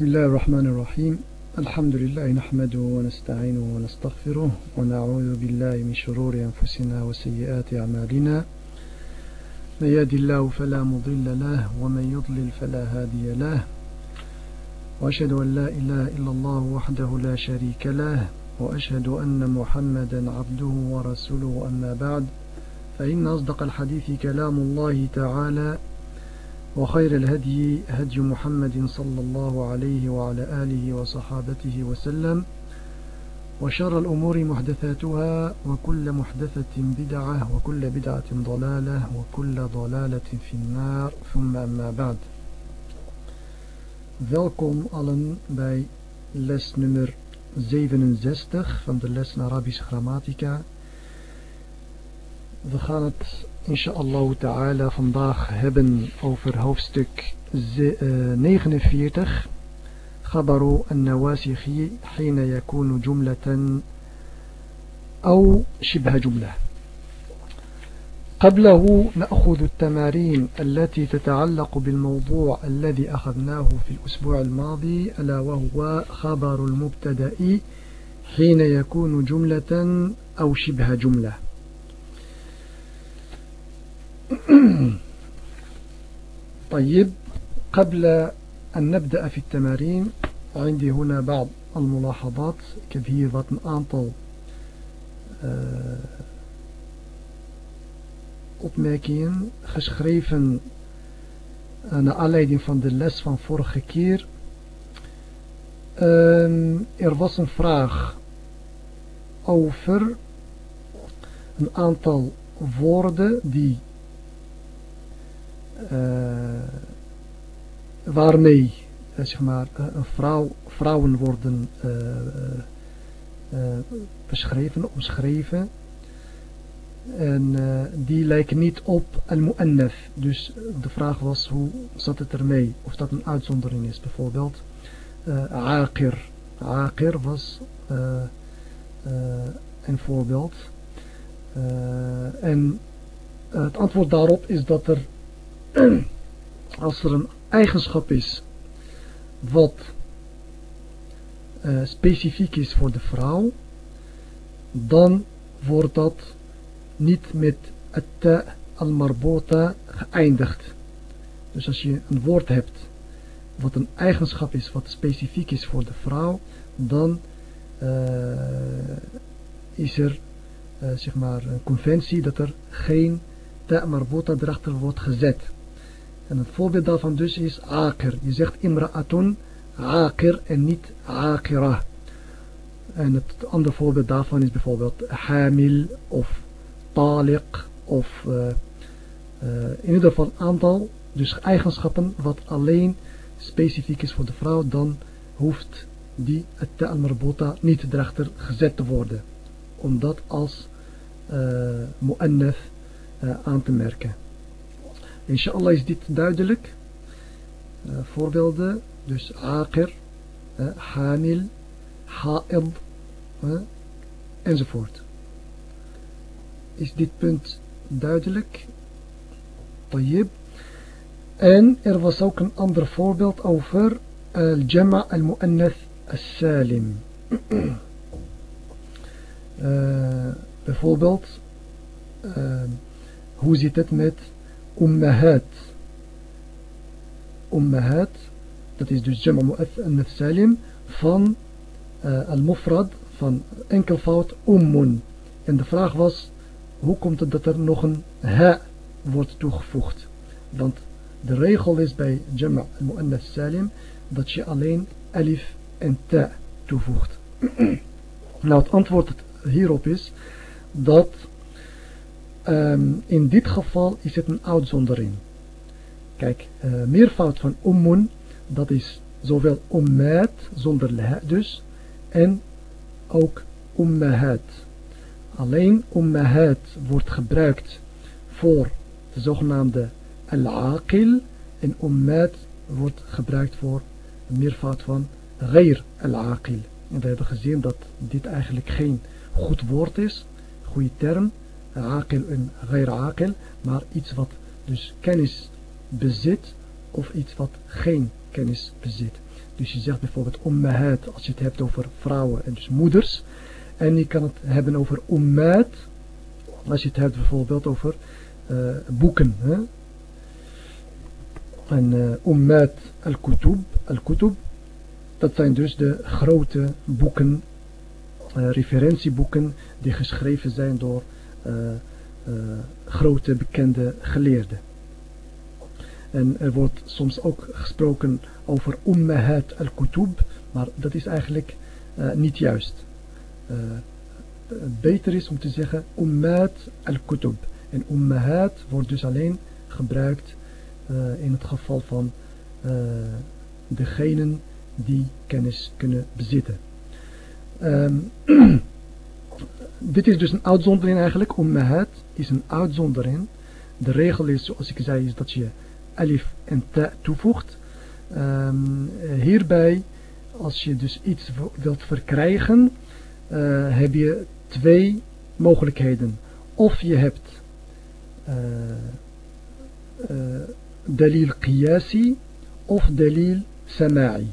بسم الله الرحمن الرحيم الحمد لله نحمده ونستعينه ونستغفره ونعوذ بالله من شرور أنفسنا وسيئات أعمالنا من يهد الله فلا مضل له ومن يضلل فلا هادي له وأشهد أن لا إله إلا الله وحده لا شريك له وأشهد أن محمدا عبده ورسوله أما بعد فإن أصدق الحديث كلام الله تعالى وخير الهدي هدي محمد صلى الله عليه وعلى آله وصحابته وسلم وشر الأمور محدثاتها وكل محدثة بدعة وكل بدعة ضلالة وكل ضلالة في النار ثم أما بعد Welkom allen bij les nummer 67 van de les Arabische grammatica. We gaan het inshallah ta'ala vandaag hebben over hoofdstuk 49 خبر النواسخ حين يكون جملة أو شبه جملة. قبله نأخذ التمارين التي تتعلق بالموضوع الذي أخذناه في الأسبوع الماضي ألا وهو خبر المبتدأ حين يكون جملة أو شبه جملة. طيب قبل أن نبدأ في التمارين عندي هنا بعض الملاحظات ik heb hier wat een aantal uh, opmerkingen geschreven uh, naar aanleiding van de les van vorige keer. Uh, er was een vraag over een aantal woorden die uh, waarmee uh, zeg maar, een vrouw, vrouwen worden beschreven, omschreven. En die lijken niet op al-mu'annaf. Dus de vraag was hoe zat het ermee? Of dat een uitzondering is. Bijvoorbeeld aqir. Aqir was een voorbeeld. en het antwoord daarop is dat er als er een eigenschap is wat uh, specifiek is voor de vrouw, dan wordt dat niet met het al-marbota geëindigd. Dus als je een woord hebt wat een eigenschap is wat specifiek is voor de vrouw, dan uh, is er uh, zeg maar een conventie dat er geen ta marbota erachter wordt gezet. En het voorbeeld daarvan dus is akir. Je zegt imra'atun akir en niet akira. En het andere voorbeeld daarvan is bijvoorbeeld hamil of taliq of uh, uh, in ieder geval een aantal dus eigenschappen wat alleen specifiek is voor de vrouw, dan hoeft die het al niet erachter gezet te worden. Om dat als uh, mu'annaf aan te merken. Inshallah is dit duidelijk. Uh, voorbeelden, dus aqir, uh, hamil, ha'id, uh, enzovoort. Is dit punt duidelijk? Tayyib. En er was ook een ander voorbeeld over al-jama' al-mu'annath al-salim. bijvoorbeeld, hoe zit het met ummahat. Ummahat, dat is dus Jama Mu'ath Salim van uh, al-Mufrad, van enkelvoud Ummun. En de vraag was, hoe komt het dat er nog een ha wordt toegevoegd? Want de regel is bij Jama al-Mu'annath Salim dat je alleen alif en ta toevoegt. nou, het antwoord hierop is dat Um, in dit geval is het een uitzondering. Kijk, uh, meervoud van ummun, dat is zowel ummaat, zonder leha dus, en ook ummahat. Alleen ummahat wordt gebruikt voor de zogenaamde al-aqil en ummaat wordt gebruikt voor meervoud van ghair al-aqil. En we hebben gezien dat dit eigenlijk geen goed woord is, goede term, aqil en ghair aqil, maar iets wat dus kennis bezit of iets wat geen kennis bezit. Dus je zegt bijvoorbeeld ummahat als je het hebt over vrouwen en dus moeders. En je kan het hebben over ummaat als je het hebt bijvoorbeeld over uh, boeken. Hè? En uh, al-kutub, al-kutub, dat zijn dus de grote boeken, uh, referentieboeken die geschreven zijn door grote bekende geleerden. En er wordt soms ook gesproken over ummahat al-kutub, maar dat is eigenlijk uh, niet juist. Beter is om te zeggen ummaat al-kutub. En ummahat wordt dus alleen gebruikt in het geval van degenen die kennis kunnen bezitten. Um, dit is dus een uitzondering eigenlijk. Ummahat is een uitzondering. De regel is, zoals ik zei, is dat je alif en ta toevoegt. Um, hierbij, als je dus iets wilt verkrijgen, uh, heb je twee mogelijkheden. Of je hebt uh, uh, dalil qiyasi of dalil sama'i.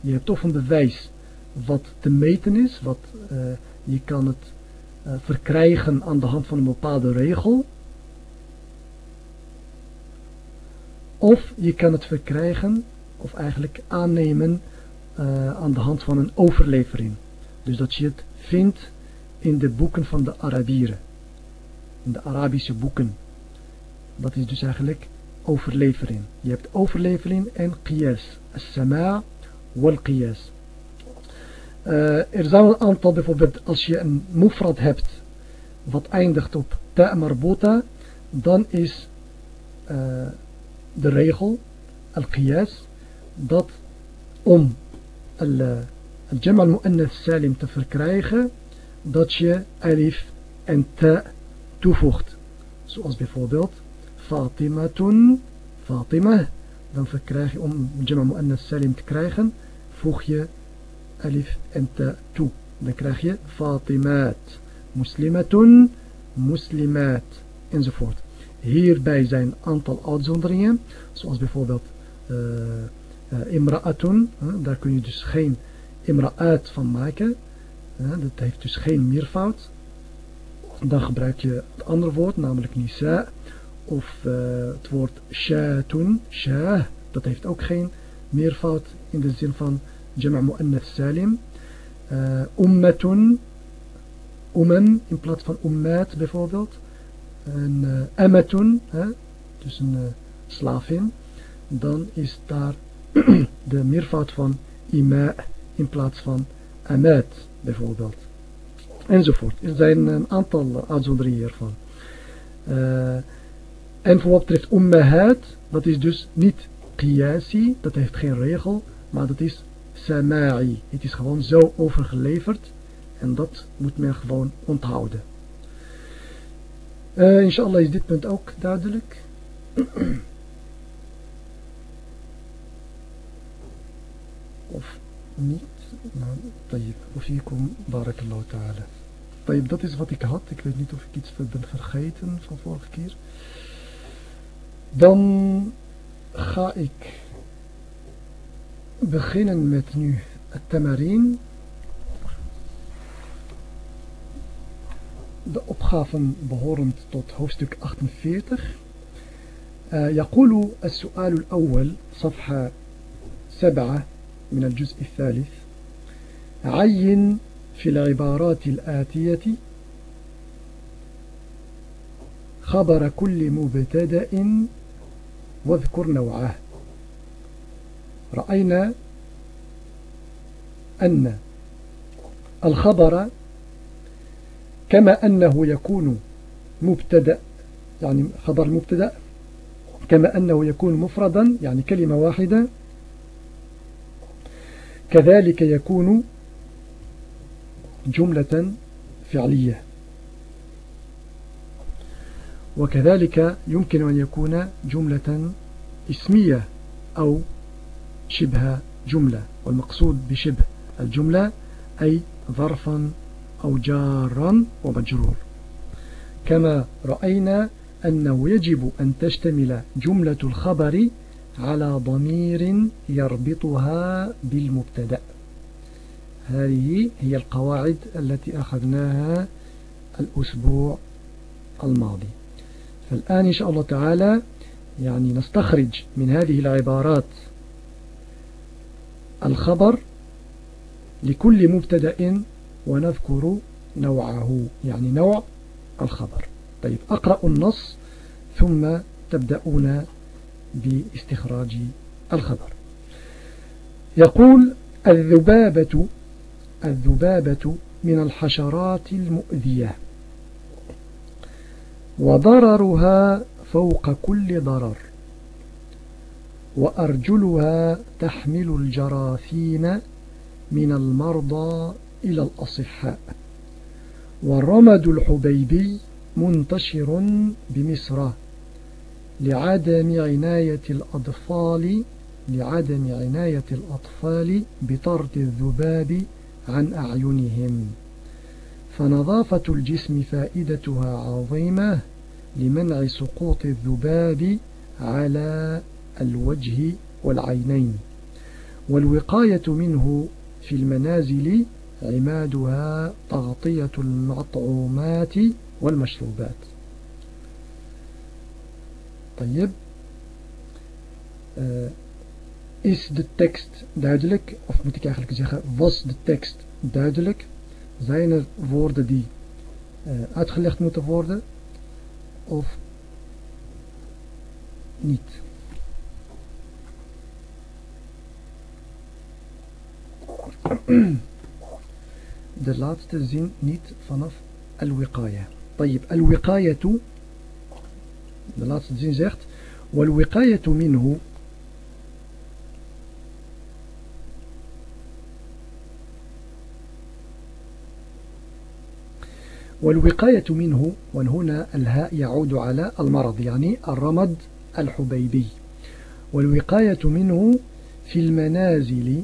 Je hebt of een bewijs wat te meten is, wat je kan het verkrijgen aan de hand van een bepaalde regel. Of je kan het verkrijgen, of eigenlijk aannemen uh, aan de hand van een overlevering. Dus dat je het vindt in de boeken van de Arabieren. In de Arabische boeken. Dat is dus eigenlijk overlevering. Je hebt overlevering en qiyas. As-sama' wal qiyas. Uh, er zijn een aantal, bijvoorbeeld als je een mufrad hebt wat eindigt op ta marbuta, dan is uh, de regel, al-qiyas, dat om al-jama al-mu'annath salim te verkrijgen, dat je alif en ta toevoegt. Zoals bijvoorbeeld Fatimatun, Fatima, dan verkrijg je om jama mu'annath salim te krijgen, voeg je alif en ta toe. Dan krijg je Fatimat, Muslimatun, Muslimat, enzovoort. Hierbij zijn een aantal uitzonderingen, zoals bijvoorbeeld uh, uh, imra'atun, daar kun je dus geen imra'at van maken, dat heeft dus geen meervoud. Dan gebruik je het andere woord, namelijk nisa, of het woord shatun, shah, dat heeft ook geen meervoud in de zin van jama' mu'annath salim. ummatun, umam in plaats van ummat bijvoorbeeld een uh, dus een slavin, dan is daar de meervoud van ima in plaats van amat bijvoorbeeld. Enzovoort. Er zijn een aantal uitzonderingen hiervan. Uh, en voor wat betreft ummahat, dat is dus niet qiyasi, dat heeft geen regel, maar dat is Sama'i. Het is gewoon zo overgeleverd. En dat moet men gewoon onthouden. Eh, inshallah is dit punt ook duidelijk. of niet. Of hier kom barakallahu ta'ala. Tayyip, dat is wat ik had. Ik weet niet of ik iets ben vergeten van vorige keer. Dan ga ik beginnen met nu het tamarin. de opgaven behorend tot hoofdstuk 48. يقول السؤال الأول صفحة سبعة من الجزء الثالث عين في العبارات الآتية خبر كل مبتدأ واذكر نوعه رأينا أن الخبر كما أنه يكون مبتدأ يعني خبر مبتدأ كما أنه يكون مفردا يعني كلمة واحدة كذلك يكون جملة فعلية. وكذلك يمكن أن يكون جملة اسمية أو شبه جملة والمقصود بشبه الجملة أي ظرفا أو جارا ومجرور. كما رأينا أنه يجب أن تشتمل جملة الخبر على ضمير يربطها بالمبتدأ. هذه هي القواعد التي أخذناها الأسبوع الماضي. فالآن إن شاء الله تعالى يعني نستخرج من هذه العبارات الخبر لكل مبتدأ ونذكر نوعه يعني نوع الخبر. طيب أقرأ النص ثم تبدأون باستخراج الخبر. يقول الذبابة الذبابة من الحشرات المؤذية وضررها فوق كل ضرر. وأرجلها تحمل الجراثيم من المرضى إلى الأصحاء. والرمد الحبيبي منتشر بمصر لعدم عناية الأطفال لعدم عناية الأطفال بطرد الذباب عن أعينهم. فنظافة الجسم فائدتها عظيمة لمنع سقوط الذباب على الوجه والعينين والوقاية منه في المنازل عمادها تغطية المطعومات والمشروبات طيب uh, is de tekst duidelijk of moet ik eigenlijk zeggen was de tekst duidelijk zijn er woorden die uh, uitgelegd moeten worden of niet de laatste zin niet vanaf al-wiqaya. طيب الوقاية de laatste zin zegt والوقاية منه والوقاية منه وهنا الهاء يعود على المرض يعني الرمد الحبيبي والوقاية منه في المنازل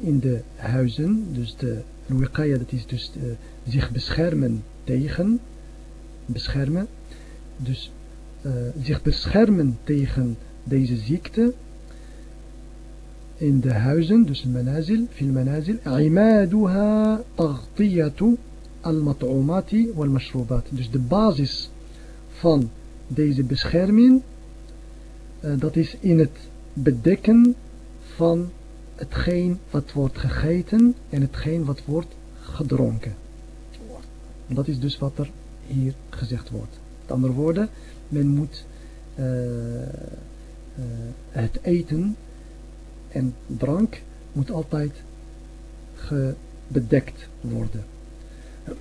in de huizen. Dus de wiqaya, dat is dus uh, zich beschermen tegen. Beschermen. Dus uh, zich beschermen tegen deze ziekte. In de huizen, dus manazil, fil manazil. Imaduha taghtiyatu al-mat'umati wal-mashrubat. Dus de basis van deze bescherming, uh, dat is in het bedekken van hetgeen wat wordt gegeten en hetgeen wat wordt gedronken. Dat is dus wat er hier gezegd wordt. Met andere woorden, men moet uh, uh, het eten en drank moet altijd bedekt worden.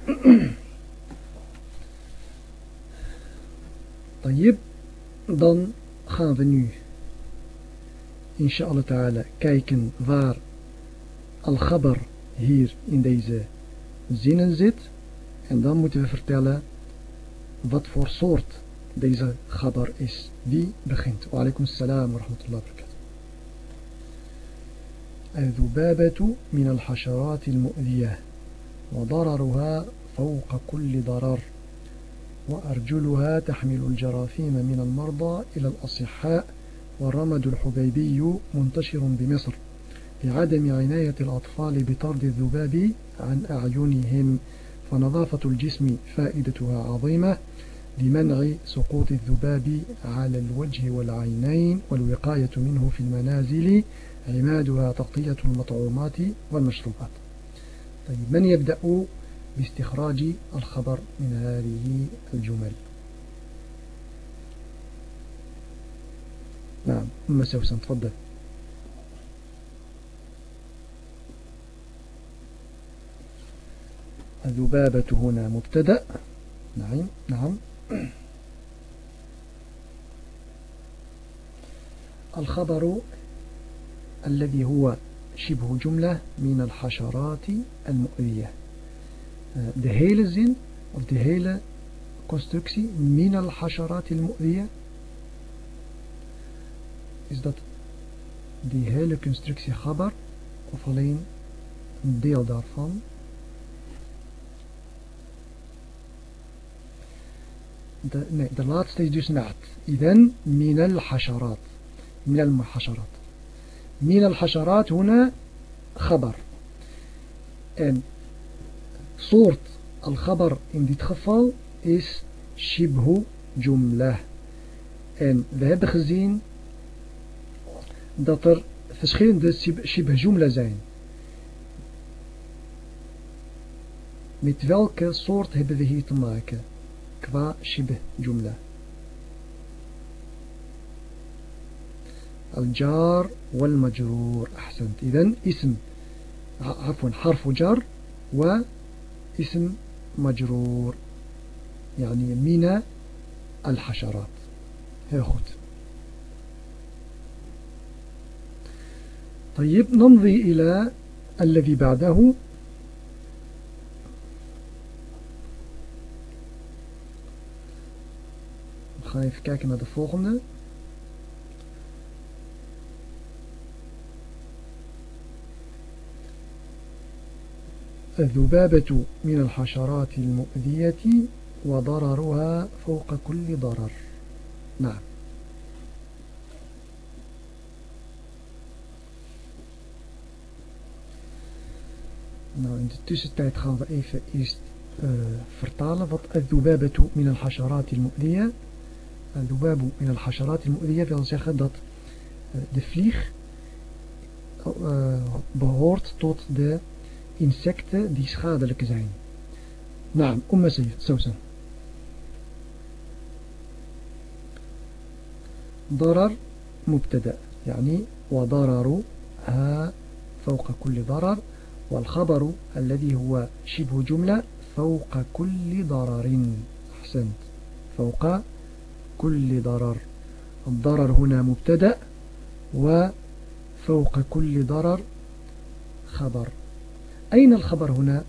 Dan gaan we nu inshallah ta'ala kijken waar al-ghabar hier in deze zinnen zit. En dan moeten we vertellen wat voor soort deze ghabar is. Wie begint? Wa alaikum salam wa rahmatullahi wa barakatuh. الذبابة من الحشرات المؤذية وضررها فوق كل ضرر وأرجلها تحمل الجراثيم من المرضى إلى الأصحاء والرمد الحبيبي منتشر بمصر لعدم عناية الأطفال بطرد الذباب عن أعينهم فنظافة الجسم فائدتها عظيمة لمنع سقوط الذباب على الوجه والعينين والوقاية منه في المنازل عمادها تغطية المطعومات والمشروبات. طيب من يبدأ باستخراج الخبر من هذه الجمل؟ نعم. أم سوسن تفضل. الذبابة هنا مبتدأ. نعم نعم. الخبر الذي هو شبه جملة من الحشرات المؤذية. De hele zin of de hele constructie من الحشرات المؤذية. Is dat die hele constructie gabar of alleen een deel daarvan de, nee, de laatste is dus naad. Idan min. Min al-hasharat. Min al-hasharat huna khabar. En soort al-khabar in dit geval is shibhu jumlah. En we hebben gezien dat er verschillende shibh jumla zijn. Met welke soort hebben we hier te maken? Qua shibh jumla. الجار والمجرور أحسنت إذن اسم عفوا حرف جر واسم مجرور يعني من الحشرات heel goed طيب نمضي إلى الذي بعده. We gaan even kijken naar de volgende. الذبابة من الحشرات المؤذية وضررها فوق كل ضرر. نعم. Nou, in de tussentijd gaan we even eerst uh, vertalen wat al-dhubabatu min al-hasharat al-mu'liya. Al-dhubabu min al-hasharat al-mu'liya wil zeggen dat uh, de vlieg uh, behoort tot de insecten die schadelijk zijn. Nou, om maar zo zijn. ضرر مبتدا يعني وضررها فوق كل ضرر والخبر الذي هو شبه جملة فوق كل ضرر. أحسنت. فوق كل ضرر. الضرر هنا مبتدأ وفوق كل ضرر خبر. أين الخبر هنا؟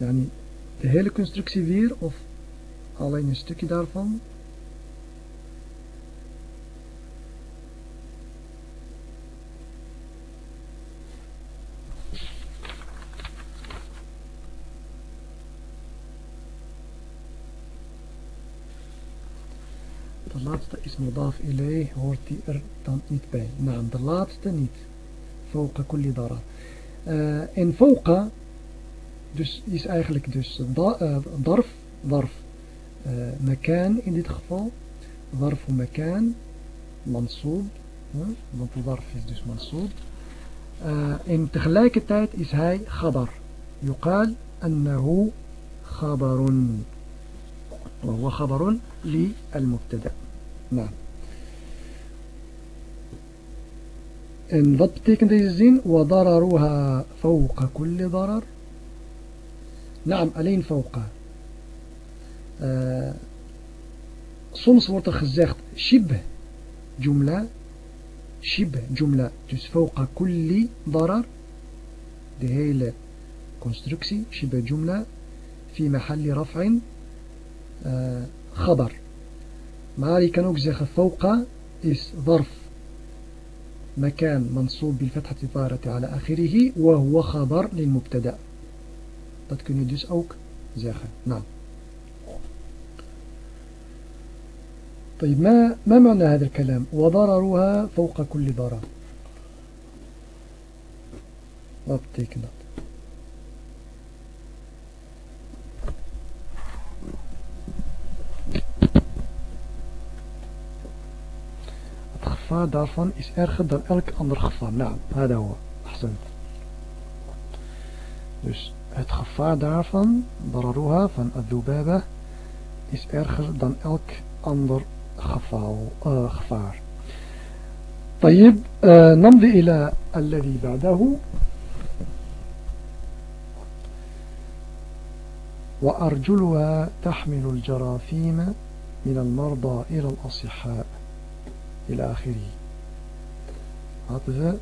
يعني de hele constructie weer of alleen een stukje daarvan laatste is mudaf ilay, hoort die er dan niet bij. Nou, de laatste niet. Fauqa kulli dara. Uh, en fauqa, dus is eigenlijk dus da, uh, darf, uh, mekaan in dit geval. Darf mekaan, mansoob. Want de darf is dus. Uh, en tegelijkertijd is hij khabar. يقال أنه خبر وهو خبر للمبتدأ نعم. إن بطيكن تجزين وضررها فوق كل ضرر. نعم ألين فوقها فوق آه، صمص وتخزخت شبه جملة شبه جملة تس فوق كل ضرر. دي هيلة شبه جملة في محل رفع آه، خبر. Maar je kan ook zeggen فوق is ظرف مكان منصوب بالفتحة الظاهرة على آخره وهو خبر للمبتدأ. Dat kun je dus ook نعم طيب ما ما معنى هذا الكلام؟ وضررها فوق كل ضرر. Wat betekent gevaar daarvan is erger dan elk ander gevaar. Nou, hada huwa. Ahsant. Dus het gevaar daarvan, dararuha van adubaba, is erger dan elk ander gevaar. Uh, gevaar. طيب نمضي إلى الذي بعده وأرجلها تحمل الجراثيم من المرضى إلى الأصحاء إلى آخره هذا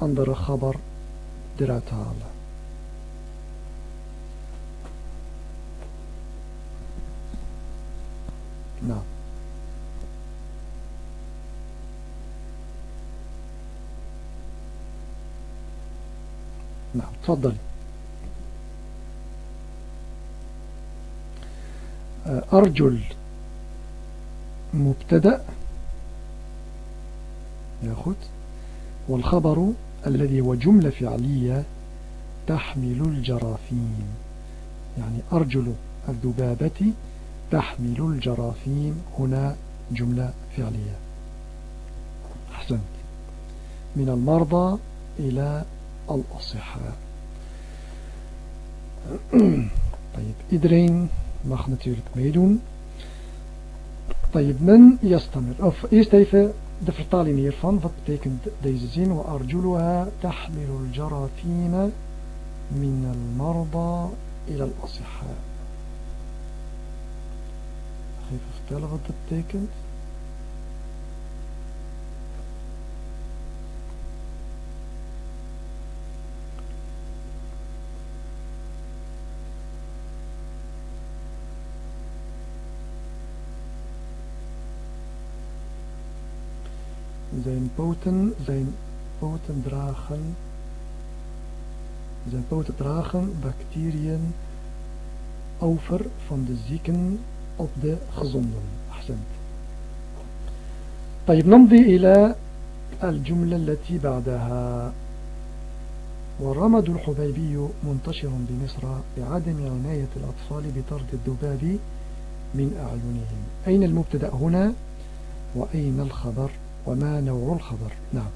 andere khabar eruit halen. Nou. نعم تفضل أرجل مبتدأ ياخد والخبر الذي هو جملة فعلية تحمل الجراثيم. يعني أرجل الذبابة تحمل الجراثيم. هنا جملة فعلية. أحسنت. من المرضى إلى الأصحاء. طيب iedereen mag natuurlijk طيب من يستمر؟ of eerst even de vertaling hiervan wat betekent deze zin وأرجلها تحمل الجراثيم من المرضى إلى الأصحاء even vertellen wat dat betekent zijn poten, zijn poten dragen, zijn poten dragen bacteriën over van de zieken op de gezonden. أحسنت. طيب نمضي إلى الجملة التي بعدها والرمد الحبيبي منتشر بمصر بعدم عناية الأطفال بطرد الذباب من أعينهم أين المبتدأ هنا وأين الخبر وما نوع الخبر. نعم.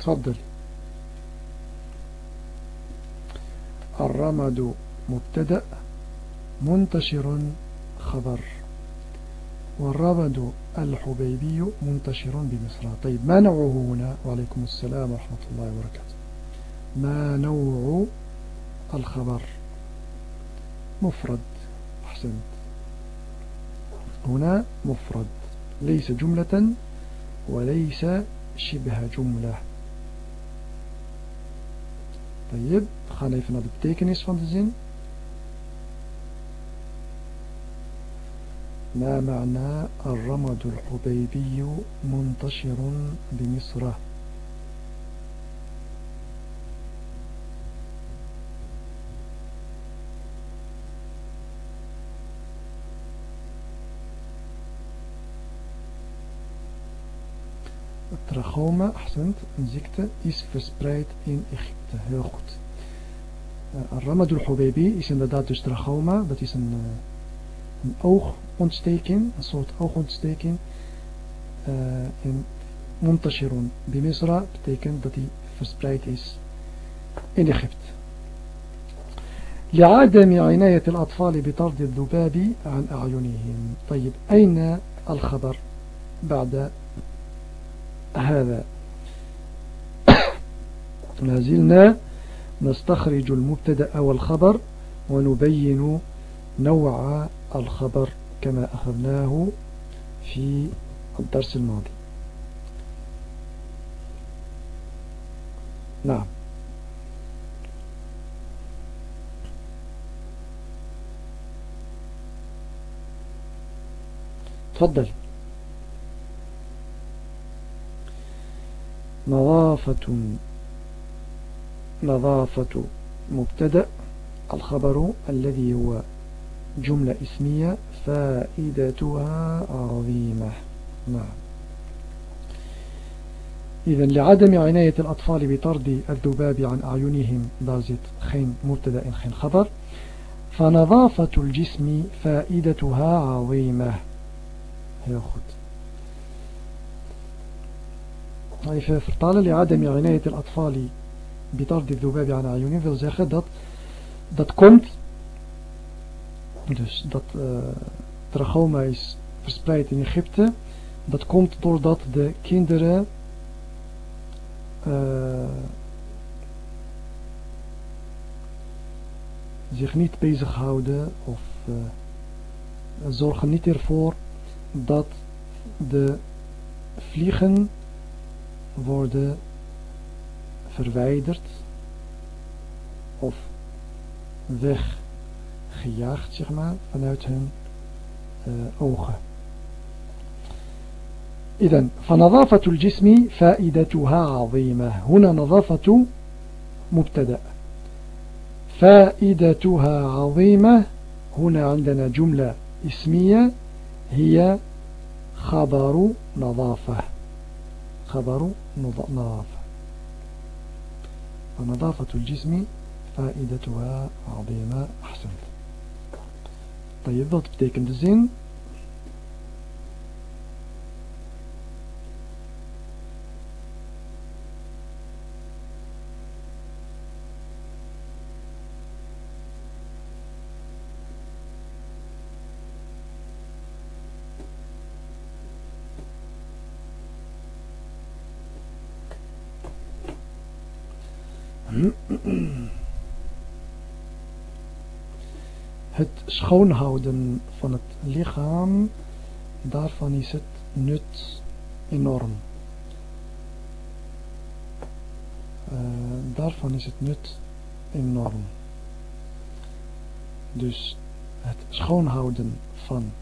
تفضل. الرمد مبتدأ منتشر خبر. والربد الحبيبي منتشر بمصر. طيب ما نوعه هنا؟ وعليكم السلام ورحمة الله وبركاته. ما نوع الخبر؟ مفرد. أحسنت. هنا مفرد. ليس جملة وليس شبه جملة. طيب gaan even naar de zin ما معنى الرمد الحبيبي منتشر بمصر Trachoma, accent, een ziekte, is verspreid in Egypte. Heel goed. Uh, Ramadul Hubaybi is inderdaad dus trachoma. Dat is een, uh, een oogontsteking, een soort oogontsteking. Uh, en Muntashirun bimisra betekent dat hij verspreid is in Egypte. لعدم عناية الأطفال بطرد الذباب عن أعينهم طيب أين الخبر بعد هذا ما زلنا نستخرج المبتدأ والخبر ونبين نوع الخبر كما أخذناه في الدرس الماضي. نعم. تفضل. نظافة نظافة مبتدأ الخبر الذي هو جملة اسمية فائدتها عظيمة. نعم. إذا لعدم عناية الأطفال بطرد الذباب عن أعينهم دازت خين مبتدأ خين خبر فنظافة الجسم فائدتها عظيمة. heel goed li'adami inayat al-atfali bitardi dhubabi aan ayunin wil zeggen dat dat dus dat uh, trachoma is verspreid in Egypte, dat komt doordat de kinderen uh, zich niet bezighouden of uh, zorgen niet ervoor dat de vliegen worden verwijderd of weggejaagd, zeg maar, vanuit hun ogen. إذا فنظافة الجسم فائدتها عظيمة. هنا نظافة مبتدأ. فائدتها عظيمة هنا عندنا جملة اسمية هي خبر نظافة. خبر نظافة. ونظافة الجسم فائدتها عظيمة. أحسنت. Tayyib, wat betekent de zin? Schoonhouden van het lichaam, daarvan is het nut enorm. Uh, daarvan is het nut enorm. Dus het schoonhouden van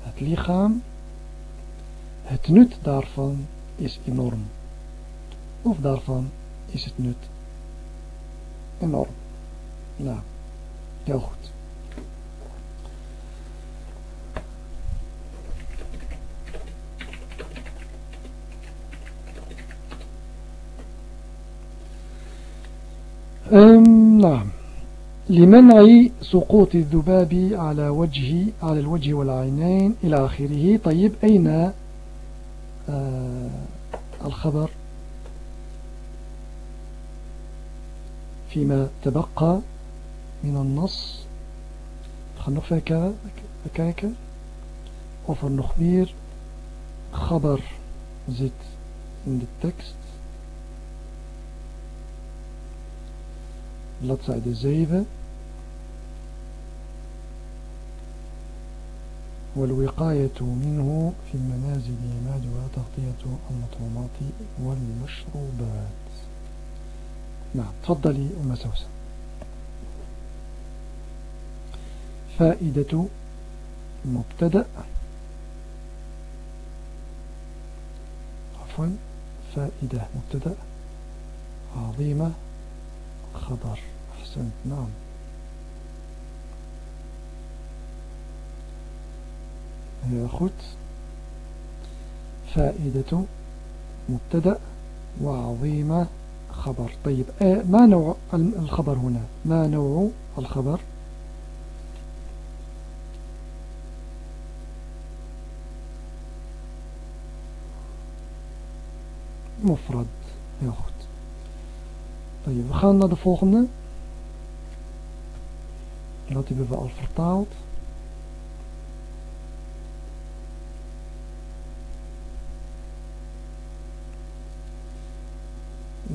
het lichaam, het nut daarvan is enorm. Of daarvan is het nut enorm. Nou, heel goed. لمنع سقوط الذباب على وجه على الوجه والعينين إلى آخره طيب أين آه الخبر فيما تبقى من النص gaan nog verder kijken of er nog meer khabar zit in de tekst. Bladzijde 7. والوقاية منه في المنازل مادها تغطية المطعومات والمشروبات. نعم تفضلي أم سوسة. فائدة مبتدأ. عفوا فائدة مبتدأ. عظيمة. خبر. أحسنت. نعم. Heel فائدة مبتدأ وعظيمة خبر طيب آه، ما نوع الخبر هنا؟ ما نوع الخبر؟ مفرد ياخد طيب خلنا ده فوقنا نطيب بقى الفرطاوت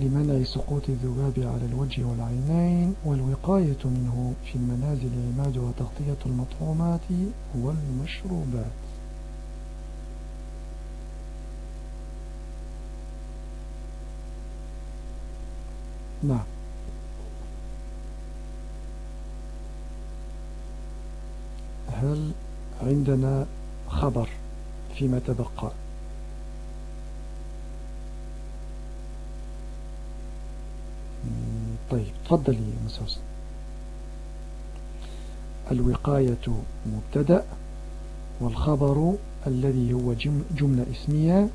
لمنع سقوط الذباب على الوجه والعينين والوقاية منه في المنازل عماد وتغطية المطعومات والمشروبات. نعم. هل عندنا خبر فيما تبقى؟ تفضلي مسوس. الوقاية مبتدأ والخبر الذي هو جملة اسمية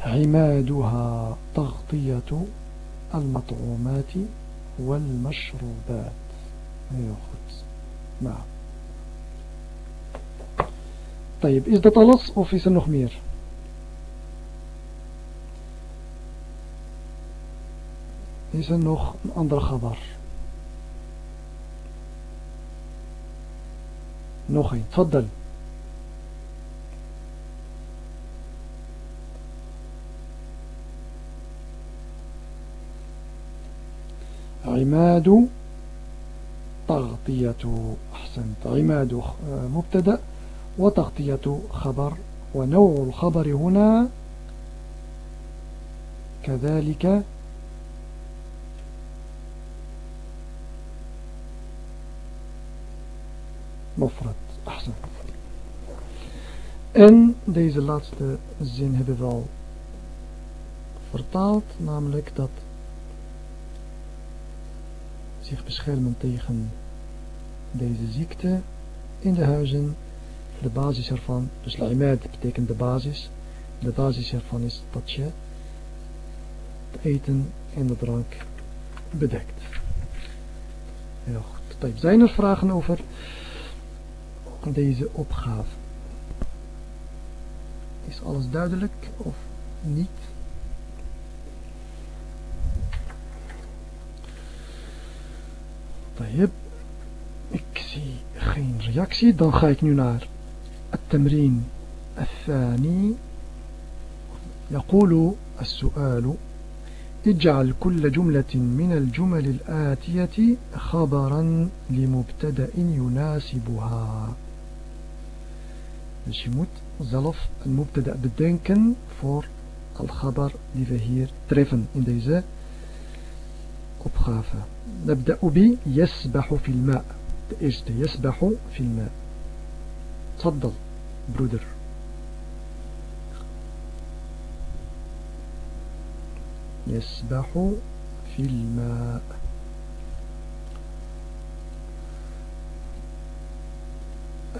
عمادها تغطية المطعومات والمشروبات. ياخد نعم. طيب is dat alles of is er nog meer is er nog een andere gabar. Nog een, tfaddal. عماد تغطية أحسنت عماد مبتدأ وتغطية خبر ونوع الخبر هنا كذلك En deze laatste zin hebben we al vertaald, namelijk dat zich beschermen tegen deze ziekte in de huizen. De basis ervan, dus la'imad betekent de basis. De basis ervan is dat je het eten en de drank bedekt. Heel goed. Zijn er vragen over deze opgave? Is alles duidelijk of niet? ik zie geen reactie. Dan ga ik nu naar التمرين الثاني. يقول السؤال اجعل كل جملة من الجمل الآتية خبرا لمبتدأ يناسبها. Dus je moet zelf een mubtada bedenken voor al-khabar die we hier treffen in deze opgave. نبدأ ب يسبح في الماء. De eerste يسبح في الماء. تفضل برودر. يسبح في الماء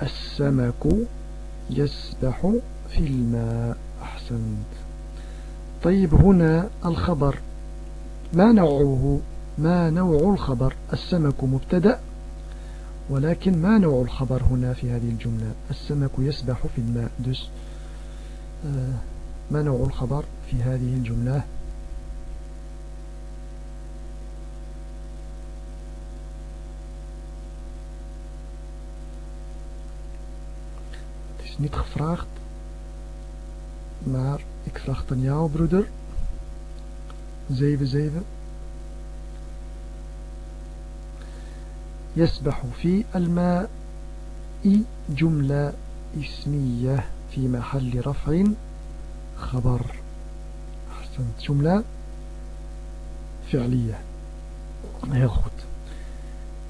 السمك يسبح في الماء. أحسنت. طيب هنا الخبر. ما نوعه؟ ما نوع الخبر؟ السمك مبتدأ ولكن ما نوع الخبر هنا في هذه الجملة؟ السمك يسبح في الماء. دس آه، ما نوع الخبر في هذه الجملة؟ Is niet gevraagd, maar ik vraag het aan jou, broeder. 77. يسبح في الماء جملة اسمية في محل رفع خبر أحسنت جملة فعلية heel goed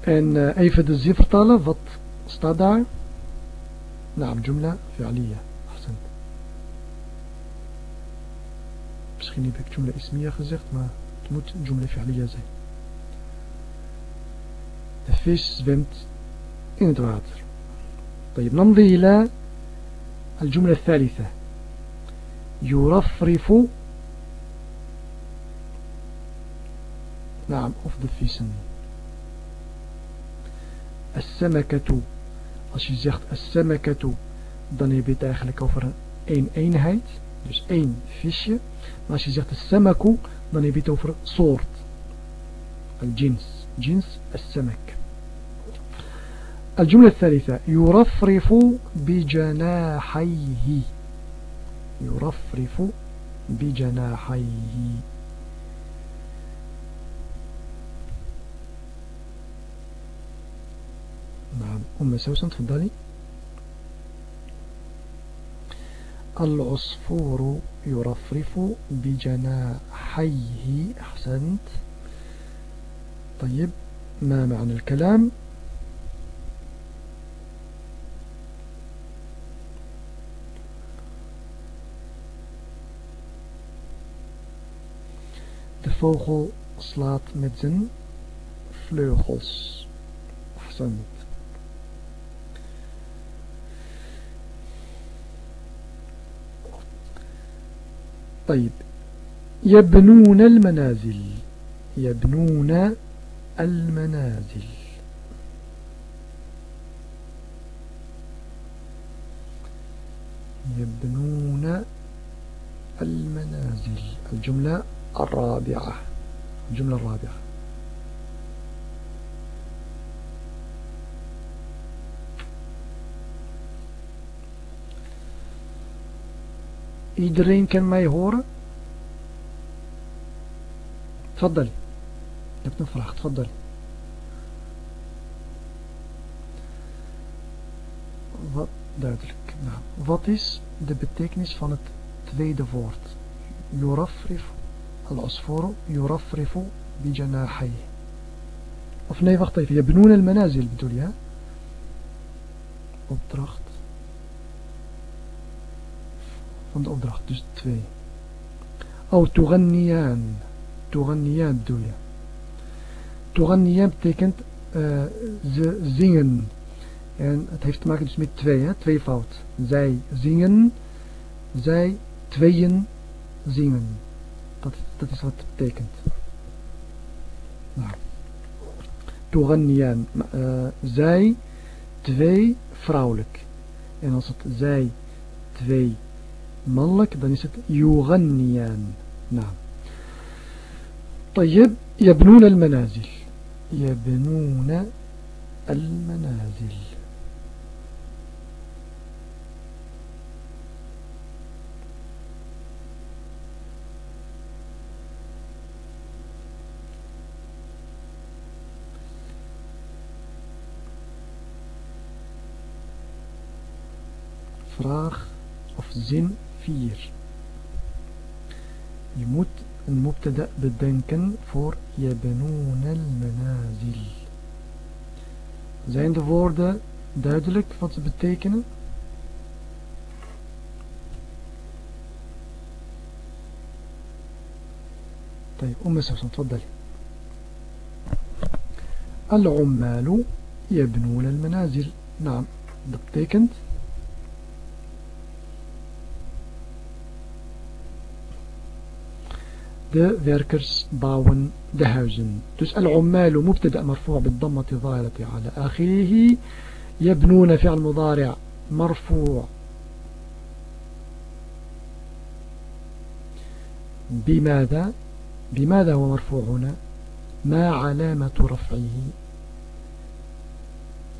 en uh, even de zin vertalen wat staat daar نعم جملة فعلية. أحسنت. بس خليني بك جملة اسمية خزيغت ما تموت جملة فعلية زي. The fish swims in the اندرات طيب نمضي إلى الجملة الثالثة. يرفرف نعم أفضل في سن السمكة Als je zegt as-samakatu, dan heb je het eigenlijk over een één eenheid. Dus één visje. Maar als je zegt as-samaku, dan heb je het over soort. Al-jins. Jins as-samak. الجملة الثالثة يرفرف بجناحيه يرفرف بجناحيه نعم. أم سوسن تفضلي. العصفور يرفرف بجناحيه. أحسنت. طيب ما معنى الكلام؟ De vogel slaat met zijn vleugels. طيب. يبنون المنازل. يبنون المنازل. يبنون المنازل. الجملة الرابعة. الجملة الرابعة. Iedereen kan mij horen? تفضل je hebt een vraag تفضل wat duidelijk nou, wat is de betekenis van het tweede woord يرفرف العصفور يرفرف بجناحيه of nee wacht even يبنون المنازل bedoel je opdracht van de opdracht, dus twee. Oh, Touranian. Touranian doe je. Touranian betekent uh, ze zingen. En het heeft te maken dus met twee, hè? twee fout. Zij zingen, zij tweeën zingen. Dat, dat is wat het betekent. Nou. Touranian. Uh, zij twee vrouwelijk. En als het zij twee mannelijk, dan is het يغنيان. نعم. طيب يبنون المنازل. يبنون المنازل. Vraag of zin 4. Je moet een mubtada bedenken voor yabnoon al-manazil. Zijn de woorden duidelijk wat ze betekenen? طيب أم سوسن تفضلي العمال يبنون المنازل نعم dat betekent de werkers bouwen de huizen. Dus al-ummalu mubtada marfu' ظاهرة على آخره. يبنون فعل مضارع مرفوع بماذا؟ بماذا هو مرفوع هنا؟ ما علامة رفعه؟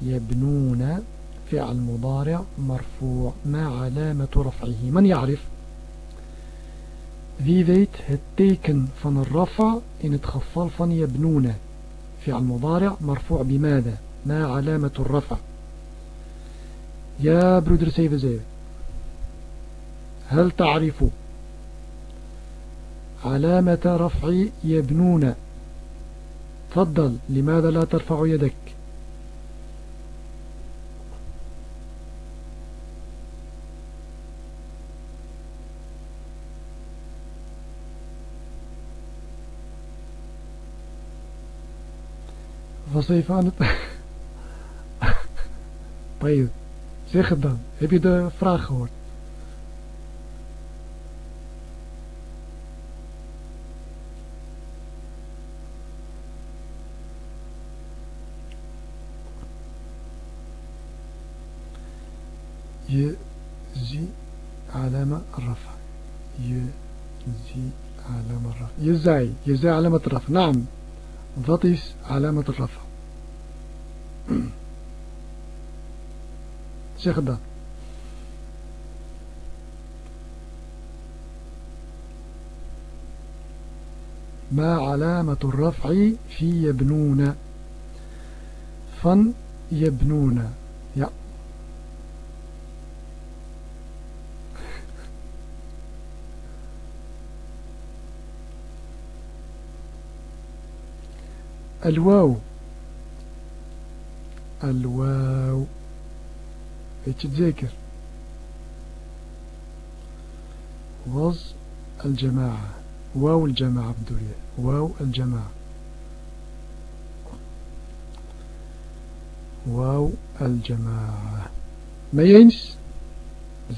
يبنون فعل مضارع مرفوع. ما علامة رفعه؟ من يعرف؟ Wie weet het teken van een rafa in het geval van yabnoona. فعل مضارع مرفوع بماذا ما علامة الرفع يا برودر سيف زيف هل تعرف علامة رفع يبنون تفضل لماذا لا ترفع يدك was aan het... طيب, zeg het dan. Heb je de vraag gehoord? يجزي علامة الرفع. يجزي علامة الرفع يجزي يجزي علامة الرفع. نعم. is علامة الرفع. Zeg het. ما علامة الرفع في يبنون؟ van يبنون. ja الواو. الواو. اتذكر وز الجماعة. واو الجماعة بدوريا واو الجماعة. واو الجماعة. mee eens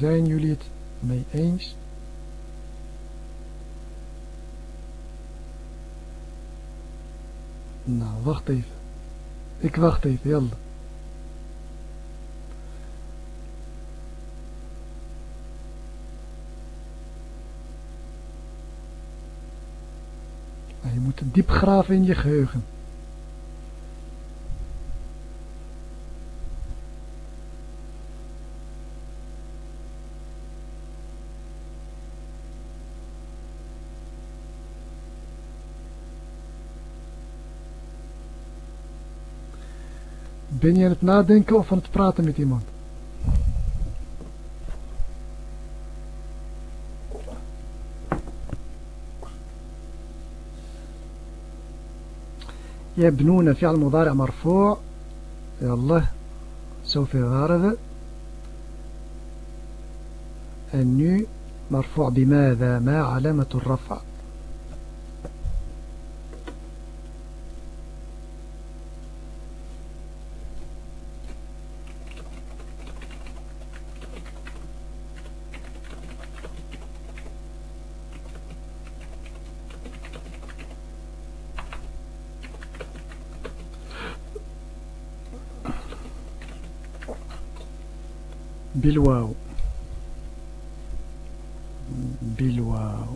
zien jullie het. mee eens نعم wacht even ik wacht يلا. Je moet diep graven in je geheugen. Ben je aan het nadenken of aan het praten met iemand? يبنون فعل مضارع مرفوع. يلا سوف يغارب. النو مرفوع بماذا؟ ما علامة الرفع. بالواو بالواو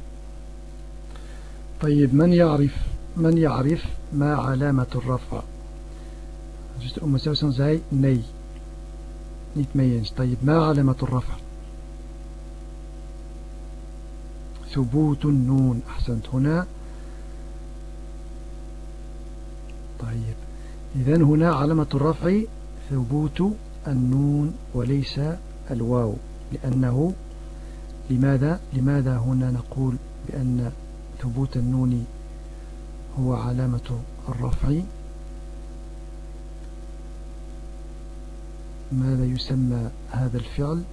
طيب من يعرف من يعرف ما علامة الرفع؟ Dus de Umm zei nee. Niet. طيب ما علامة الرفع؟ ثبوت النون. أحسنت. هنا. طيب. إذا هنا علامة الرفع ثبوت النون وليس الواو لأنه لماذا؟ لماذا هنا نقول بأن ثبوت النون هو علامة الرفع؟ ماذا يسمى هذا الفعل؟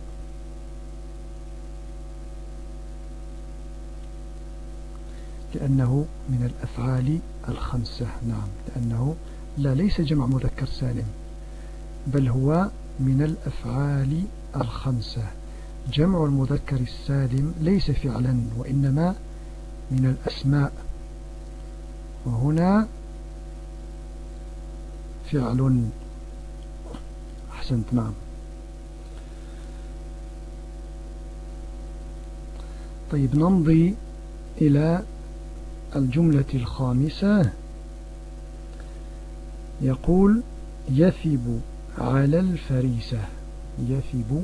لأنه من الأفعال الخمسة نعم لأنه لا ليس جمع مذكر سالم بل هو من الأفعال الخمسة. جمع المذكر السالم ليس فعلا وإنما من الأسماء. وهنا فعل. أحسنت نعم. طيب نمضي إلى الجملة الخامسة. يقول يثب على الفريسة. يثب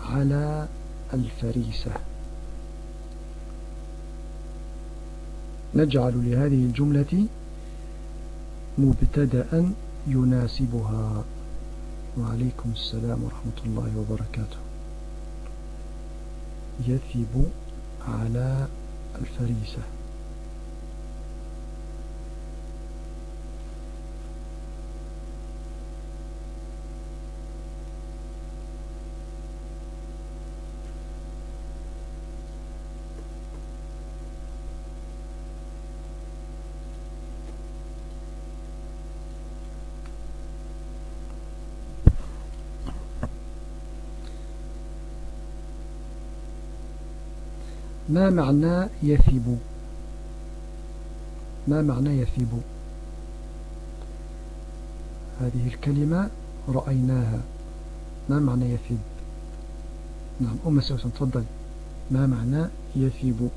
على الفريسة. نجعل لهذه الجملة مبتدأ يناسبها. وعليكم السلام ورحمة الله وبركاته. يثب على الفريسة. ما معنى يثب ما معنى يثب هذه الكلمة رأيناها. ما معنى يثب نعم أم سوسن تفضل. ما معنى يثب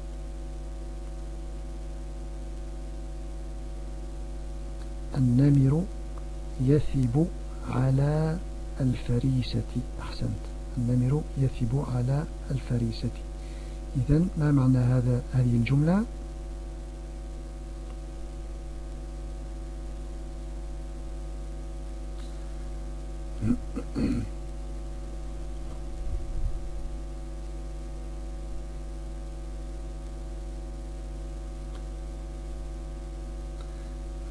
النمر يثب على الفريسة. أحسنت. النمر يثب على الفريسة. إذن ما معنى هذا هذه الجملة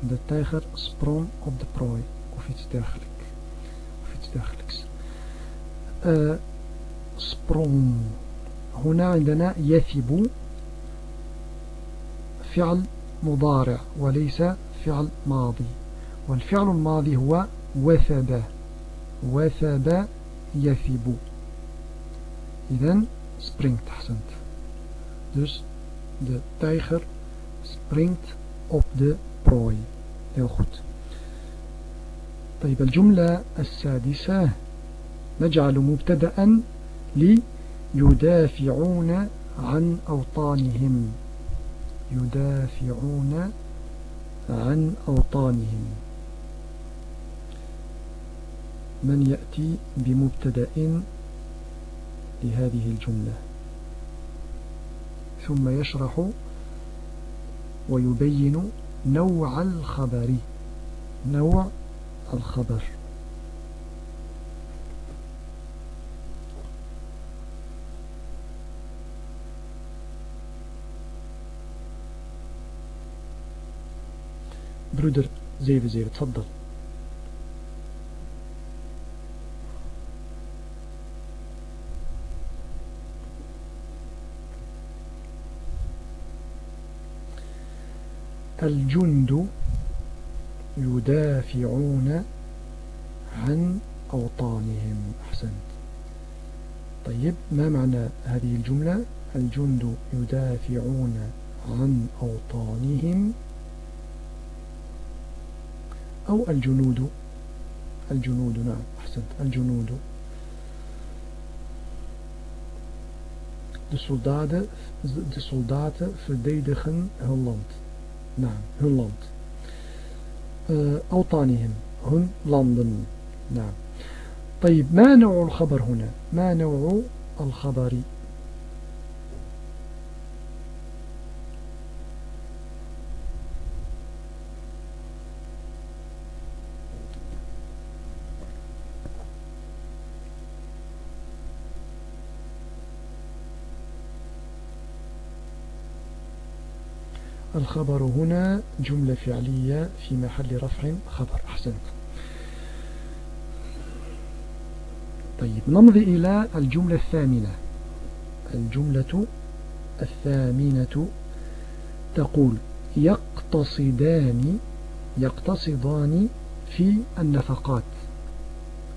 De tijger sprong op de prooi of iets dergelijks. Of iets dergelijks. Uh, sprong هنا عندنا يثب فعل مضارع وليس فعل ماضي. والفعل الماضي هو وثب. وثب يثب. إذن springt أحسنت. Dus de tijger springt op de prooi. Heel goed. طيب الجملة السادسة. نجعل مبتدأ لي يدافعون عن أوطانهم. يدافعون عن أوطانهم. من يأتي بمبتدأ لهذه الجملة؟ ثم يشرح ويبين نوع الخبر. نوع الخبر. برودر. زيد زيد تفضل. الجند يدافعون عن أوطانهم. أحسنت. طيب ما معنى هذه الجملة؟ الجند يدافعون عن أوطانهم. أو الجنود الجنود نعم أحسنت الجنود de soldaten, de soldaten verdedigen hun land. Nou, hun land. Uh, أوطانهم hun landen. نعم طيب ما نوع الخبر هنا ما نوع الخبر الخبر هنا جملة فعلية في محل رفع خبر. أحسنت. طيب نمضي إلى الجملة الثامنة. الجملة الثامنة تقول يقتصدان يقتصدان في النفقات.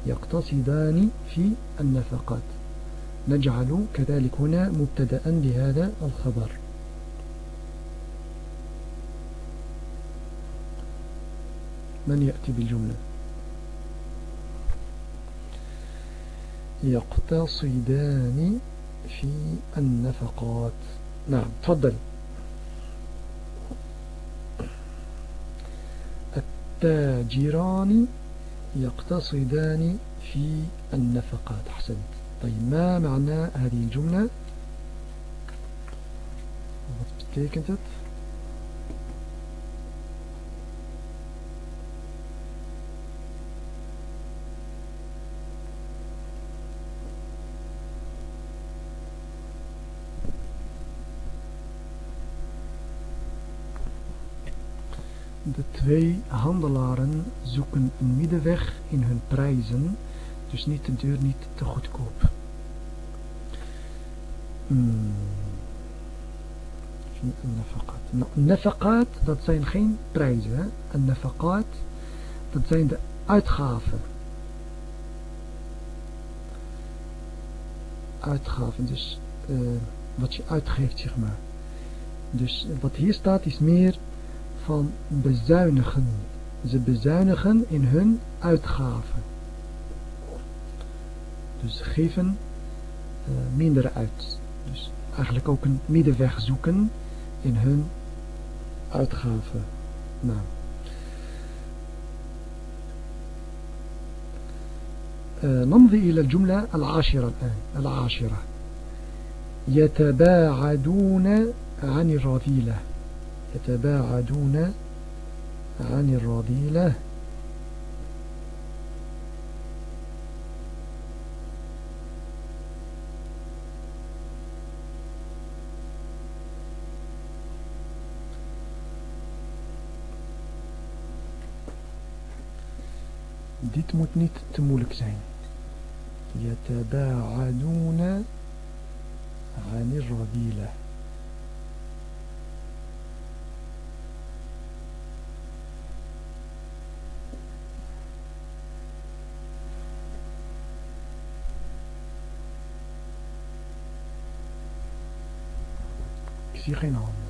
يقتصدان في النفقات. نجعل كذلك هنا مبتدأ لهذا الخبر. من يأتي بالجملة؟ يقتصدان في النفقات. نعم تفضل التاجران يقتصدان في النفقات. أحسنت. طيب ما معنى هذه الجملة؟ Twee handelaren zoeken een middenweg in hun prijzen, dus niet de deur niet te goedkoop. Hmm. Nou, nafaqat, dat zijn geen prijzen. Hè? En nafaqat, dat zijn de uitgaven. Uitgaven, dus uh, wat je uitgeeft, zeg maar. Dus wat hier staat is meer van bezuinigen. Ze bezuinigen in hun uitgaven. Dus ze geven uh, minder uit. Dus eigenlijk ook een middenweg zoeken in hun uitgaven. Nou. نمضي إلى الجملة العاشرة الآن العاشرة يتباعدون عن الرذيلة يتباعدون عن الرذيلة Dit moet niet moeilijk zijn. يتباعدون عن zie geen handen.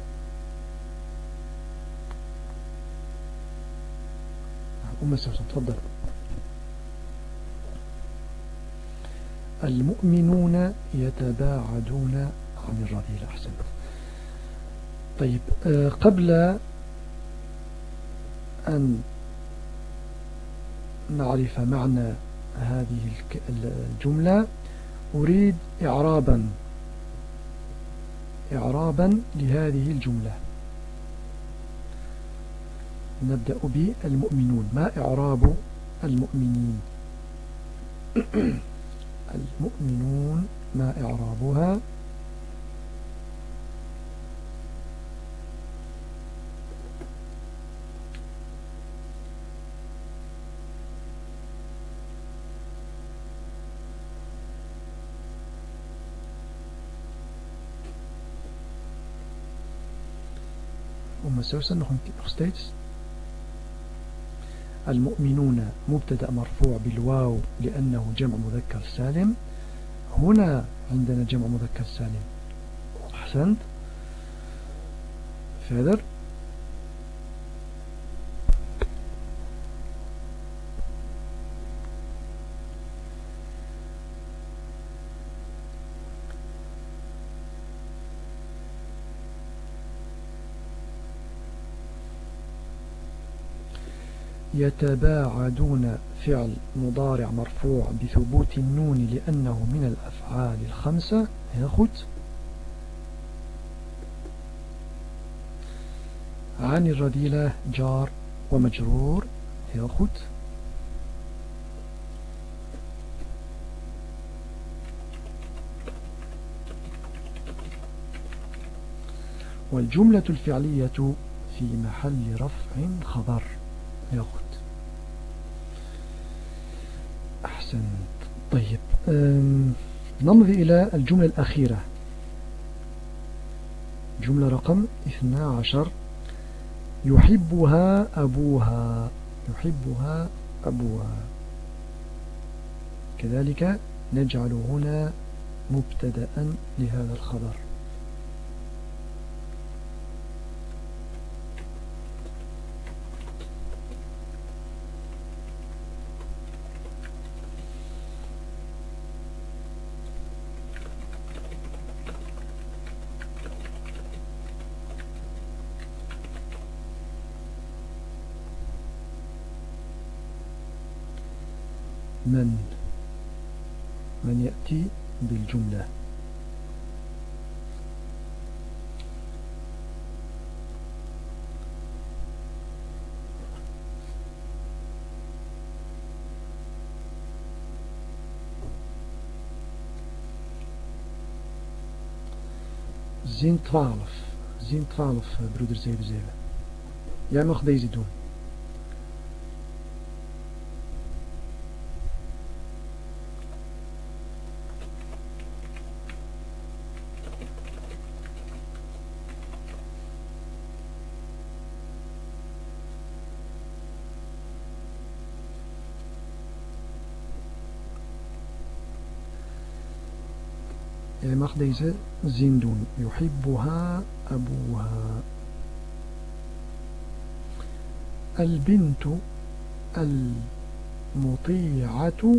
أم سوسن تفضل المؤمنون يتباعدون عن الرذيلة أحسن طيب قبل أن نعرف معنى هذه الجملة أريد إعرابا إعرابا لهذه الجملة. نبدأ بالمؤمنون. ما إعراب المؤمنين؟ المؤمنون ما إعرابها؟ مسوسا nog, steeds المؤمنون مبتدأ مرفوع بالواو لأنه جمع مذكر سالم. هنا عندنا جمع مذكر سالم. أحسنت. Verder يتباعدون فعل مضارع مرفوع بثبوت النون لأنه من الأفعال الخمسة؟ heel عن الرذيلة جار ومجرور. heel والجملة الفعلية في محل رفع خبر. heel أحسنت طيب نمضي إلى الجملة الأخيرة. جملة رقم 12 يحبها أبوها. يحبها أبوها. كذلك نجعل هنا مبتدأ لهذا الخبر من من يأتي بالجملة Zin 12. Zin 12, broeder 77. Jij mag deze doen. Jij mag deze zin doen. يحبها أبوها. البنت المطيعة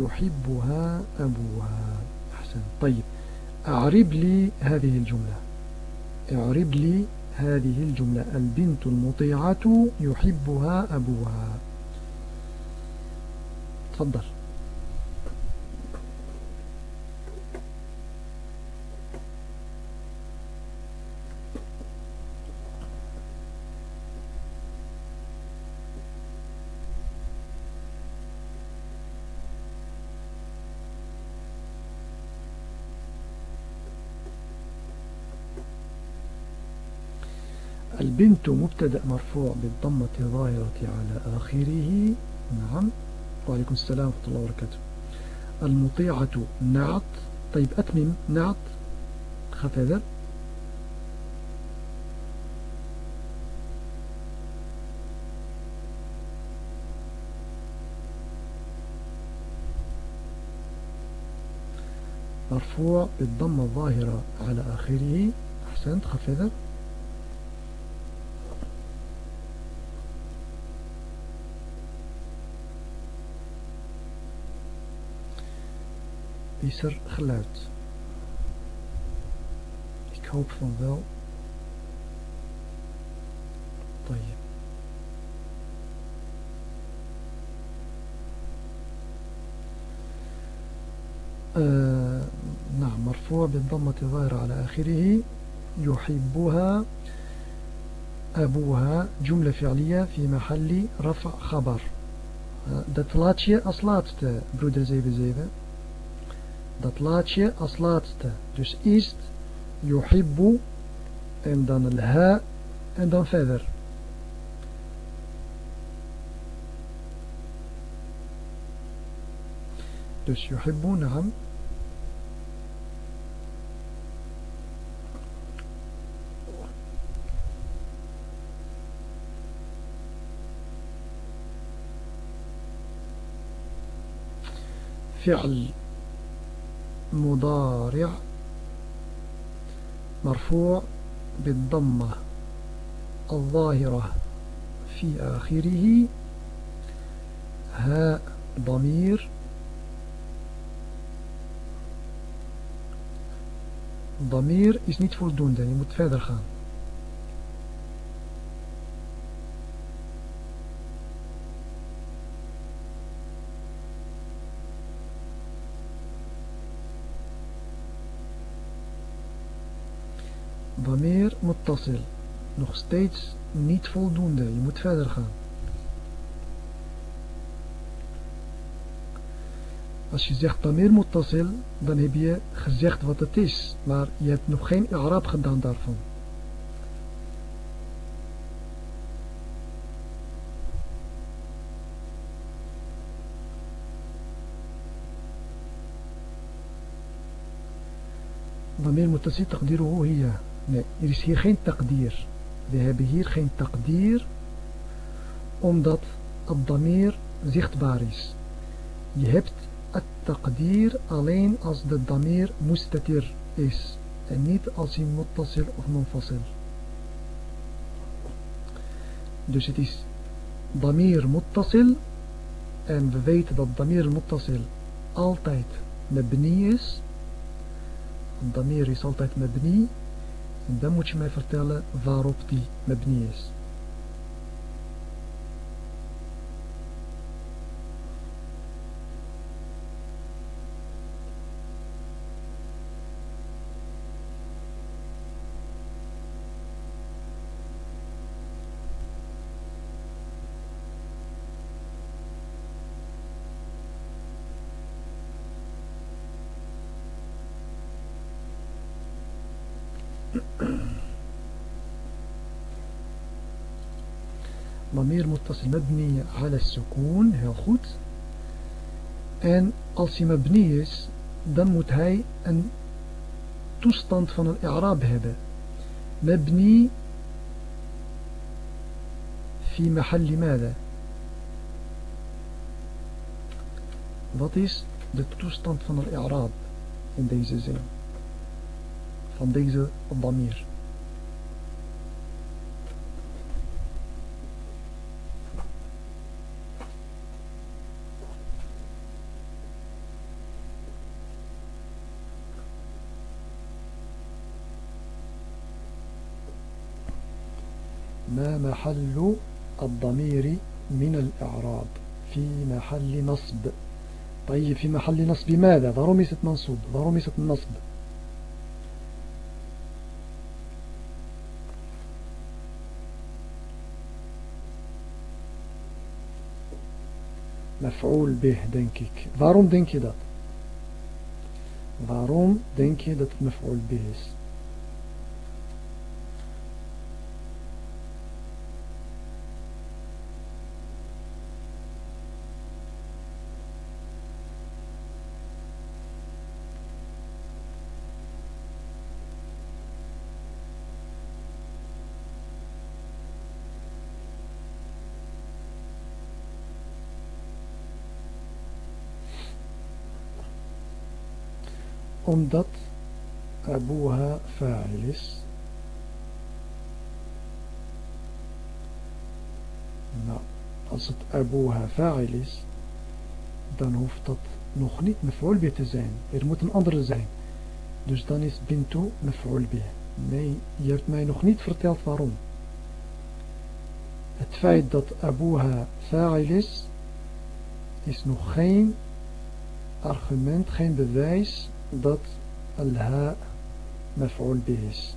يحبها أبوها. أحسن. طيب. أعرب لي هذه الجملة. أعرب لي هذه الجملة. البنت المطيعة يحبها أبوها. تفضل. البنت مبتدأ مرفوع بالضمة الظاهرة على آخره. نعم. وعليكم السلام ورحمة الله وبركاته. المطيعة نعت. طيب أتمم. نعت. خفذر مرفوع بالضمة الظاهرة على آخره. أحسنت. خفذر Er geluid? Ik hoop van wel. نعم مرفوع بالضمة الظاهرة على آخره يحبها أبوها جملة فعلية في محل رفع خبر dat laat je als laatste broeder 77 dat laatje als laatste. Dus eerst yuhibbu en dan al ha en dan verder. Dus yuhibbu naam. فعل مضارع مرفوع بالضمة الظاهرة في آخره ها ضمير ضمير is niet voldoende, je moet verder gaan. Damir muttasil. Nog steeds niet voldoende. Je moet verder gaan. Als je zegt Damir muttasil, dan heb je gezegd wat het is. Maar je hebt nog geen i'raab gedaan daarvan. ضمير متصل تقديره هي Nee, er is hier geen takdir. We hebben hier geen takdir, omdat het damir zichtbaar is. Je hebt het takdir alleen als de damir mustatir is. En niet als hij muttasil of munfasil. Dus het is damir muttasil. En we weten dat damir muttasil altijd mebni is. Damir is altijd mebni. Dan moet je mij vertellen waarop die mebni is. متصل مبني على السكون heel goed en als hij mabni is dan moet hij een toestand van een i'raab hebben mabni في محل ماذا wat is de toestand van een i'raab in deze zin van deze damir محل الضمير من الإعراب في محل نصب طيب في محل نصب ماذا ضرمست منصوب ضرمست النصب مفعول به je dat? Waarom denk je dat het maf'ul به? Omdat abuha fa'il is. Nou, als het abuha fa'il is, dan hoeft dat nog niet mef'ul te zijn. Er moet een andere zijn. Dus dan is bintu mef'ul Nee, je hebt mij nog niet verteld waarom. Het feit dat abuha fa'il is, is nog geen argument, geen bewijs dat al-ha maf'ul bih is.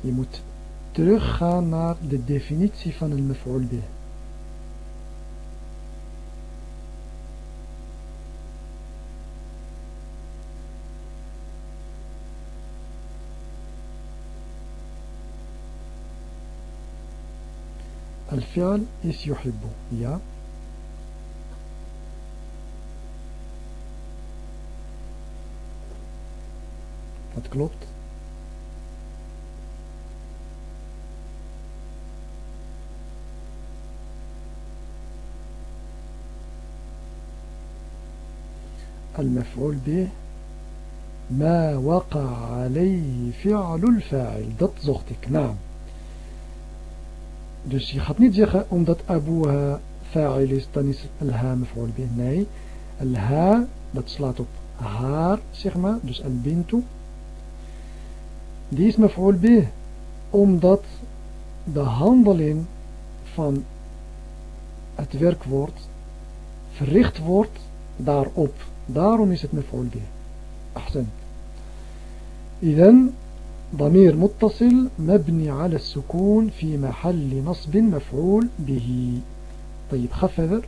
Je moet teruggaan naar de definitie van een maf'ul bih. الفعل is يحب ja het klopt. المفعول به ما وقع عليه فعل الفاعل. دات زوختك نعم dus je gaat niet zeggen omdat أبوها فاعل is الها مفعول به nee. الها dat slaat op haar zeg maar. البنتو die is maf'ul bih omdat de handeling van het werkwoord verricht wordt daarop. Daarom is het maf'ul bih. أحسنت إذن ضمير متصل مبني على السكون في محل نصب مفعول به طيب خفذر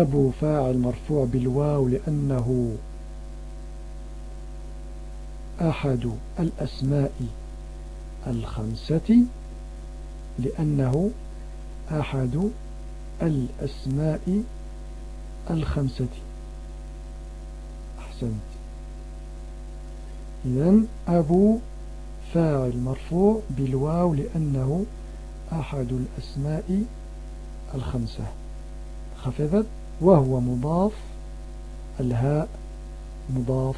أبو فاعل مرفوع بالواو لأنه أحد الأسماء الخمسة لأنه أحد الأسماء الخمسة. أحسنت. إذن أبو فاعل مرفوع بالواو لأنه أحد الأسماء الخمسة. خفضت وهو مضاف الهاء مضاف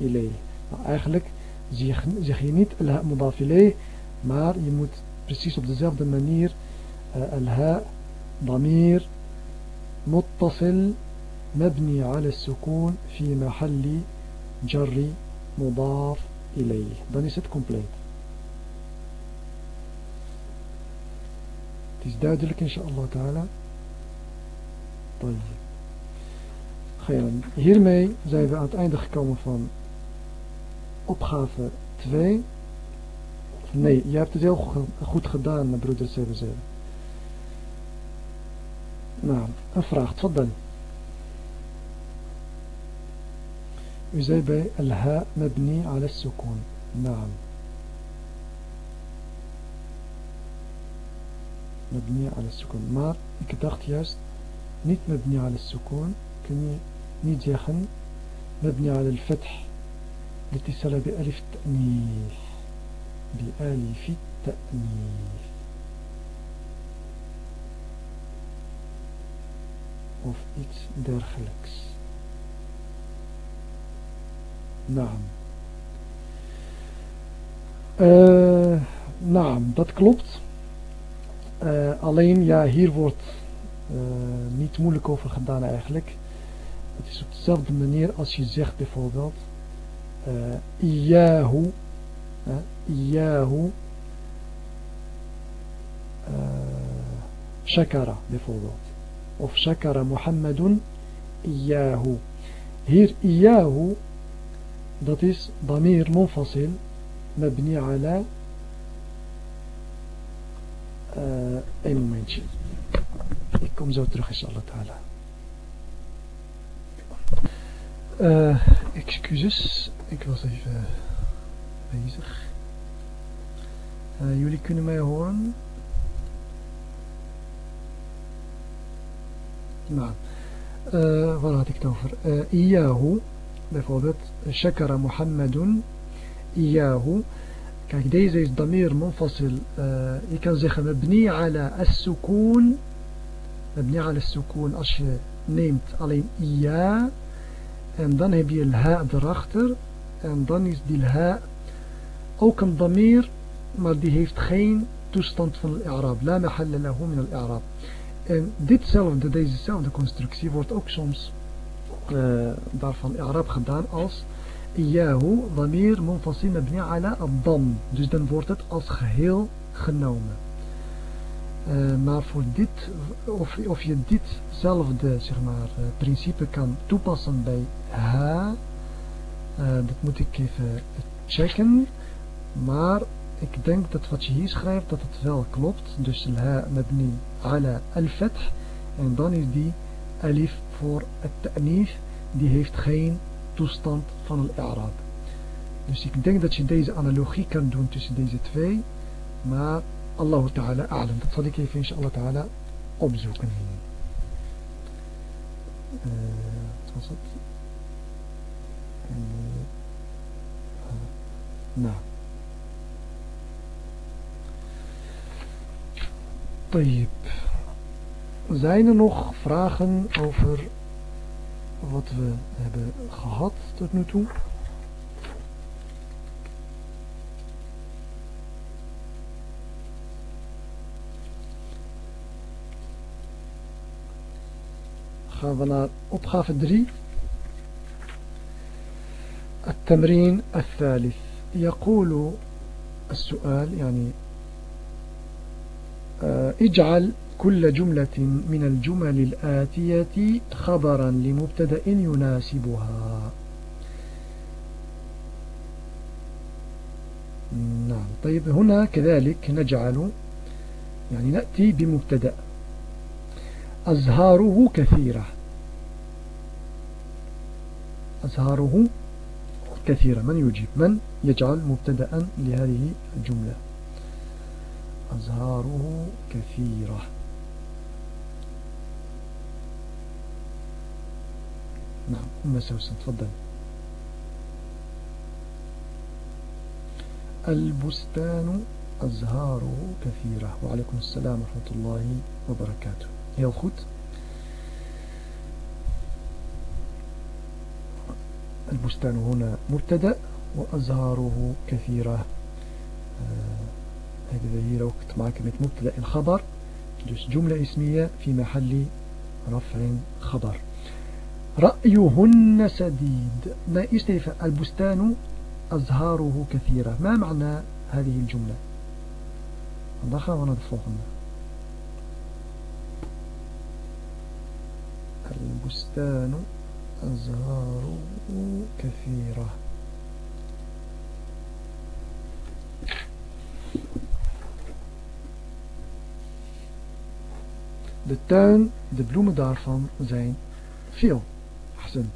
إليه nou, eigenlijk zeg, zeg je niet الهاء مضاف إليه maar je moet precies op dezelfde manier uh, الهاء ضمير متصل مبني على السكون في محل جر مضاف إليه dan is het compleet het is duidelijk inshallah ta'ala Hiermee zijn we aan het einde gekomen van opgave 2. Nee, je hebt het heel goed gedaan, broeder 77. Nou, een vraag, wat dan? U zei bij al-ha mabni ala sukun. Naam. Mabni ala sukun. Maar ik dacht juist نيت مبني على السكون كني نيت يخن مبني على الفتح لاتصال بألف تأنيف بألف التأنيف of iets dergelijks naam. Uh, naam, dat klopt. Uh, alleen ja, hier wordt niet moeilijk over gedaan eigenlijk. Het is op dezelfde manier als je zegt bijvoorbeeld uh, Iyahu uh, Iyahu uh, Shakara bijvoorbeeld. Of Shakara Muhammadun Iyahu. Hier Iyahu dat is ضمير منفصل مبني على een momentje ik kom zo terug inshallah ta'ala. Uh, excuses, ik was even bezig. Uh, jullie kunnen mij horen? Nou, uh, waar had ik het over? Uh, Iyahu, bijvoorbeeld, Shakara Muhammadun, Iyahu. Kijk, deze is damir munfasil. Uh, je kan zeggen, mabni ala as-sukoon مبني على السكون als je neemt alleen ja en dan heb je el ha erachter en dan is die ha ook een damir maar die heeft geen toestand van al-i'rab la mahalla lahu min al-i'rab en ditzelfde, dezezelfde constructie wordt ook soms uh, daarvan i'rab gedaan als iyahu damir munfasil mabni ala ad-dam dus dan wordt het als geheel genomen Uh, maar voor dit, of, of je ditzelfde zeg maar, uh, principe kan toepassen bij ha, uh, dat moet ik even checken. Maar ik denk dat wat je hier schrijft, dat het wel klopt. Dus ha mabni ala al-fath. En dan is die alif voor het ta'nif, die heeft geen toestand van al-i'rab. Dus ik denk dat je deze analogie kan doen tussen deze twee. Maar Allah Ta'ala A'lam. Dat zal ik even inshallah Ta'ala opzoeken. Uh, wat was het? Eh, ah, nou. Zijn er nog vragen over wat we hebben gehad tot nu toe? Gaan we naar opgave 3 التمرين الثالث. يقول السؤال يعني اجعل كل جملة من الجمل الآتية خبرا لمبتدأ يناسبها. نعم. طيب هنا كذلك نجعل يعني نأتي بمبتدأ. أزهاره كثيرة. أزهاره كثيرة. من يجيب؟ من يجعل مبتدأ لهذه الجملة. أزهاره كثيرة. نعم أم سوسن تفضل. البستان أزهاره كثيرة. وعليكم السلام ورحمة الله وبركاته. Heel goed. البستان هنا مبتدا وأزهاره كثيرة ook te maken met mubtada en khabar dus jumla ismiya fi mahalli raf'in khabar رأيهن سديد ما استيفى البستان أزهاره كثيرة ما معنى هذه الجملة dan gaan we البستان أزهاره كثيرة De tuin, de bloemen daarvan zijn veel. Ahsend.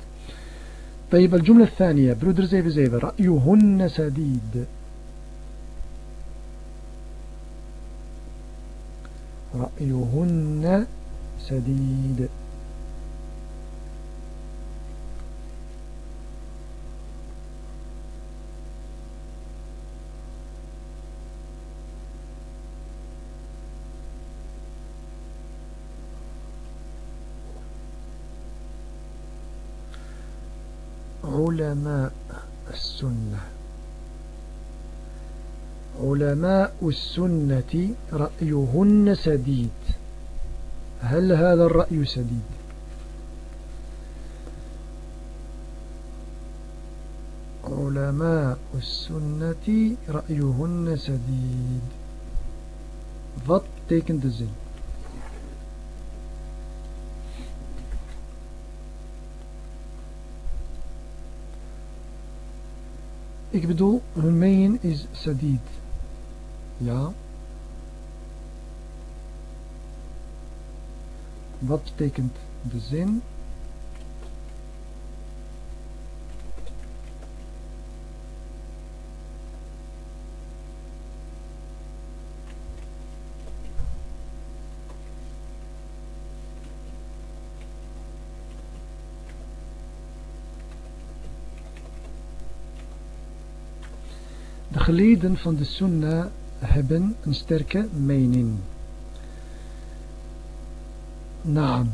طيب الجملة الثانية برودر زيف زيف رأيهن سديد رأيهن سديد علماء السنة. علماء السنة رأيهن سديد. هل هذا الرأي سديد؟ علماء السنة رأيهن سديد. Wat betekent de zin? Ik bedoel, hun mening is sadid. Ja. Wat betekent de zin? Geleden van de sunnah hebben een sterke mening. Naam.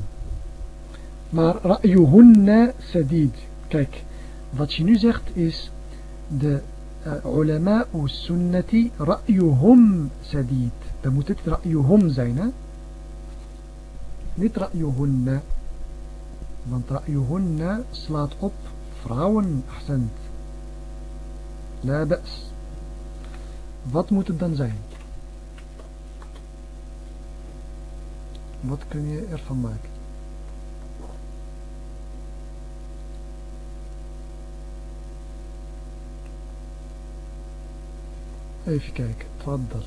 Maar ra'yuhunna sadid. Kijk, wat je nu zegt is de uh, ulama sunnati ra'yuhum sadid. Dan moet het ra'yuhum zijn, hè? Niet ra'yuhunna. Want ra'yuhunna slaat op vrouwen. Ahsend. La ba's. Wat moet het dan zijn? Wat kun je ervan maken? Even kijken, tfaddal.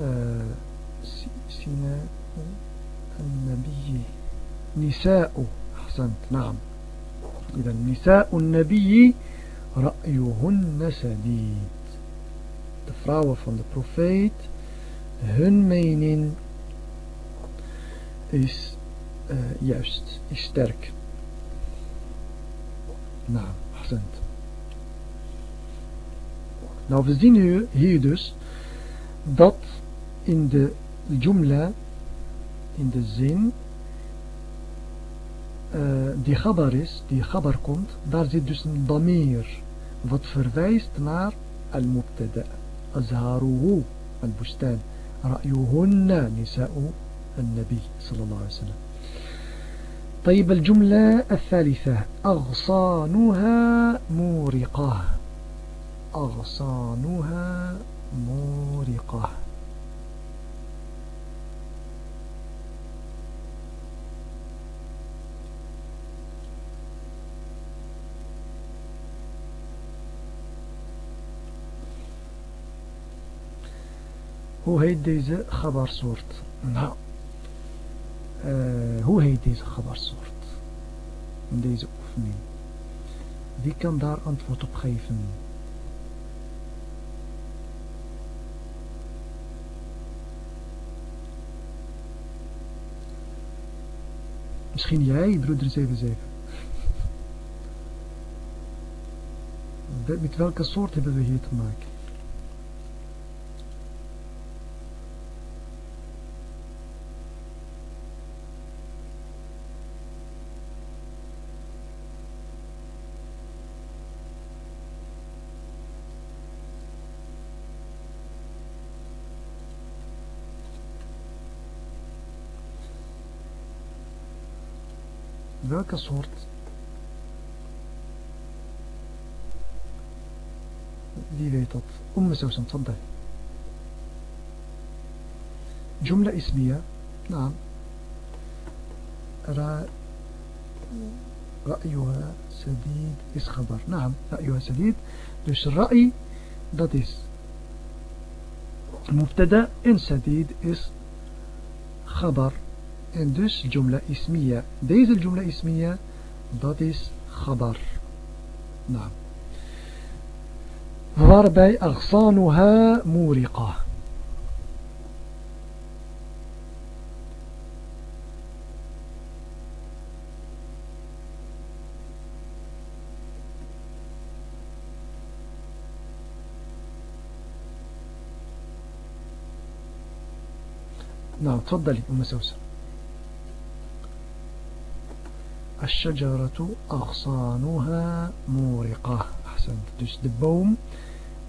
Uh, Sina, النبي نساء أحسنت نعم إذا نساء النبي رأيهن سديد de vrouwen van de profeet hun mening is uh, juist, is sterk. Nou, accent. Nou, we zien hier, hier dus dat in de jumla, in de zin, uh, die gabar is, die gabar komt, daar zit dus een damir, wat verwijst naar al-mubtada. Azharuhu al-bustan. رأيهن نساء النبي صلى الله عليه وسلم طيب الجملة الثالثة أغصانها مورقة أغصانها مورقة Hoe heet deze gabarsoort? Nou, uh, hoe heet deze gabarsoort? In deze oefening. Wie kan daar antwoord op geven? Misschien jij, broeder 77. Met welke soort hebben we hier te maken? Welke soort wie weet dat سوسن تفضل جملة اسمية. نعم. رأيها سديد is خبر. نعم رأيها سديد. dus رأي dat is. مبتدا en سديد is خبر. En dus jumla ismiya. Deze jumla ismiya, dat is khabar. Nou. Waarbij aghsanuha muriqa. نعم تفضلي أم سوسن الشجرة أغصانها مورقة أحسنت dus de boom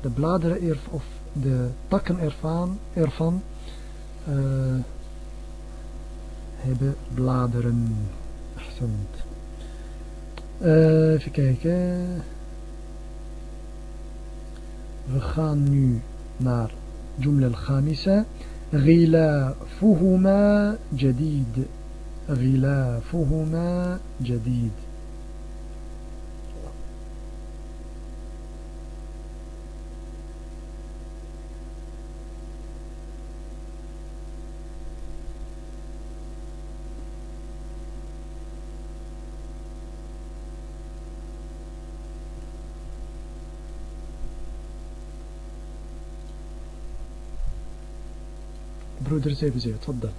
de bladeren of de takken ervan, ervan uh, hebben bladeren أحسنت uh, even kijken we gaan nu naar جملة الخامسة غلافهما جديد غلافهما جديد. برودر زي بزي تفضل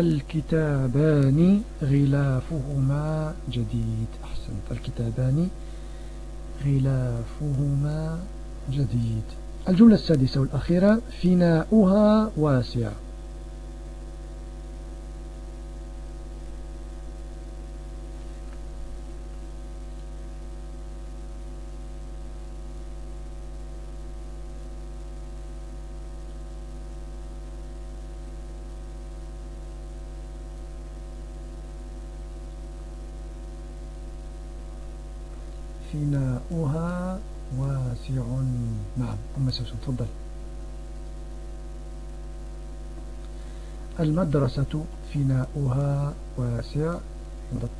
الكتابان غلافهما جديد. أحسنت. الكتابان غلافهما جديد. الجملة السادسة والأخيرة فناؤها واسع فناؤها واسع نعم أم سوسن تفضل المدرسة فناؤها واسع. en dat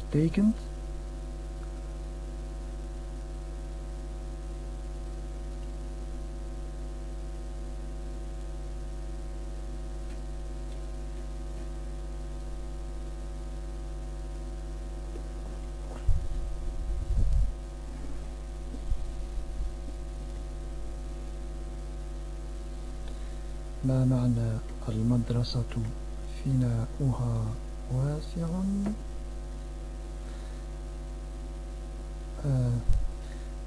ما معنى المدرسة فناؤها واسع uh,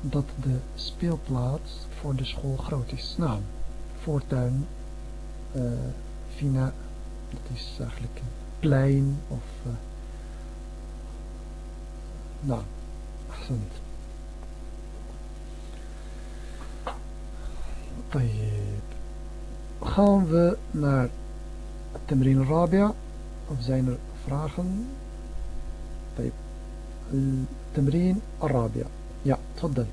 dat de speelplaats voor de school groot is. Nou, voortuin, uh, fina, dat is eigenlijk een plein of uh, nou, accent. طيب gaan we naar التمرين الرابع of zijn er طيب التمرين الرابع. يا تفضل.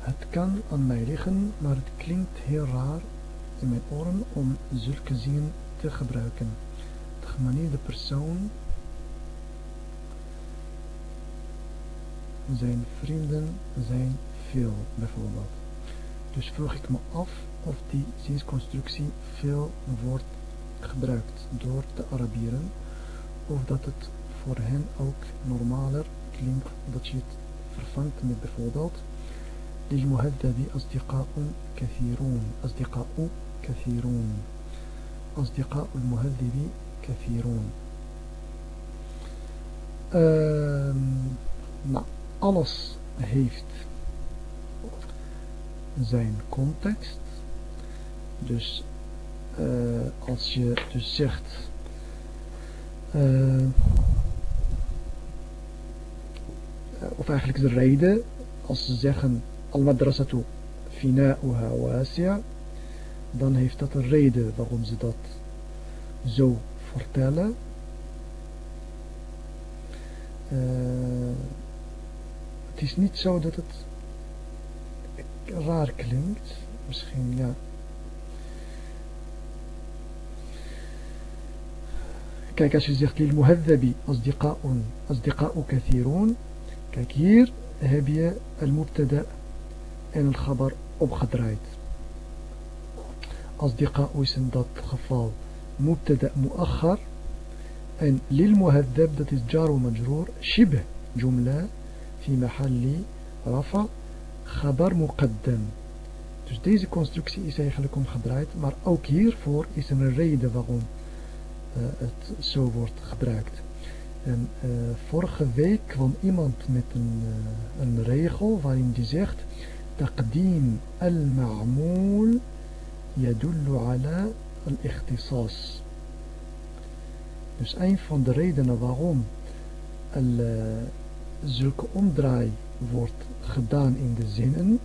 Het kan aan mij maar het klinkt heel raar in mijn oren om zulke zinnen te gebruiken. De gemanierde persoon, zijn vrienden zijn veel bijvoorbeeld. Dus vroeg ik me af of die zinsconstructie veel wordt gebruikt door de Arabieren of dat het voor hen ook normaler klinkt dat je het vervangt met bijvoorbeeld للمهذب أصدقاء كثيرون أصدقاء كثيرون أصدقاء المهذب كثيرون nou, alles heeft zijn context. Dus uh, als je dus zegt uh, of eigenlijk de reden als ze zeggen al-madrasatu fina'uha wasi'a dan heeft dat een reden waarom ze dat zo vertellen. Uh, het is niet zo dat het raar klinkt. Misschien, ja. Kijk, als je zegt lil muhadhabi asdiqa'un asdiqa'u kathirun. Kijk, hier heb je al-mubtada en een gabar opgedraaid. Als diqa is in dat geval mubtada muakhar en lil muhaddab dat is jaru majroor shibh jumla fi mahalli rafa gabar muqaddam. Dus deze constructie is eigenlijk omgedraaid, maar ook hiervoor is er een reden waarom uh, het zo wordt gebruikt. En uh, vorige week kwam iemand met een, uh, een regel waarin die zegt تقديم المعمول يدل على الاختصاص dus een van de redenen waarom zulke omdraai wordt gedaan in de zinnen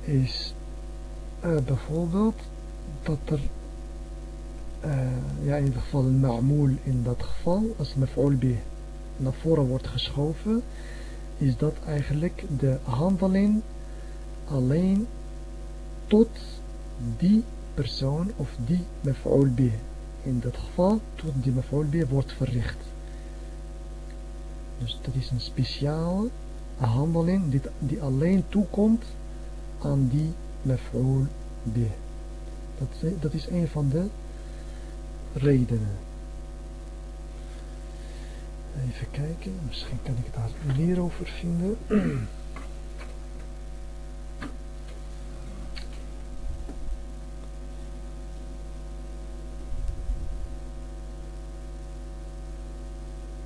is uh, bijvoorbeeld dat er uh, ja in ieder geval een ma'moel in dat geval als maf'ul bih naar voren wordt geschoven is dat eigenlijk de handeling alleen tot die persoon of die maf'ul bih. In dat geval tot die maf'ul bih wordt verricht. Dus dat is een speciale handeling die, alleen toekomt aan die maf'ul bih. Dat is een van de redenen. Even kijken, misschien kan ik daar meer over vinden.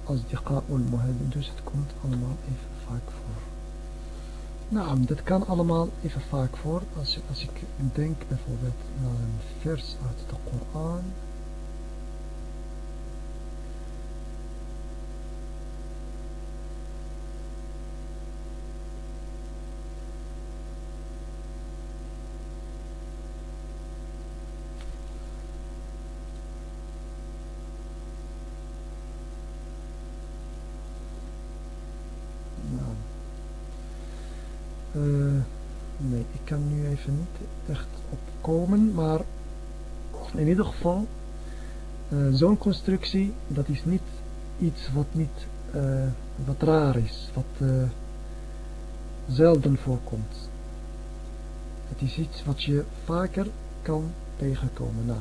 أصدقاء المهاجر dus het komt allemaal even vaak voor. Nou, dat kan allemaal even vaak voor. Als, als ik denk bijvoorbeeld naar een vers uit de Koran. kan nu even niet echt opkomen, maar in ieder geval, uh, zo'n constructie, dat is niet iets wat niet, uh, wat raar is, wat zelden voorkomt. Het is iets wat je vaker kan tegenkomen. Nou,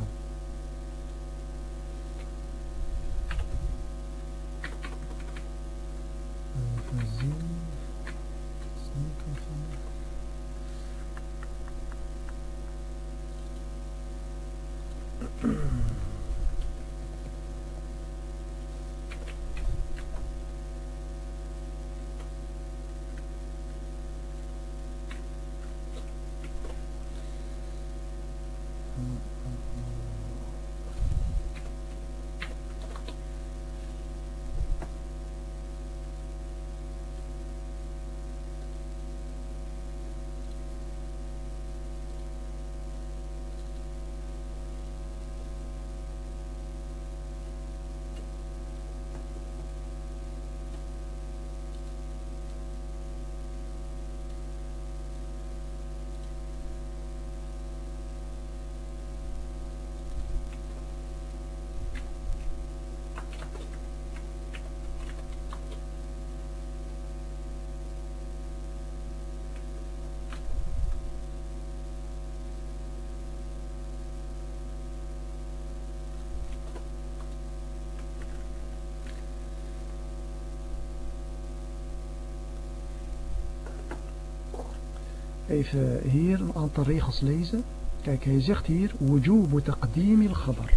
even hier een aantal regels lezen. Kijk, hij zegt hier, wujubu taqdim al-khabar.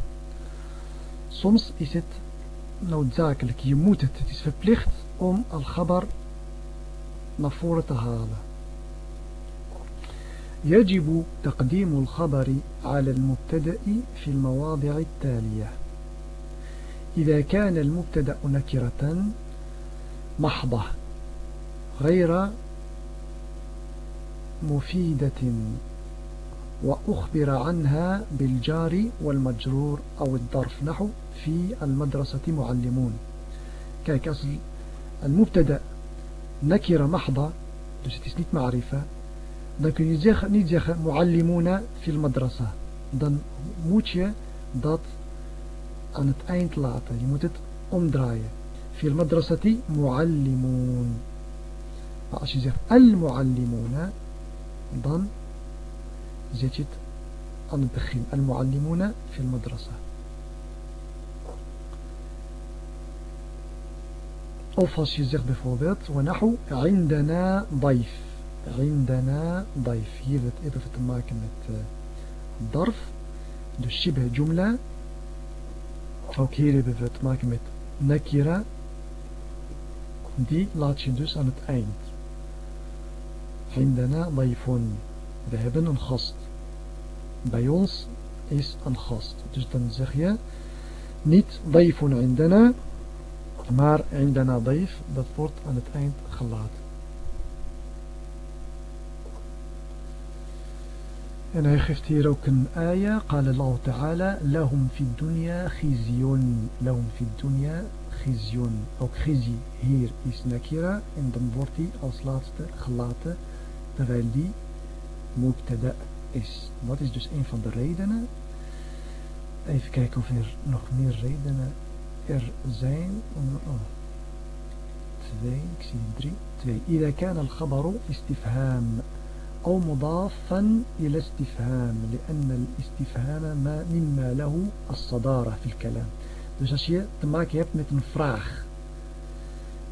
Soms is het noodzakelijk, je moet het, het is verplicht om al-khabar naar voren te halen. يجب تقديم الخبر على المبتدأ في المواضع التالية إذا كان المبتدأ نكرة محضة غير مفيدة وأخبر عنها بالجار والمجرور أو الظرف. نحو في المدرسة معلمون. كيك أصل المبتدا نكرة محضة niet معرفة. zeggen, niet zeggen معلمون في المدرسة. dan moet je dat aan het eind het omdraaien في المدرسة معلمون. maar als je zegt المعلمون. Dan zet je het aan het begin. Al-muallimuna fil madrasa. Of als je zegt bijvoorbeeld, ونحو عندنا ضيف. عندنا ضيف. Hier het even te maken met uh, darf. Dus shibh jumla. Ook hier hebben we te maken met nakira. Die laat je dus aan het eind. عندنا ضيف we hebben een gast bij ons is een gast dus dan zeg je niet ضيف عندنا maar عندنا ضيف dat wordt aan het eind gelaten En hij geeft hier ook een ayah. قال الله تعالى لهم في الدنيا خزي لهم في الدنيا خزي ook khizi hier is nakira en dan wordt hij als laatste gelaten terwijl die mubtada is. Dat is dus een van de redenen. Even kijken of er nog meer redenen er zijn. Oh. Twee, ik zie drie. Twee. إذا كان الخبر استفهام أو مضافا إلى استفهام لأن الاستفهام ما مما له الصدارة في الكلام. Dus als je te maken hebt met een vraag.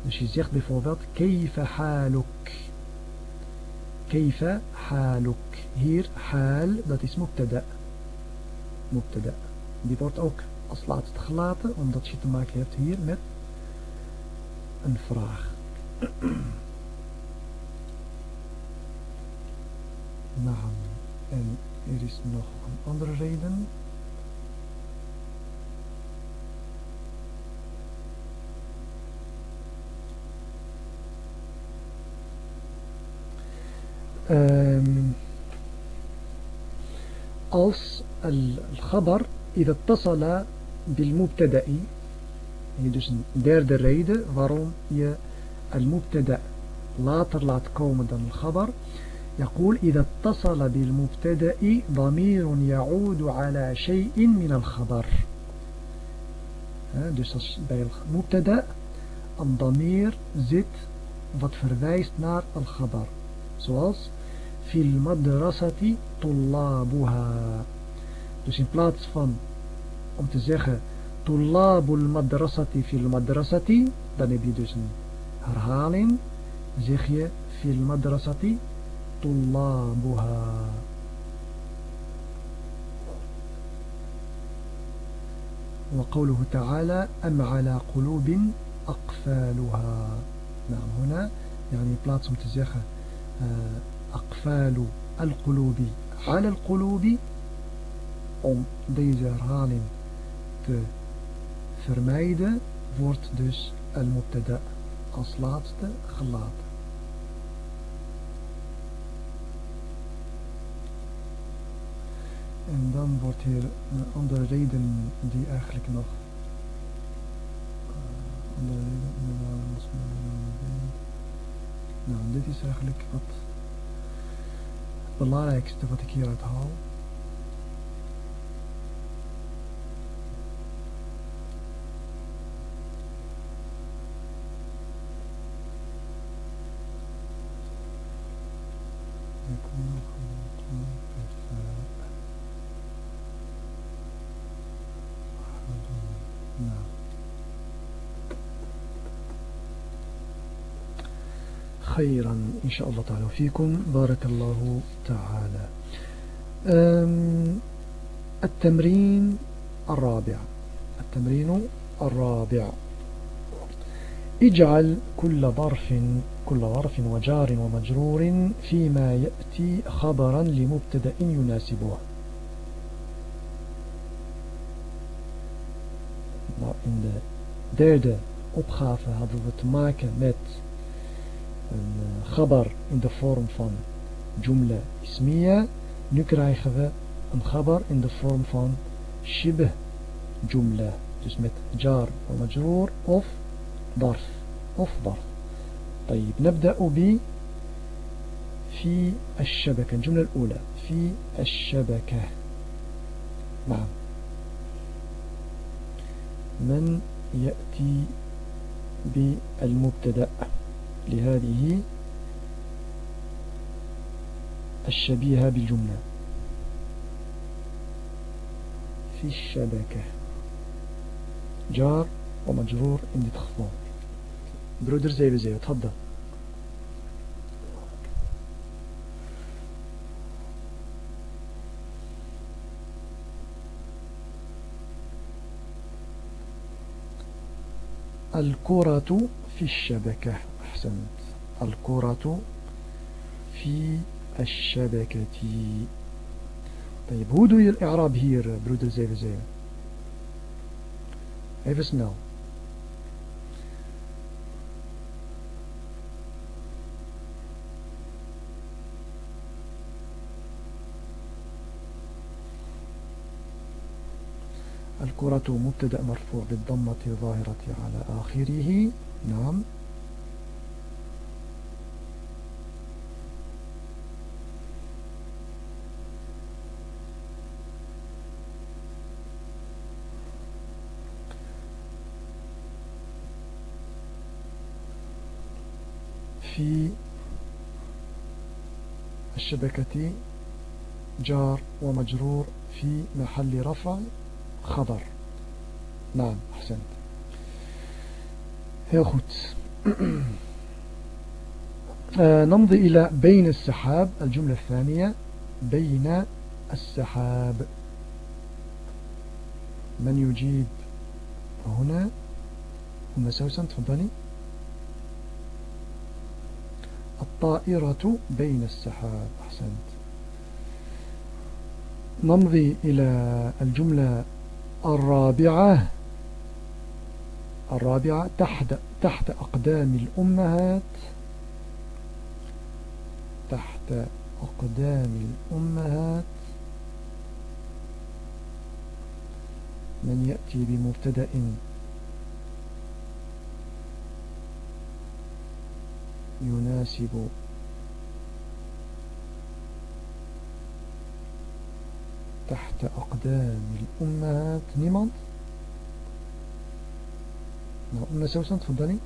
Dus je zegt bijvoorbeeld كيف حالك كيف حالك hier حال dat is مبتدا مبتدا die wordt ook als laatste gelaten omdat je te maken hebt hier met een vraag nou en er is nog een andere reden als الخبر إذا اتصل بالمبتدأ يعني هي dus een derde reden waarom je المبتدأ. later laat komen dan الخبر. يقول إذا اتصل بالمبتدأ ضمير يعود على شيء من الخبر. dus als bij المبتدأ الضمير zit wat نار الخبر. zoals fil madrasati tullabuha dus in plaats van om te zeggen tullabul madrasati fil madrasati dan heb je dus een herhaling zeg je fil madrasati طلابها وقوله تعالى أم على قلوب أقفالها نعم هنا يعني plaats om te zeggen أقفال القلوب على القلوب om deze herhaling te vermijden wordt dus al-mubtada als laatste gelaten. En dan wordt hier een andere reden die eigenlijk nog uh, andere reden nou dit is eigenlijk wat belangrijkste wat ik hieruit haal خيرا إن شاء الله تعالى فيكم. بارك الله تعالى. التمرين الرابع. التمرين الرابع. اجعل كل ظرف كل ظرف وجار ومجرور فيما يأتي خبرا لمبتدأ يناسبه. In de derde opgave hadden we te maken met een uh, gabar in de vorm van jumla ismiya. Nu krijgen we een gabar in de vorm van shibh jumla. Dus met jar of majroor of ظرف of ظرف. طيب نبدأ ب في الشبكة الجملة الأولى في الشبكة نعم من يأتي بالمبتدأ لهذه الشبيهة بالجملة. في الشبكة. جار ومجرور in dit geval broeder 77 تفضل. الكرة في الشبكة. أحسنت. الكرة في الشبكة. طيب hoe doe je الإعراب hier broeder 77 even snel الكرة مبتدأ مرفوع بالضمة الظاهرة على آخره. نعم في الشبكة جار ومجرور في محل رفع خبر. نعم أحسنت. heel goed نمضي إلى بين السحاب الجملة الثانية بين السحاب. من يجيب هنا؟ أم سوسن تفضلي. الطائرة بين السحاب. أحسنت. نمضي إلى الجملة الرابعة. الرابعة تحت تحت أقدام الأمهات. تحت أقدام الأمهات. من يأتي بمبتدأ يناسب تحت أقدام الأمهات niemand nou أم سوسن تفضلي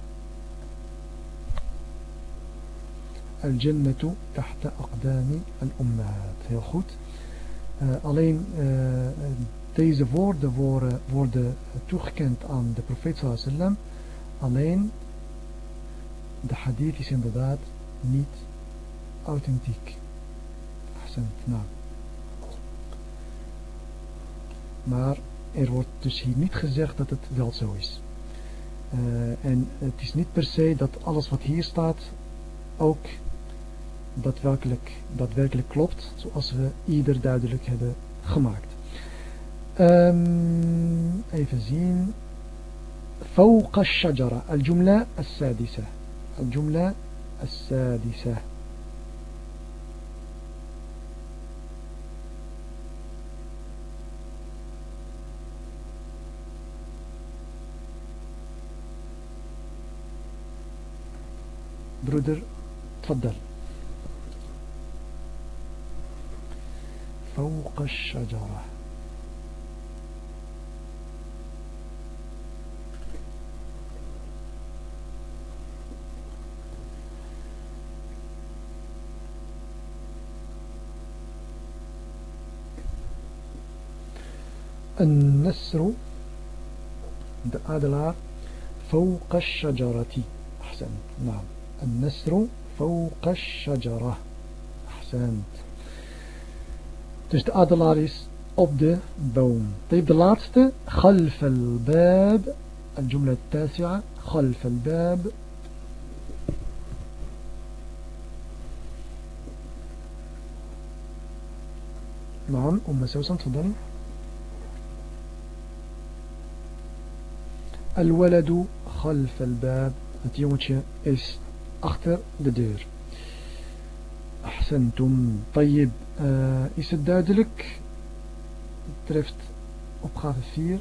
الجنة تحت أقدام الأمهات heel goed uh, alleen uh, deze woorden worden, worden toegekend aan de profeet sallam alleen de hadith is inderdaad niet authentiek Ahsend, nou Maar er wordt dus hier niet gezegd dat het wel zo is. Uh, en het is niet per se dat alles wat hier staat ook daadwerkelijk, daadwerkelijk klopt, zoals we ieder duidelijk hebben gemaakt. Um, even zien. فوق الشجرة الجملة السادسة الجملة السادسة. برودر تفضل. فوق الشجرة. النسر de فوق الشجرة أحسن نعم النسر فوق الشجرة أحسنت Dus de adelaar is op de boom. طيب de laatste. خلف الباب. الجملة التاسعة. خلف الباب. نعم أم سوسن تفضلي. الولد خلف الباب. Het jongetje is achter de deur. Ahsantum. Tayyib. Uh, is het duidelijk? Betreft opgave 4.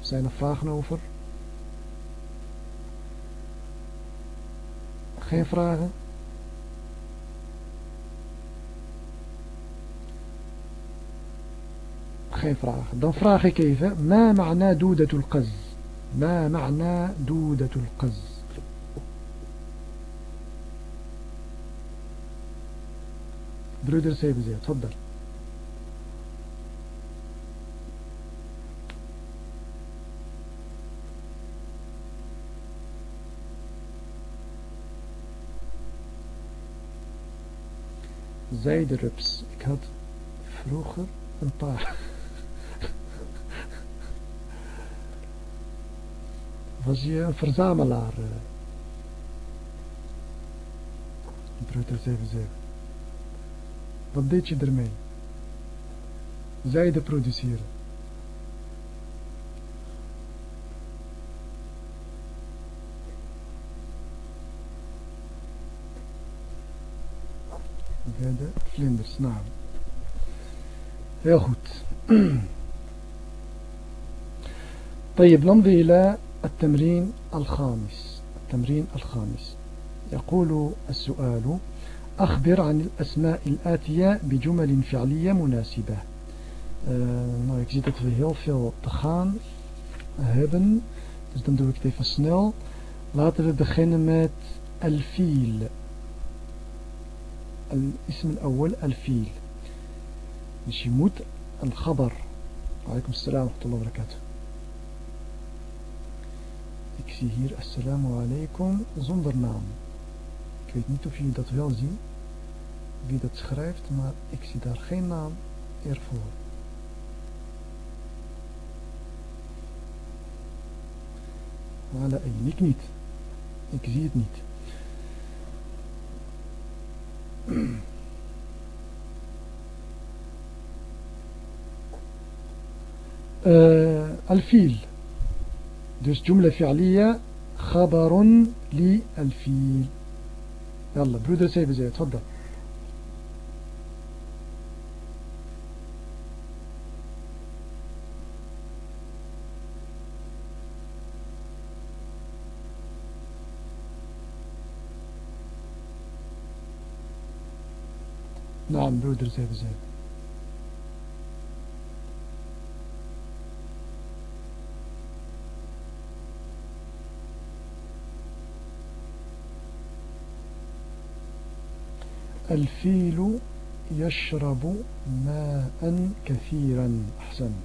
Zijn er vragen over? Geen vragen? Geen vragen. Dan vraag ik even. Ma ma'na doedatul qaz? Ma ma'na doedatul qaz? برودر سيف زياد تفضل Zijderups. Ik had vroeger een paar. Was je een verzamelaar? Bruder 77. Wat deed je ermee? Zijde produceren. de vlinders. Nou, heel goed. طيب نمضي إلى التمرين الخامس. التمرين الخامس. يقول السؤال أخبر عن الأسماء الآتية بجمل فعلية مناسبة. Э, نو ik zie dat we heel veel te gaan hebben. Dus dan doe ik het even snel. Laten we beginnen met الفيل الاسم الأول الفيل مش يموت الخبر عليكم السلام ورحمة الله وبركاته Ik zie hier assalamu alaikum zonder naam. Ik weet niet of jullie dat wel zien, wie dat schrijft, maar ik zie daar geen naam ervoor. Voilà, en ik niet. Ik zie het niet. Uh, الفيل Dus jumla fi'liya khabarun li al-fiil. يلا برودر سيف زي تفضل نعم برودر سيف زي الفيل يشرب ماء كثيرا. أحسنت.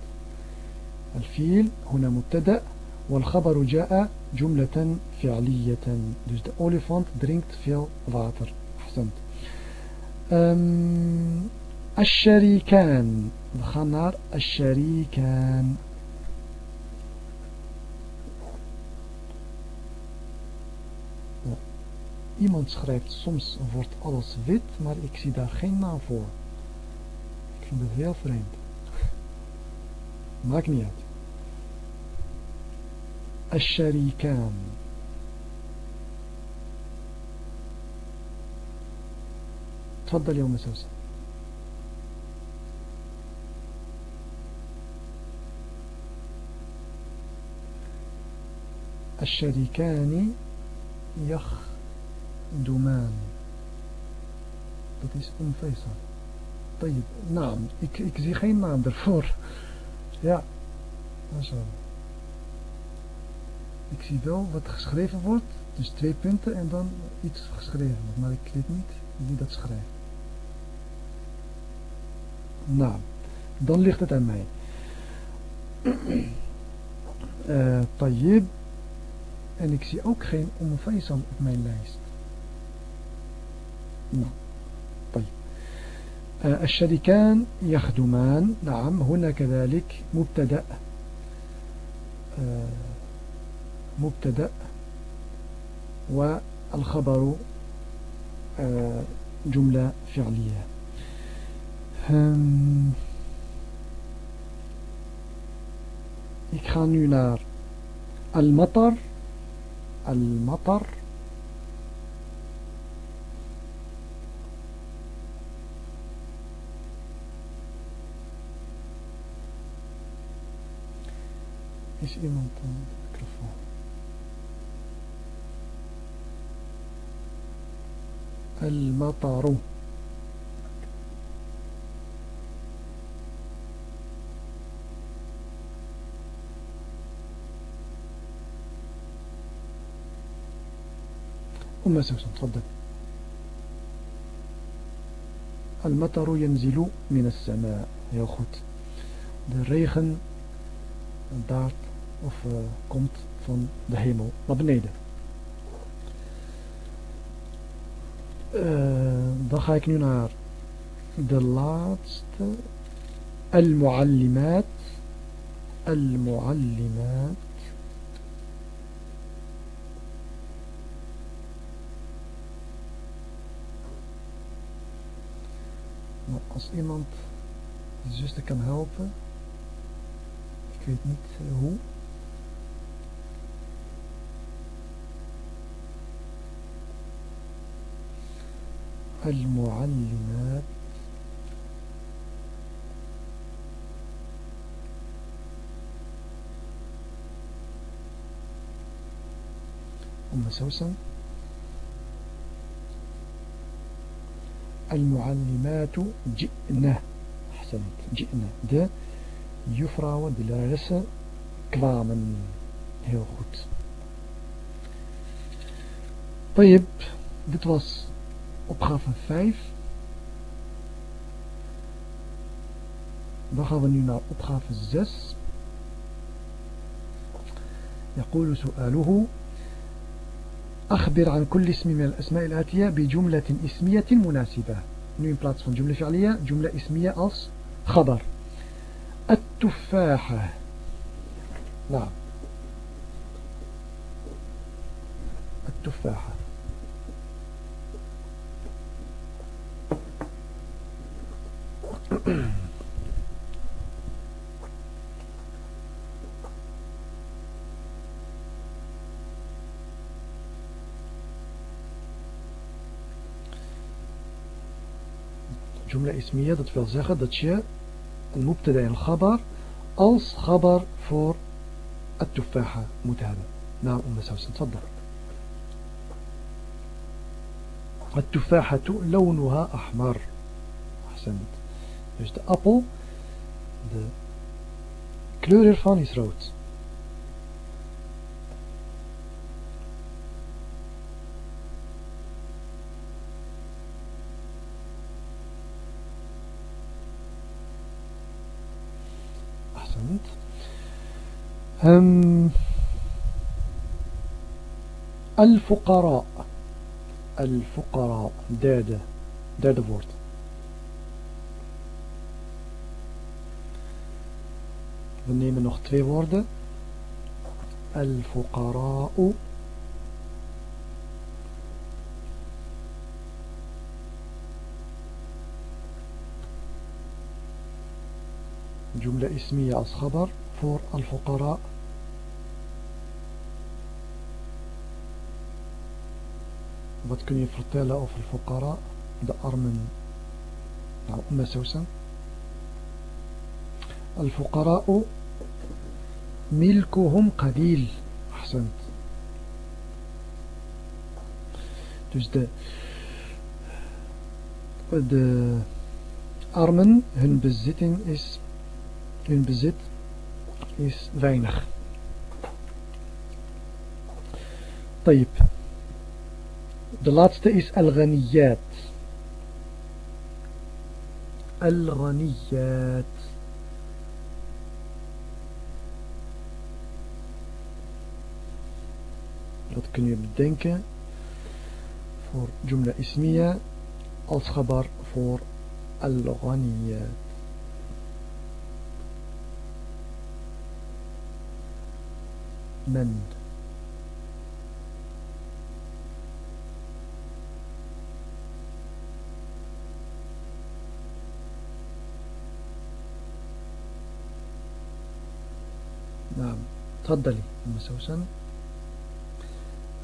الفيل هنا مبتدأ والخبر جاء جملة فعلية. Dus de olifant drinkt veel water. أحسنت. الشريكان. Naar الشريكان. Iemand schrijft soms wordt alles wit, maar ik zie daar geen naam voor. Ik vind het heel vreemd. Maakt niet uit. الشريكان تفضل يا أم سوسن الشريكان domein. Dat is een faisal. Tayyip, naam. Ik, zie geen naam ervoor. Ja, zo. Ik zie wel wat geschreven wordt. Dus twee punten en dan iets geschreven wordt. Maar ik weet niet wie dat schrijft. Nou, dan ligt het aan mij. uh, En ik zie ook geen omvijzal op mijn lijst. Nou طيب الشريكان يخدمان نعم هنا كذلك مبتدأ. مبتدأ. والخبر جملة فعلية. Ik Al-Matar. Al-Matar. Is iemand een microfoon? أم سمسم تفضل. المطر ينزل من السماء يا أخوت الريخن دارت. Of uh, komt van de hemel naar beneden. Uh, dan ga ik nu naar de laatste. Al-muallimat. Al-muallimat. Maar als iemand de zuster kan helpen, ik weet niet uh, hoe. المعلمات. أم سوسن المعلمات جئنا. أحسنت. جئنا. ده يفرى ودلالس. كلاما. هيو خط طيب. دي opgave 5 dan gaan we nu naar opgave 6 يقول سؤاله أخبر عن كل اسم من الأسماء الآتية بجملة اسمية مناسبة. Nu in plaats van جملة فعلية جملة اسمية als خبر. التفاحة. نعم. التفاحة jumla ismiya, dat wil zeggen dat je een mubtada en khabar als khabar voor التفاحة moet hebben. نعم أم سوسن تفضل التفاحة لونها أحمر Ahsend. Dus de appel, de kleur ervan is rood. Ahsend. هم الفقراء. الفقراء. دادا دادا فورد نيمن نوغ تري وورده الفقراء. جملة اسمية أصخبر خبر. Voor الفقراء Wat kun je vertellen over de fokara, de armen? Nou, Umma Sousan. الفقراء ملكهم قليل أحسنت dus de de armen hun bezitting is hun bezit is weinig. Tayyip. De laatste is al-ghaniyat. Al-ghaniyat. Wat kun je bedenken voor Jumla Ismiya als gebar voor al-ghaniyat. من نعم. تفضلي أم سوسن.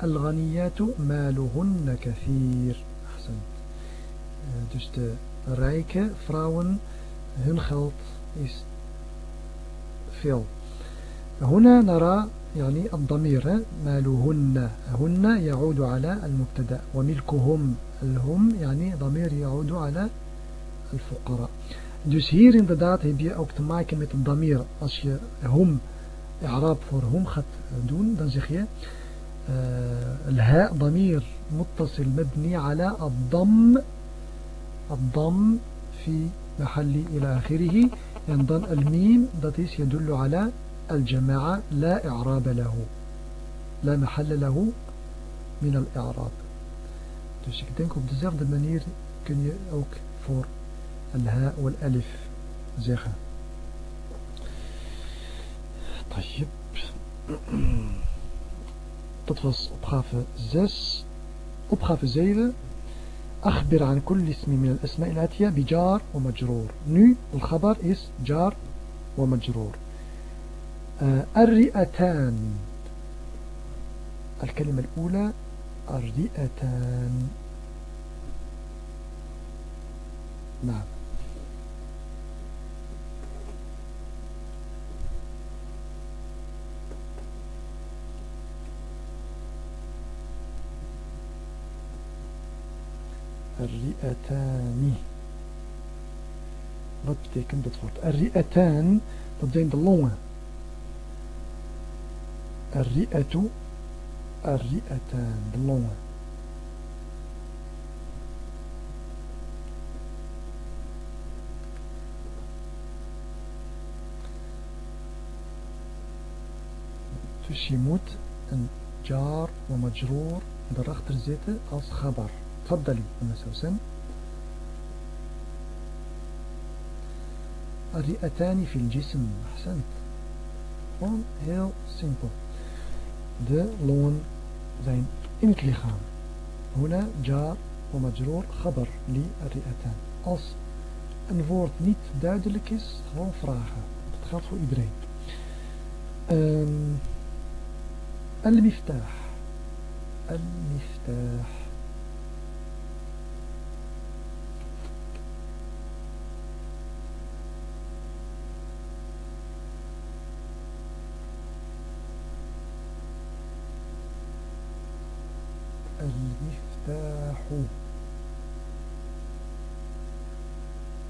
الغنيات مالهن كثير. أحسنت. dus de rijke vrouwen hun geld is veel هنا نرى يعني الضمير مالهن هن يعود على المبتدا وملكهم الهم يعني ضمير يعود على الفقراء. Dus hier inderdaad heb je ook te maken met een damir als je hum إعراب voor هم gaat doen dan zeg je الهاء ضمير متصل مبني على الضم الضم في محل إلى آخره en dan الميم dat is يدل على الجماعة لا إعراب له لا محل له من الإعراب. Dus ik denk op dezelfde manier kun الهاء والألف zeggen طيب. dat was opgave 6 opgave 7 أخبر عن كل اسم من الأسماء الآتية بجار ومجرور. نو الخبر is جار ومجرور. الرئتان. الكلمة الأولى الرئتان. نعم. الرئتان. wat betekent dat woord الرئتان dat zijn de longen الرئة الرئتان de longen dus je moet een jar of majroor erachter zetten als تفضلي أم سوسن الرئتان في الجسم أحسنت gewoon heel simpel de longen zijn in het lichaam هنا جار ومجرور خبر للرئتان als een woord niet duidelijk is gewoon vragen dat geldt voor iedereen um, المفتاح المفتاح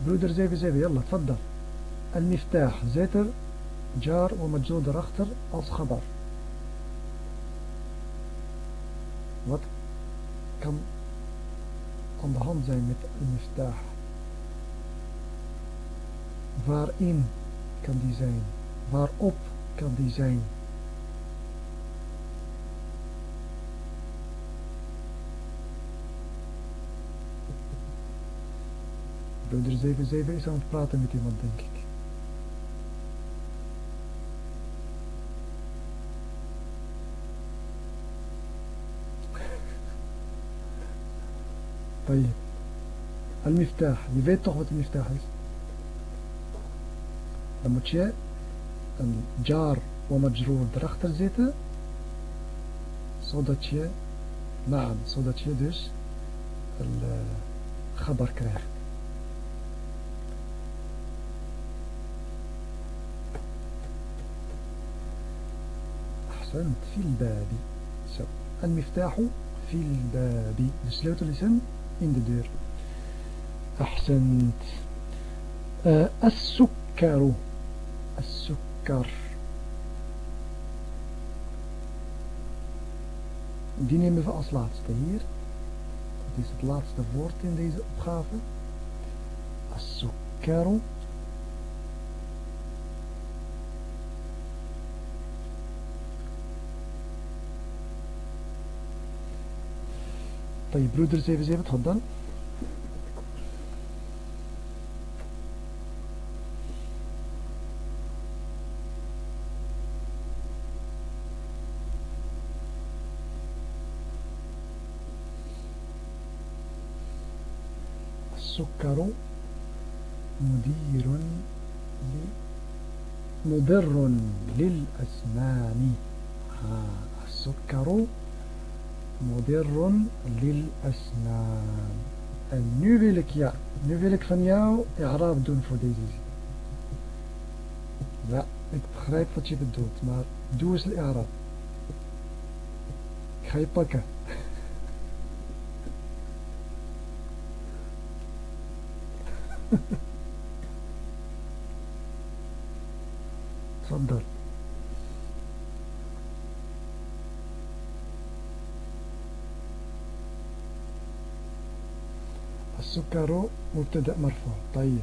المفتاح broeder 77 يلا تفضل المفتاح زيتر جار ومجرور erachter als خبر wat kan aan de hand zijn met المفتاح waarin kan die zijn waarop kan die zijn Broeder 77 is aan het praten met iemand, denk ik. طيب المفتاح je weet toch wat miftah is dan moet je een jar majroor erachter zetten zodat je naam zodat je dus een uh, khabar krijgt فهمت في الباب. So, المفتاح في الباب. السلوت الاسم in the أحسنت. uh, السكر. السكر. دي نيمي في أصل هير دي سبلاتس دي فورت in deze opgave. السكر طيب برودر 77 تفضل. السكر مدير مضر للأسنان. السكر مضر للأسنان En nu wil ik, ja, nu wil ik van jou i'raab doen voor deze zin. Ja, ik begrijp wat je bedoelt, maar doe eens i'raab. Ik ga je pakken. السكر مبتدأ مرفوع. طيب.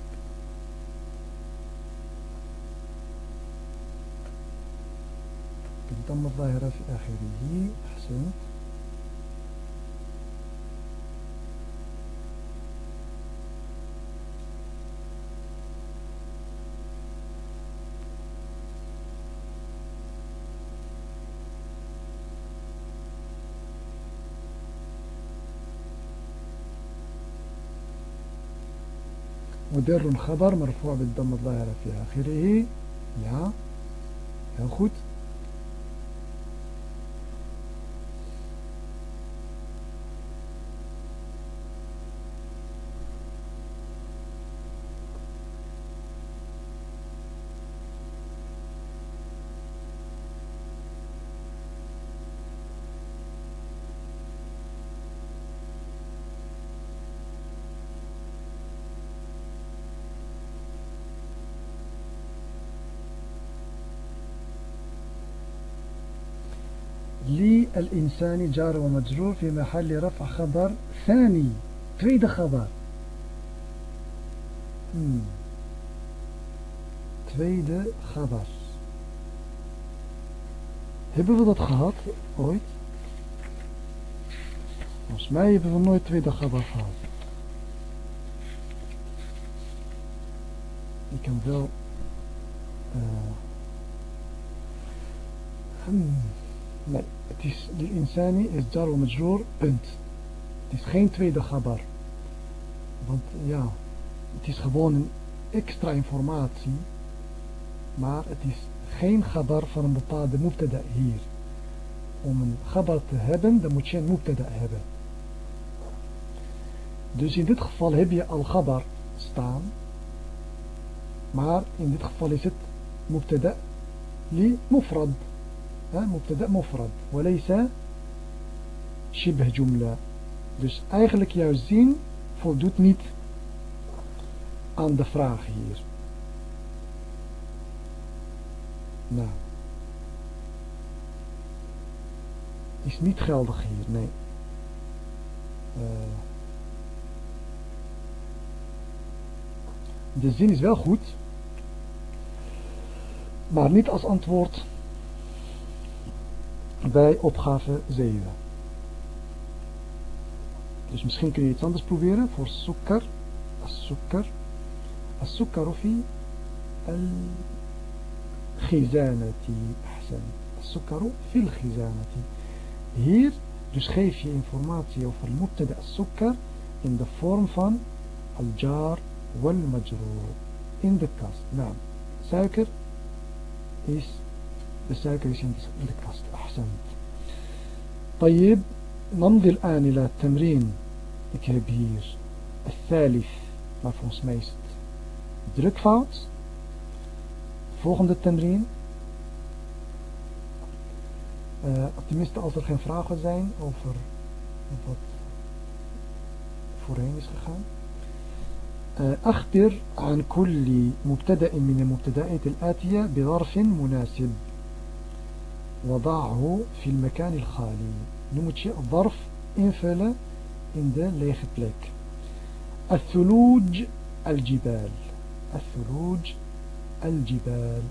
بالضم الظاهرة في آخره. أحسنت مدر خبر مرفوع بالضم الظاهرة في آخره. يا. ياخد الإنسان جار ومجرور في محل رفع خبر ثاني tweede خبر hmm. tweede خبر hebben we dat gehad ooit volgens mij hebben we nooit tweede خبر gehad ik kan wel uh, hmm. nee het is, de insani is wa majroor, punt. Het is geen tweede gabar. Want ja, het is gewoon een extra informatie. Maar het is geen gabar van een bepaalde mubtada hier. Om een gabar te hebben, dan moet je een mubtada hebben. Dus in dit geval heb je al gabar staan. Maar in dit geval is het mubtada li mufrad. مبتدا مفرد وليس شبه جملة dus eigenlijk jouw zin voldoet niet aan de vraag hier? Nou. Is niet geldig hier, nee. Uh, de zin is wel goed, maar niet als antwoord bij opgave 7. Dus misschien kun je iets anders proberen voor suiker. As-sukkar. As-sukkar fi al gizanati. As-sukkar fi al-ghizanati. Hier dus geef je informatie over moeten de suiker in de vorm van al-jar wal-majroor. In de kast. Nou, suiker is de kast. أحسنت. طيب نمضي الآن إلى التمرين ik heb hier الثالث maar volgens mij is het drukfout volgende temrien uh, tenminste als er geen vragen zijn over wat voorheen is gegaan أخبر عن كل مبتدأ من المبتدأات الآتية بظرف مناسب وضعه في المكان الخالي. nu moet je ظرف invullen in de lege plek الثلوج الجبال. الثلوج الجبال.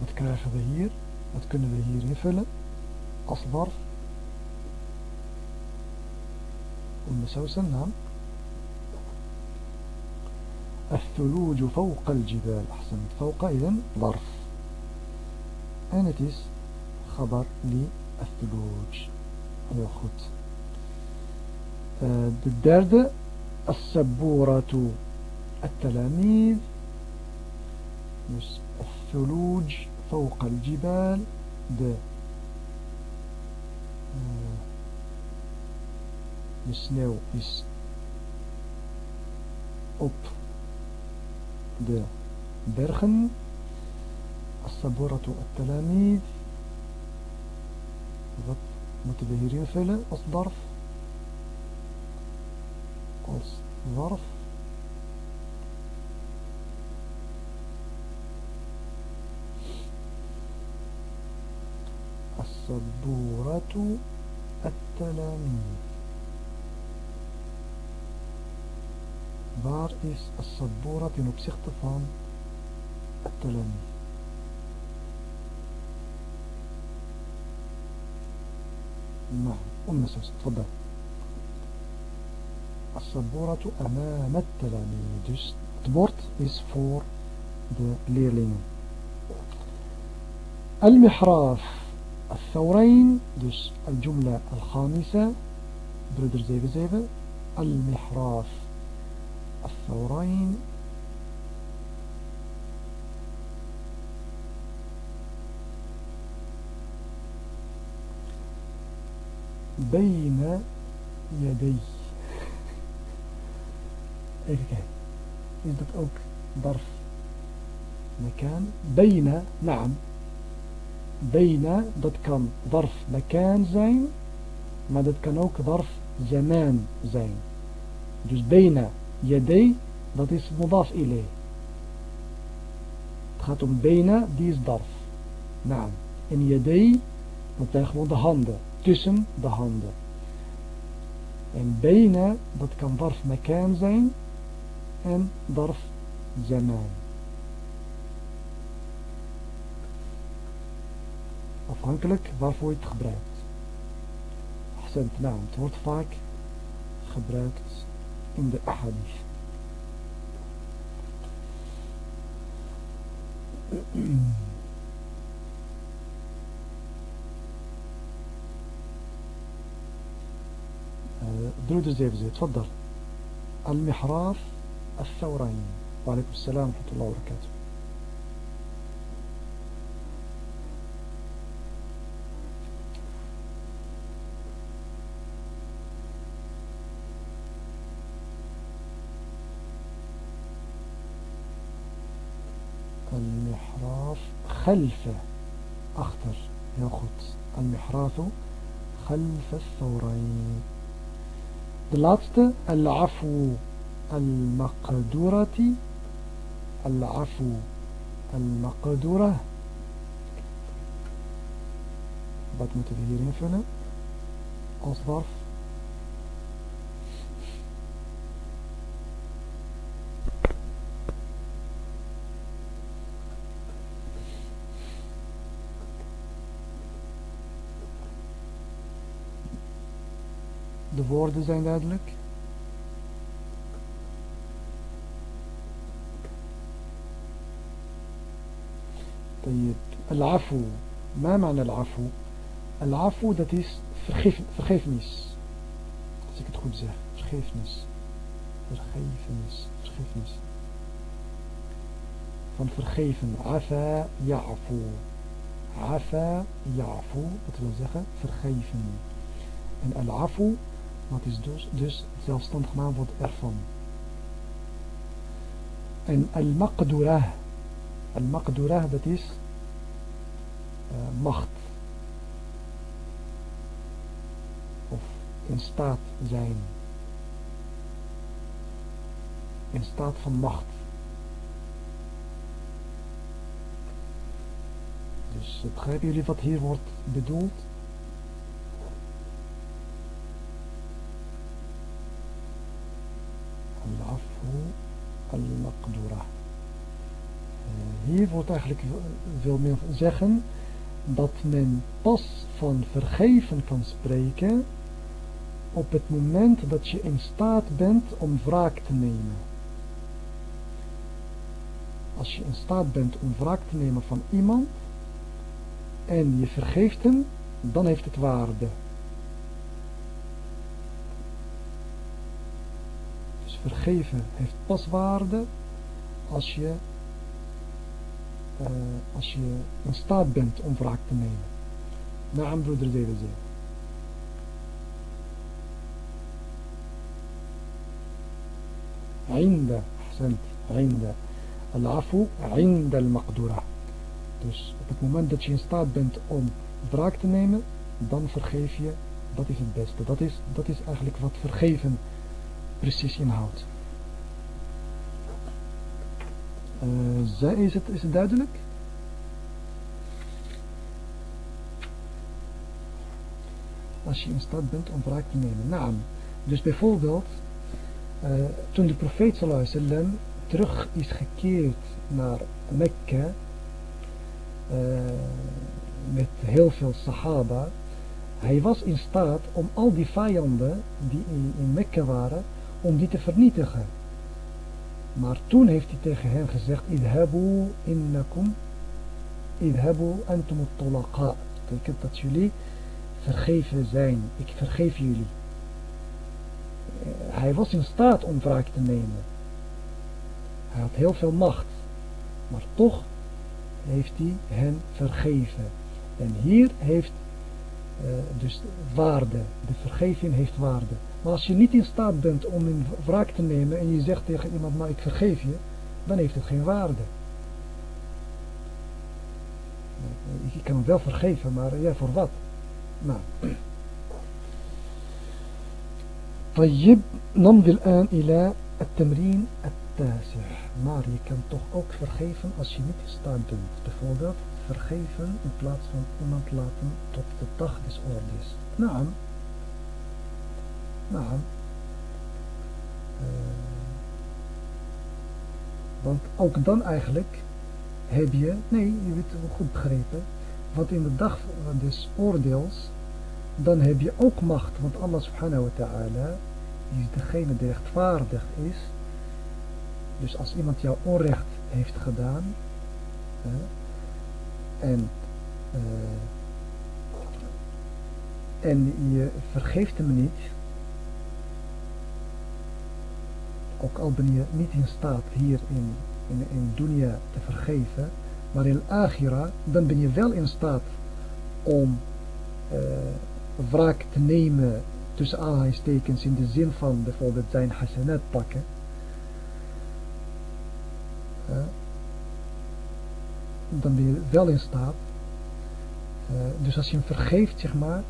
wat krijgen we hier wat kunnen we hier invullen als ظرف نعم. الثلوج فوق الجبال. أحسنت. فوق إذن ظرف. انتيس خبر لي الثلوج هو خط آه، الدرد السبورة التلاميذ الثلوج فوق الجبال. د آه، السنو اس أوب. د برخن. الصبورة التلاميذ. بالضبط. متبهرين فعلا. الظرف الظرف الصبورة التلاميذ. بار إس الصبورة نبسخ تفهم التلاميذ نعم أم سوس تفضل. السبورة أمام التلاميذ. Het bord is voor de leerlingen المحراف الثورين dus الجملة الخامسة. برودر 77 المحراف الثورين Bene jedei. Even kijken. Is dat ook darf mekaan? Bene, naam. Bijna dat kan Barf Mekaan zijn, maar dat kan ook Barf zemaan zijn. Dus Bene Yedei, dat is Mudaf ile. Het gaat om bijna. die is darf. Naam. En Yedei, dat zijn gewoon de handen tussen de handen. En bijna, dat kan darf mekaan zijn, en darf zaman. Afhankelijk waarvoor je het gebruikt. Nou, het wordt vaak gebruikt in de ahadith. درود الزيفزي تفضل. المحراف الثورين وعليكم السلام ورحمة الله وبركاته. المحراف خلف أخطر ياخد المحراث خلف الثورين de laatste العفو المقدورة العفو المقدورة wat moeten we hier invullen als ظرف woorden zijn duidelijk. طيب العفو ما معنى العفو العفو dat is vergeef, vergeefnis als ik het goed zeg vergeefnis vergeefnis vergeefnis van vergeven afa ya'fu afa ya'fu dat wil zeggen vergeven en al-afu dat is dus, dus het zelfstandig naamwoord ervan en al-maqdurah Al-Maqdurah, dat is uh, macht. Of in staat zijn. In staat van macht. Dus begrijpen jullie wat hier wordt bedoeld? Al-Afu al-Maqdurah. hier wordt eigenlijk veel meer zeggen dat men pas van vergeven kan spreken op het moment dat je in staat bent om wraak te nemen. Als je in staat bent om wraak te nemen van iemand en je vergeeft hem, dan heeft het waarde. Dus vergeven heeft pas waarde als je uh, als je in staat bent om wraak te nemen. Naam broeder Zedezee. عند أحسنت عند العفو عند المقدورة dus op het moment dat je in staat bent om wraak te nemen dan vergeef je dat is het beste dat is, dat is eigenlijk wat vergeven precies inhoudt Uh, is, het, is het duidelijk? Als je in staat bent om wraak te nemen. Nou, dus bijvoorbeeld, uh, toen de profeet sallam terug is gekeerd naar Mekka, uh, met heel veel sahaba, hij was in staat om al die vijanden die in, in Mekka waren, om die te vernietigen. Maar toen heeft hij tegen hen gezegd, idhabu innakum, idhabu antum tolaqa. Betekent dat jullie vergeven zijn. Ik vergeef jullie. Eh, hij was in staat om wraak te nemen. Hij had heel veel macht. Maar toch heeft hij hen vergeven. En hier heeft uh, dus waarde. De vergeving heeft waarde. Maar als je niet in staat bent om een wraak te nemen en je zegt tegen iemand, nou ik vergeef je, dan heeft het geen waarde. Je kan hem wel vergeven, maar ja, voor wat? Nou. طيب نمضي الآن إلى التمرين التاسع maar je kan toch ook vergeven als je niet in staat bent bijvoorbeeld vergeven in plaats van iemand laten tot de dag des oordeels. Nou Nou, uh, want ook dan eigenlijk heb je, nee, je hebt het goed begrepen, want in de dag des oordeels, dan heb je ook macht, want Allah subhanahu wa ta'ala is degene die rechtvaardig is. Dus als iemand jou onrecht heeft gedaan, hè, en, uh, en je vergeeft hem niet, ook al ben je niet in staat hier in, in, in dunya te vergeven, maar in akhira, dan ben je wel in staat om uh, wraak te nemen tussen aanhalingstekens in de zin van bijvoorbeeld zijn hasanat pakken. Uh, dan ben je wel in staat. Uh, dus als je hem vergeeft, zeg maar,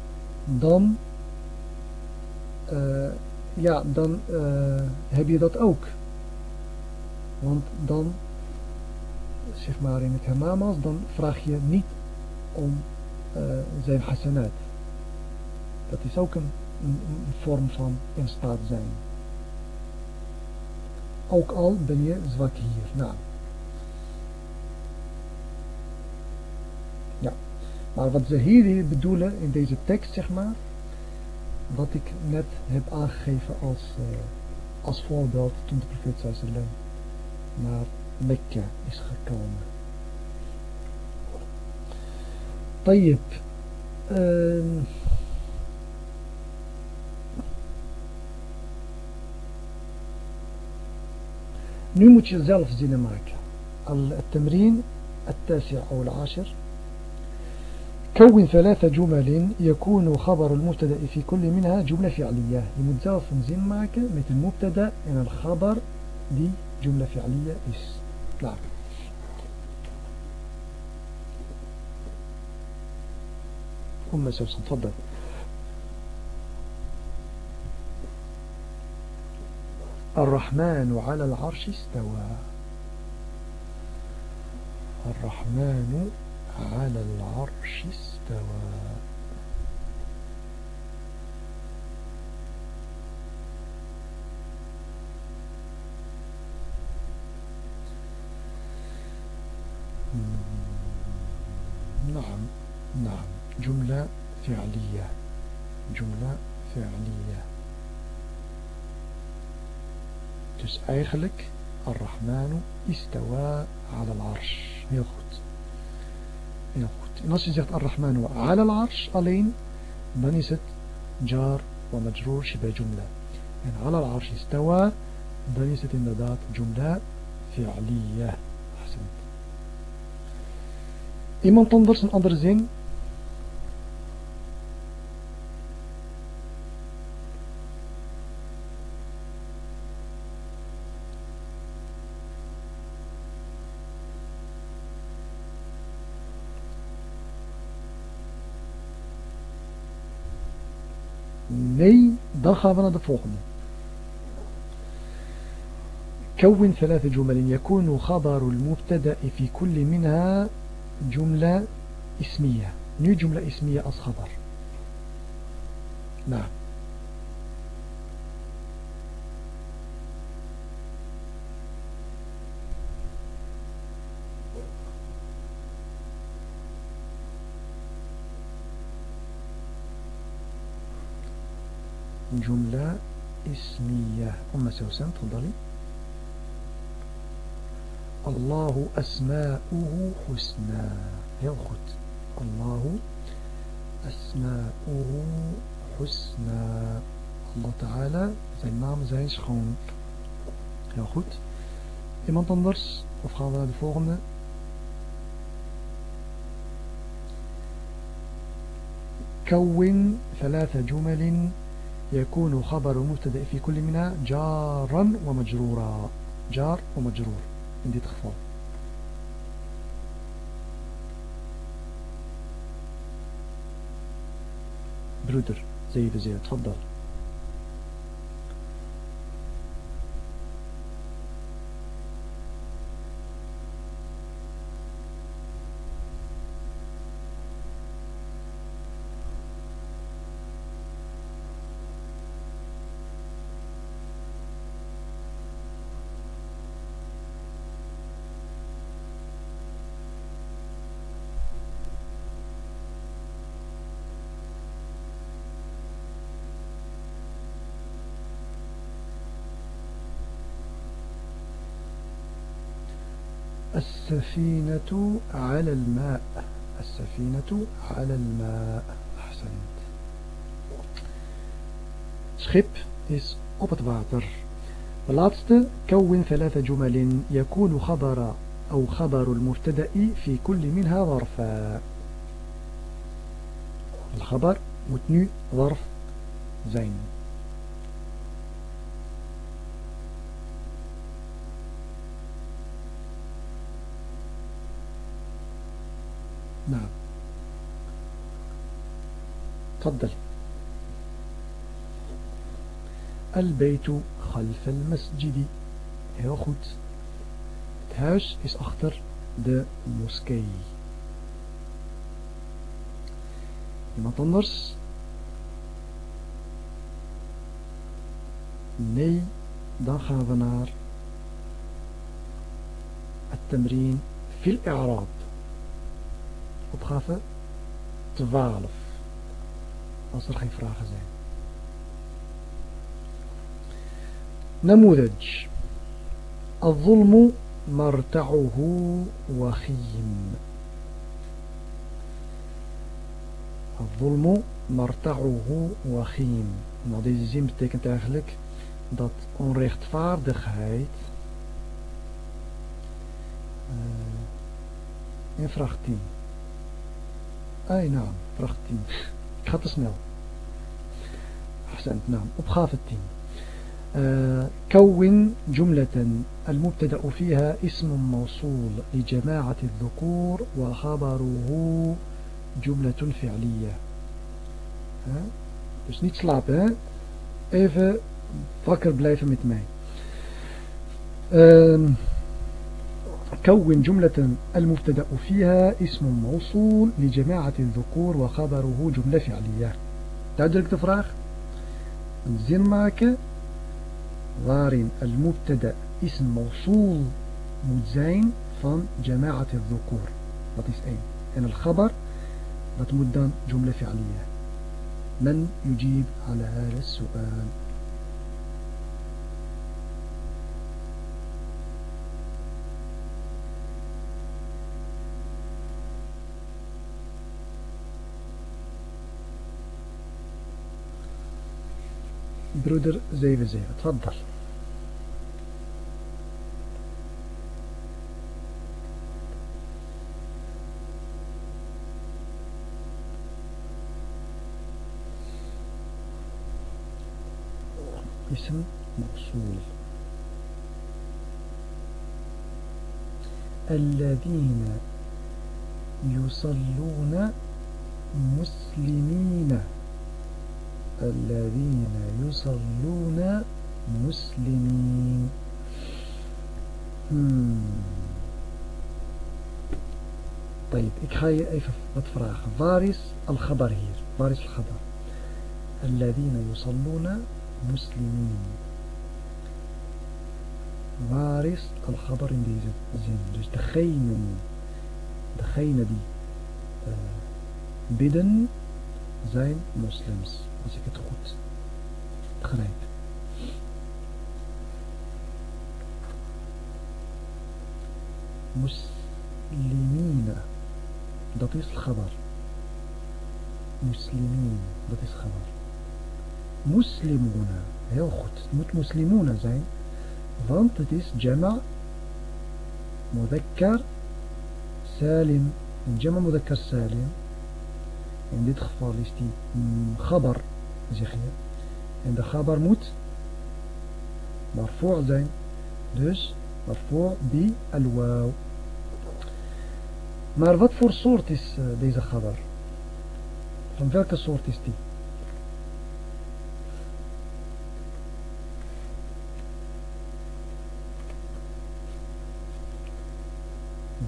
dan ja, dan uh, heb je dat ook. Want dan, zeg maar in het hamamas, dan vraag je niet om zijn hasanat. Dat is ook een, een, een vorm van in staat zijn. Ook al ben je zwak hier. Nou. Maar wat ze hier bedoelen in deze tekst, zeg maar, wat ik net heb aangegeven als, eh, als voorbeeld toen de profeet naar Mekka is gekomen. Tayyip. Uh, nu moet je zelf zinnen maken. Al-Tamrin, al-tasya al-Ashir. كون ثلاث جمل يكون خبر المبتدأ في كل منها جملة فعلية. een zin een mubtada en een khabar die جملة فعلية. is klaar أم سوسن تفضل. الرحمن على العرش استوى. الرحمن على العرش استوى نعم نعم جملة فعلية جملة فعلية Dus eigenlijk, Ar-Rahmanu istawa ala al-arsh. Heel goed. En als je zegt Ar-Rahmanu ala al-arsh alleen, dan is het jar wa majroor shiba jumla. En ala al-arsh istawa, dan is het inderdaad jumla fi'liya. Iemand anders een andere zin? Nee, dan gaan we naar. كون ثلاث جمل يكون خبر المبتدأ في كل منها جملة اسمية. نو جملة اسمية als خبر. نعم. جملة إسمية. أم سوسن تفضلي. الله أسماؤه حسنى. يا أخت. الله أسماؤه حسنى. الله تعالى زي النام زي شخون. يا أخت. إما تندرس وفخاضة الفوغنة كون ثلاث جمل يكون خبر مبتدا في كل منها جارا ومجرورا. جار ومجرور. in dit broeder 7 zeer تفضل. السفينة على الماء. السفينة على الماء. أحسنت. Schip is op het water laatste كون ثلاث جمل يكون خبر أو خبر المبتدأ في كل منها ظرفا. الخبر nu ظرف zijn نعم تفضل البيت خلف المسجد heel goed het huis is achter de moskee iemand anders nee dan gaan we naar التمرين في الإعراب opgave 12 als er geen vragen zijn نموذج الظلم مرتعه وخيم الظلم مرتعه وخيم nou deze zin betekent eigenlijk dat onrechtvaardigheid uh, in vraag 10 Ai naam, vraag 10 ik ga أحسنت نعم. opgave 10 كون جملة المبتدأ فيها اسم موصول لجماعة الذكور وخبره جملة فعلية. dus niet slapen hè even wakker blijven met كون جملة المبتدأ فيها اسم موصول لجماعة الذكور وخبره جملة فعلية. تعجلك تفراخ نزين ماك غارين المبتدأ اسم موصول متزين فان جماعة الذكور. لطيس اين إن الخبر لطمدان جملة فعلية. من يجيب على هذا السؤال؟ برودر زي زي تفضل اسم موصول الذين يصلون مسلمين الذين يصلون مسلمين. Hmm. طيب اكحي اتفراخ فارس الخبر هير. فارس الخبر. الذين يصلون مسلمين. فارس الخبر دوش دخين دخين دي. آه، بدن زين مسلمين dans cette route. Très net. مسلمين دطيس الخبر. مسلمين. دطيس الخبر. مسلمون. يا خوت موت مسلمون زين. فانت ديس جمع مذكر سالم. جمع مذكر سالم. عندي تخفى خبر. zeg je. En de gabar moet marfu' zijn. Dus marfu' bi al-waw. Maar wat voor soort is uh, deze gabar? Van welke soort is die?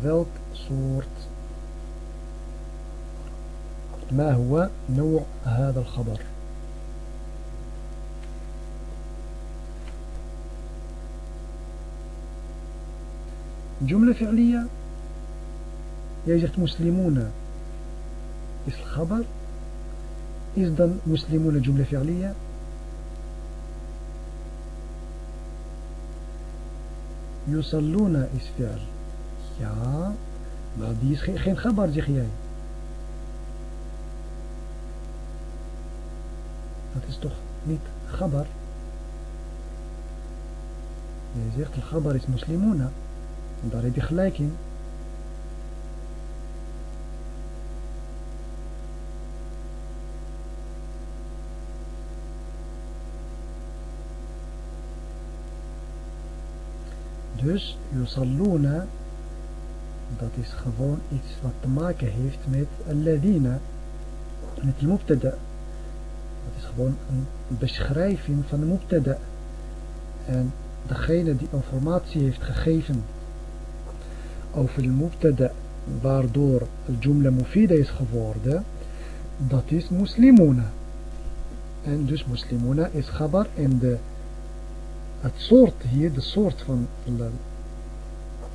welk soort ما هو نوع هذا الخبر جملة فعلية يجت مسلمون اسم الخبر إذا مسلمون جملة فعلية. يصلون اسم فعل يا ما ديس خين خبر زي خياي. هذا استوخ نيت خبر. يا الخبر اسم مسلمون مسلمون. En daar heb je gelijk in. Dus, yusalluna, dat is gewoon iets wat te maken heeft met alladina, met al-mubtada. Dat is gewoon een beschrijving van de mubtada. En degene die informatie heeft gegeven over de mubtada waardoor de jumla mufida is geworden, dat is muslimuna. En dus muslimuna is khabar en de, het soort hier, de soort van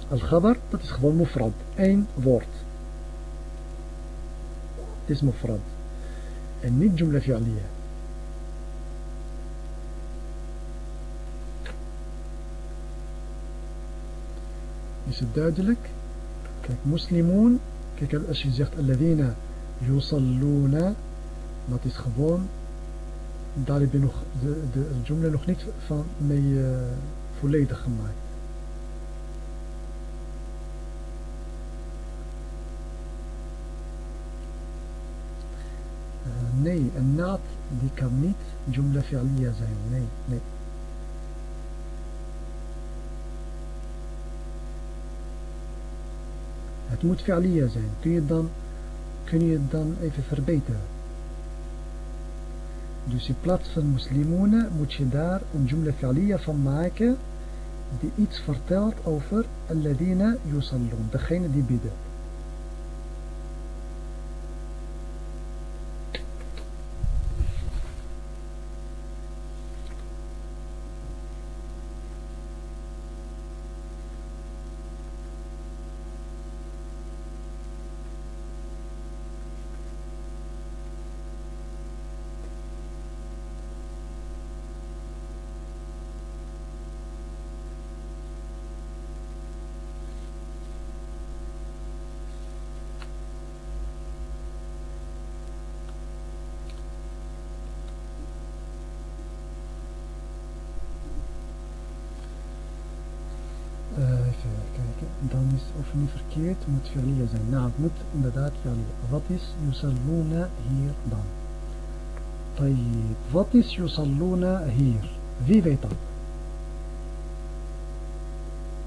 al-khabar, dat is gewoon mufrad. Eén woord. Het is mufrad. En niet jumla fi'aliyah. Is het duidelijk? Kijk, moslimoen, kijk als je zegt alladina yusalluna, dat is gewoon, daar heb je nog de, de, jumla nog niet van mee uh, volledig gemaakt. Uh, nee, een naad die kan niet jumla fi'aliyah zijn. Nee, nee. Het moet fi'aliyya zijn. Kun je, dan, kun je het dan even verbeteren? Dus in plaats van moslimone moet je daar een jumla fi'aliyya van maken die iets vertelt over alladina yusallun, degene die bidden. dan is of niet verkeerd, moet fi'liya zijn. Nou, het moet inderdaad fi'liya. Wat is yusalluna hier dan? طيب, wat is yusalluna hier? Wie weet dat?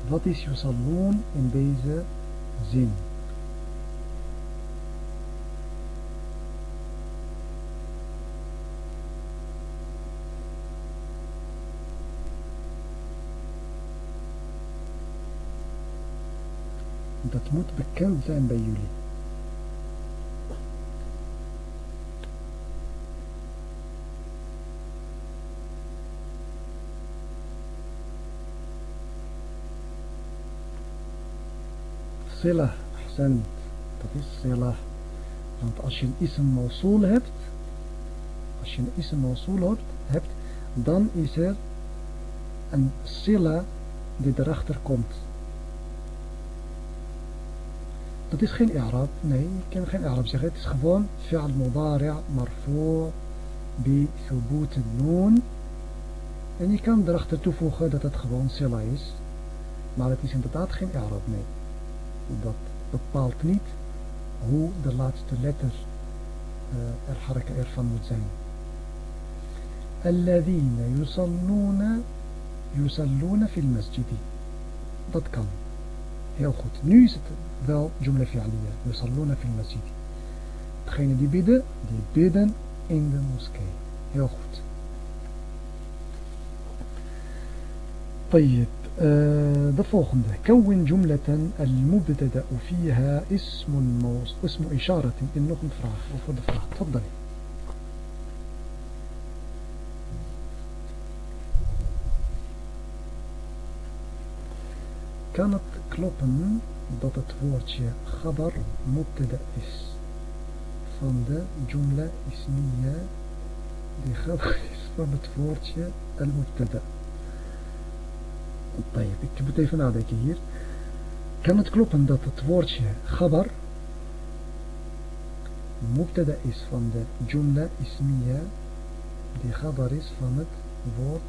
Wat is yusalloon in deze zin? Moet bekend zijn bij jullie. Sila, ahsan. Dat is sila. Want als je een ism hebt, als je een ism hebt, dan is er een sila die erachter komt. Dat is geen i'rab. Nee, je kan geen i'rab zeggen. Het is gewoon fi'al mudari' marfu' bi thuboot noon. En je kan erachter toevoegen dat het gewoon sila is. Maar het is inderdaad geen i'rab, nee. Dat bepaalt niet hoe de laatste letter uh, er haraka ervan moet zijn. الذين يصلون يصلون في المسجد dat kan heel goed nu is het wel jumla fi'aliyya. Yusalluna fil masjid. Degene die bidden, die bidden in de moskee. Heel goed. طيب de volgende كون جملة المبتدأ فيها اسم موص اسم إشارة in nog een vraag over de vraag kan het kloppen dat het woordje gabar mubtada is van de jumla ismiya die gabar is van het woordje al-mubtada. Ik moet even nadenken hier. Kan het kloppen dat het woordje gabar mubtada is van de jumla ismiya die gabar is van het woord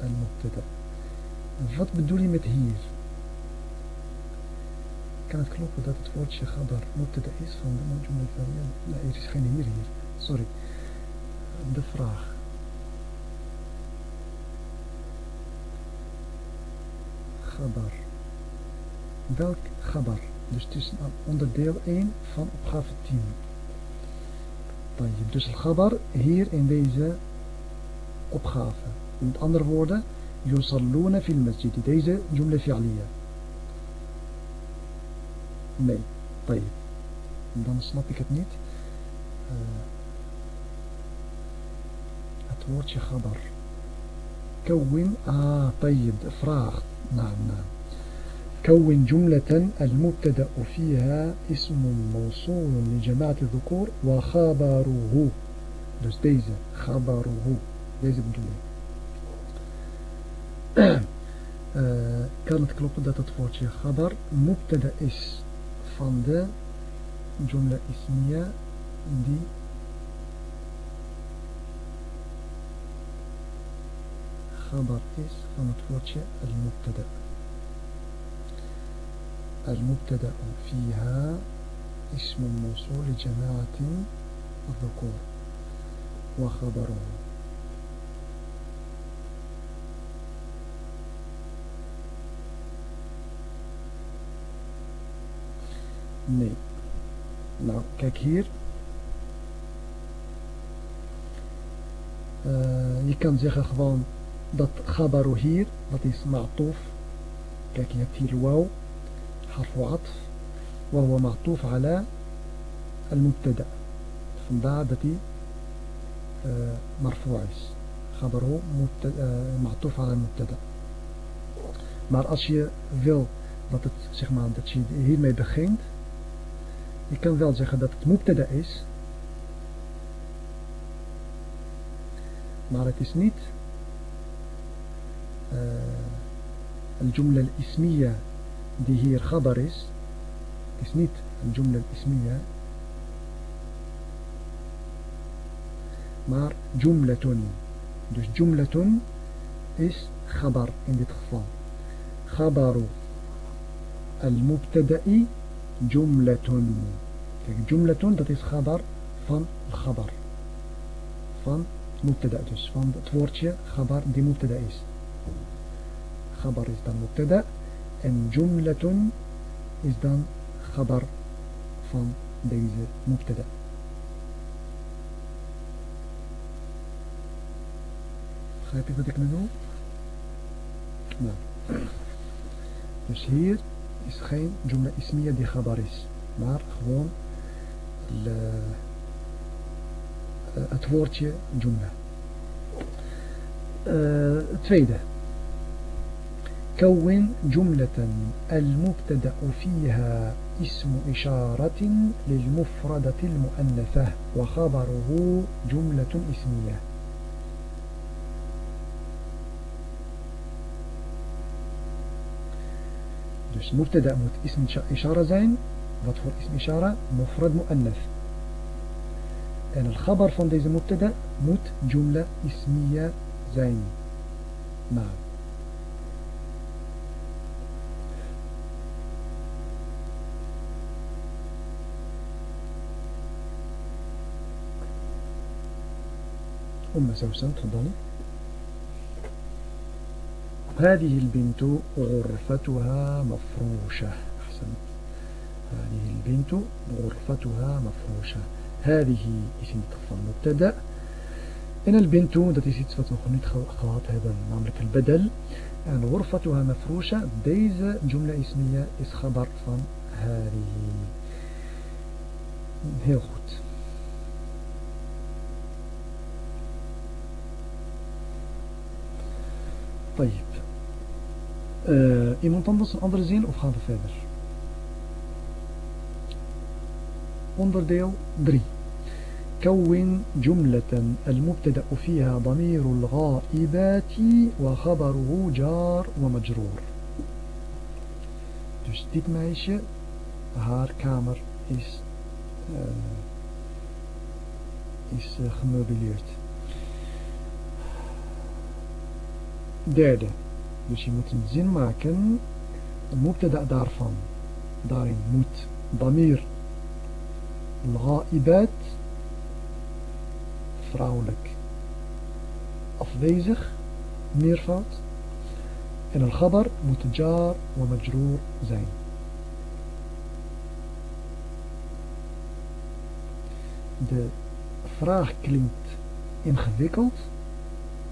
al-mubtada. Wat bedoel je met hier? Kan het kloppen dat het woordje gabar mubtada is van de Fariyan? Nee, er is geen hier hier. Sorry. De vraag. Gabar. Welk gabar? Dus het is onderdeel 1 van opgave 10. Dus het gabar hier in deze opgave. Met andere woorden, yusalluna fil masjid. Deze jumla fi'liya. مي طيب. دون سنابي كتنيت اتورتش آه، خبر. كون آه طيب افراغ نعم نعم. كون جملة المبتدأ فيها اسم موصول لجماعة الذكور وخبره. دوس ديزا خبره. ديزا بجملة كانت كلوب دات اتورتش خبر. مبتدأ اسم van jumla ismiya die خبر is van het al-mubtada. المبتدأ فيها اسم موصول لجماعة الذكور وخبره Nee. Nou, kijk hier. Uh, je kan zeggen gewoon dat gabaru hier, dat is ma'touf. Kijk, je hebt hier wauw. حرف عطف وهو معطوف على المبتدا vandaar dat hij uh, marfu is خبره معطوف على المبتدا maar als je wil dat het zeg maar dat je hiermee begint je kan wel zeggen dat het mubtada is maar het is niet uh, الجملة الإسمية die hier gabar is, het is niet een jumla ismiya, maar jumlatun. Dus jumlatun is gabar in dit geval. Gabaru al-mubtada'i جملة. جملة تتيس خبر فان الخبر. فان مبتدأ تس فن تورتشي خبر دي مبتدأ إس خبر إس دان مبتدأ. إن جملة إس دان خبر فن ديز مبتدأ. خايفة بدك منو؟ نعم. Dus hier is geen jumla ismiya die khabar is. Maar gewoon het woordje jumla. Uh, tweede. كون جملة المبتدأ فيها اسم إشارة للمفردة المؤنثة وخبره جملة اسمية Dus mubtada moet ism ishara zijn. Wat voor ism ishara? Mufrad mu'annaf. En het khabar van deze mubtada moet jumla ismiya zijn. Nou. أم سوسن تفضلي هذه البنت غرفتها مفروشة. أحسن. هذه البنت غرفتها مفروشة. هذه إسم تفضل مبتدأ إن البنت ذات إسم تفضل خلاط هذا نعملك البدل. أن غرفتها مفروشة. ديز جملة اسمية اسخبر فن هذه. هي خط طيب. Uh, iemand anders een andere zin of gaan we verder? Onderdeel 3 كون جملة المبتدأ فيها ضمير الغائبات وخبره جار ومجرور Dus dit meisje, haar kamer is, uh, is uh, gemeubileerd. Derde. Dus je moet een zin maken. Mubtada daarvan. Daarin moet damir al-ghaibat vrouwelijk afwezig meervoud en al-ghabar moet jar wa majroor zijn. De vraag klinkt ingewikkeld,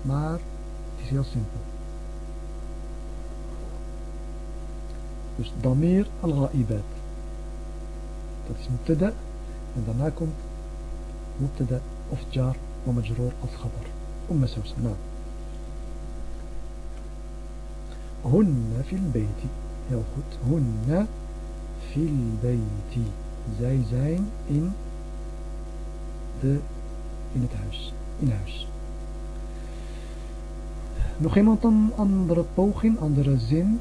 maar het is heel simpel. Dus damir al-ra'ibat. Dat is mubtada. En daarna komt mubtada of jar wa majroor als khabar. Umma sawsa. Nou. Hunna fil beiti. Heel goed. Hunna fil beiti. Zij zijn in, de, in het huis. In huis. Nog iemand een andere poging, andere zin?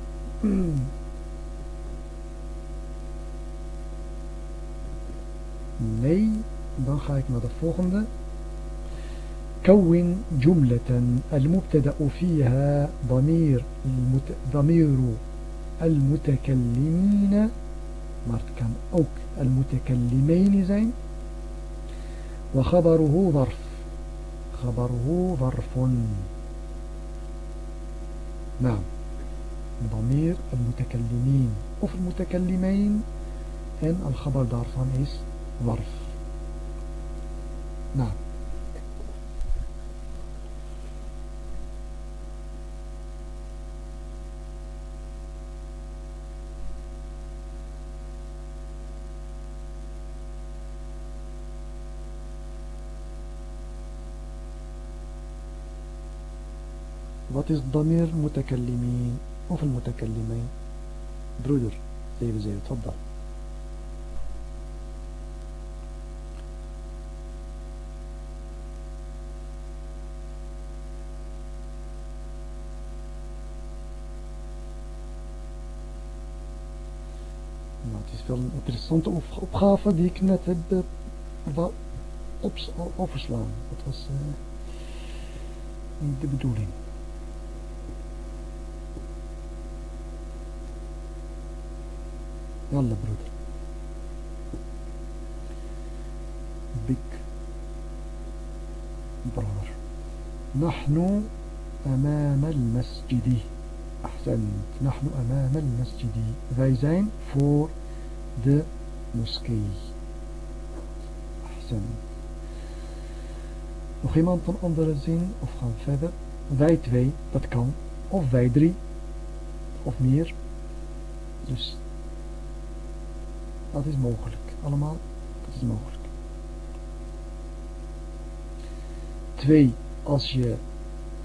Nee, dan ga ik naar de volgende. كون جملة المبتدأ فيها ضمير ضمير المتكلمين maar kan ook المتكلمين zijn. وخبره ظرف خبره ظرف نعم ضمير المتكلمين of المتكلمين en الخبر daarvan is ظرف نعم. Wat is ضمير المتكلمين of المتكلمين؟ Broeder 77 تفضل. Wel een interessante opgave die ik net heb uh, overslaan. Dat was uh, niet de bedoeling. Jalla broeder. Big brother. نحن أمام المسجد أحسنت نحن أمام المسجد wij zijn voor de moskee. Ahsan. Nog iemand een andere zin of gaan verder? Wij twee, dat kan. Of wij drie. Of meer. Dus dat is mogelijk. Allemaal, dat is mogelijk. Twee, als, je,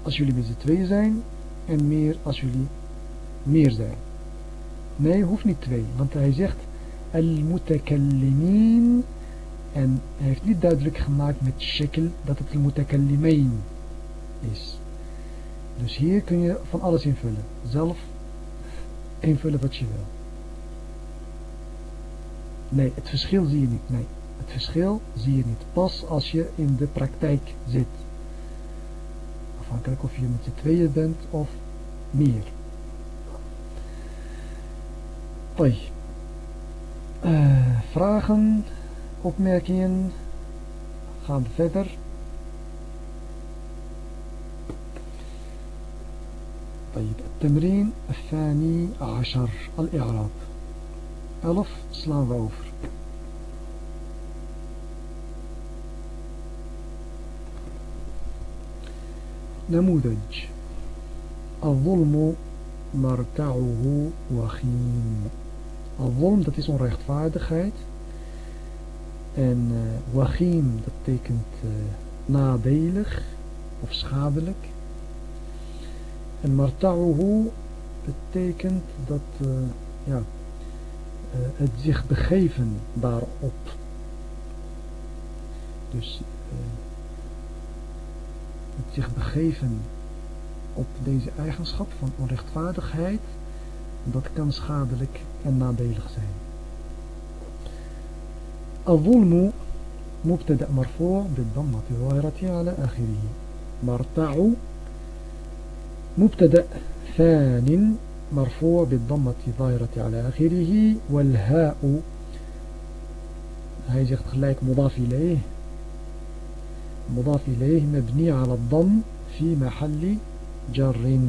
als jullie met z'n tweeën zijn. En meer als jullie meer zijn. Nee, hoeft niet twee. Want hij zegt al-mutakallimin. En hij heeft niet duidelijk gemaakt met shekl dat het al-mutakallimain is. Dus hier kun je van alles invullen. Zelf invullen wat je wil. Nee, het verschil zie je niet. Nee, het verschil zie je niet. Pas als je in de praktijk zit. Afhankelijk of je met z'n tweeën bent of meer. Hoi. Uh, vragen, opmerkingen, gaan we verder. طيب التمرين الثاني عشر الإعراب. ألف سلام over نموذج. الظلم مرتعه وخيم. Al-Wolm, dat is onrechtvaardigheid. En uh, wachim, dat betekent uh, nadelig of schadelijk. En marta'uhu betekent dat uh, ja, het zich begeven daarop. Dus het zich begeven op deze eigenschap van onrechtvaardigheid dat kan schadelijk en nadelig zijn. الظلم مبتدأ مرفوع بالضمة الظاهرة على آخره. مرتع مبتدأ ثان مرفوع بالضمة الظاهرة على آخره. والهاء هاي zegt gelijk مضاف إليه. مضاف إليه مبني على الضم في محل جر.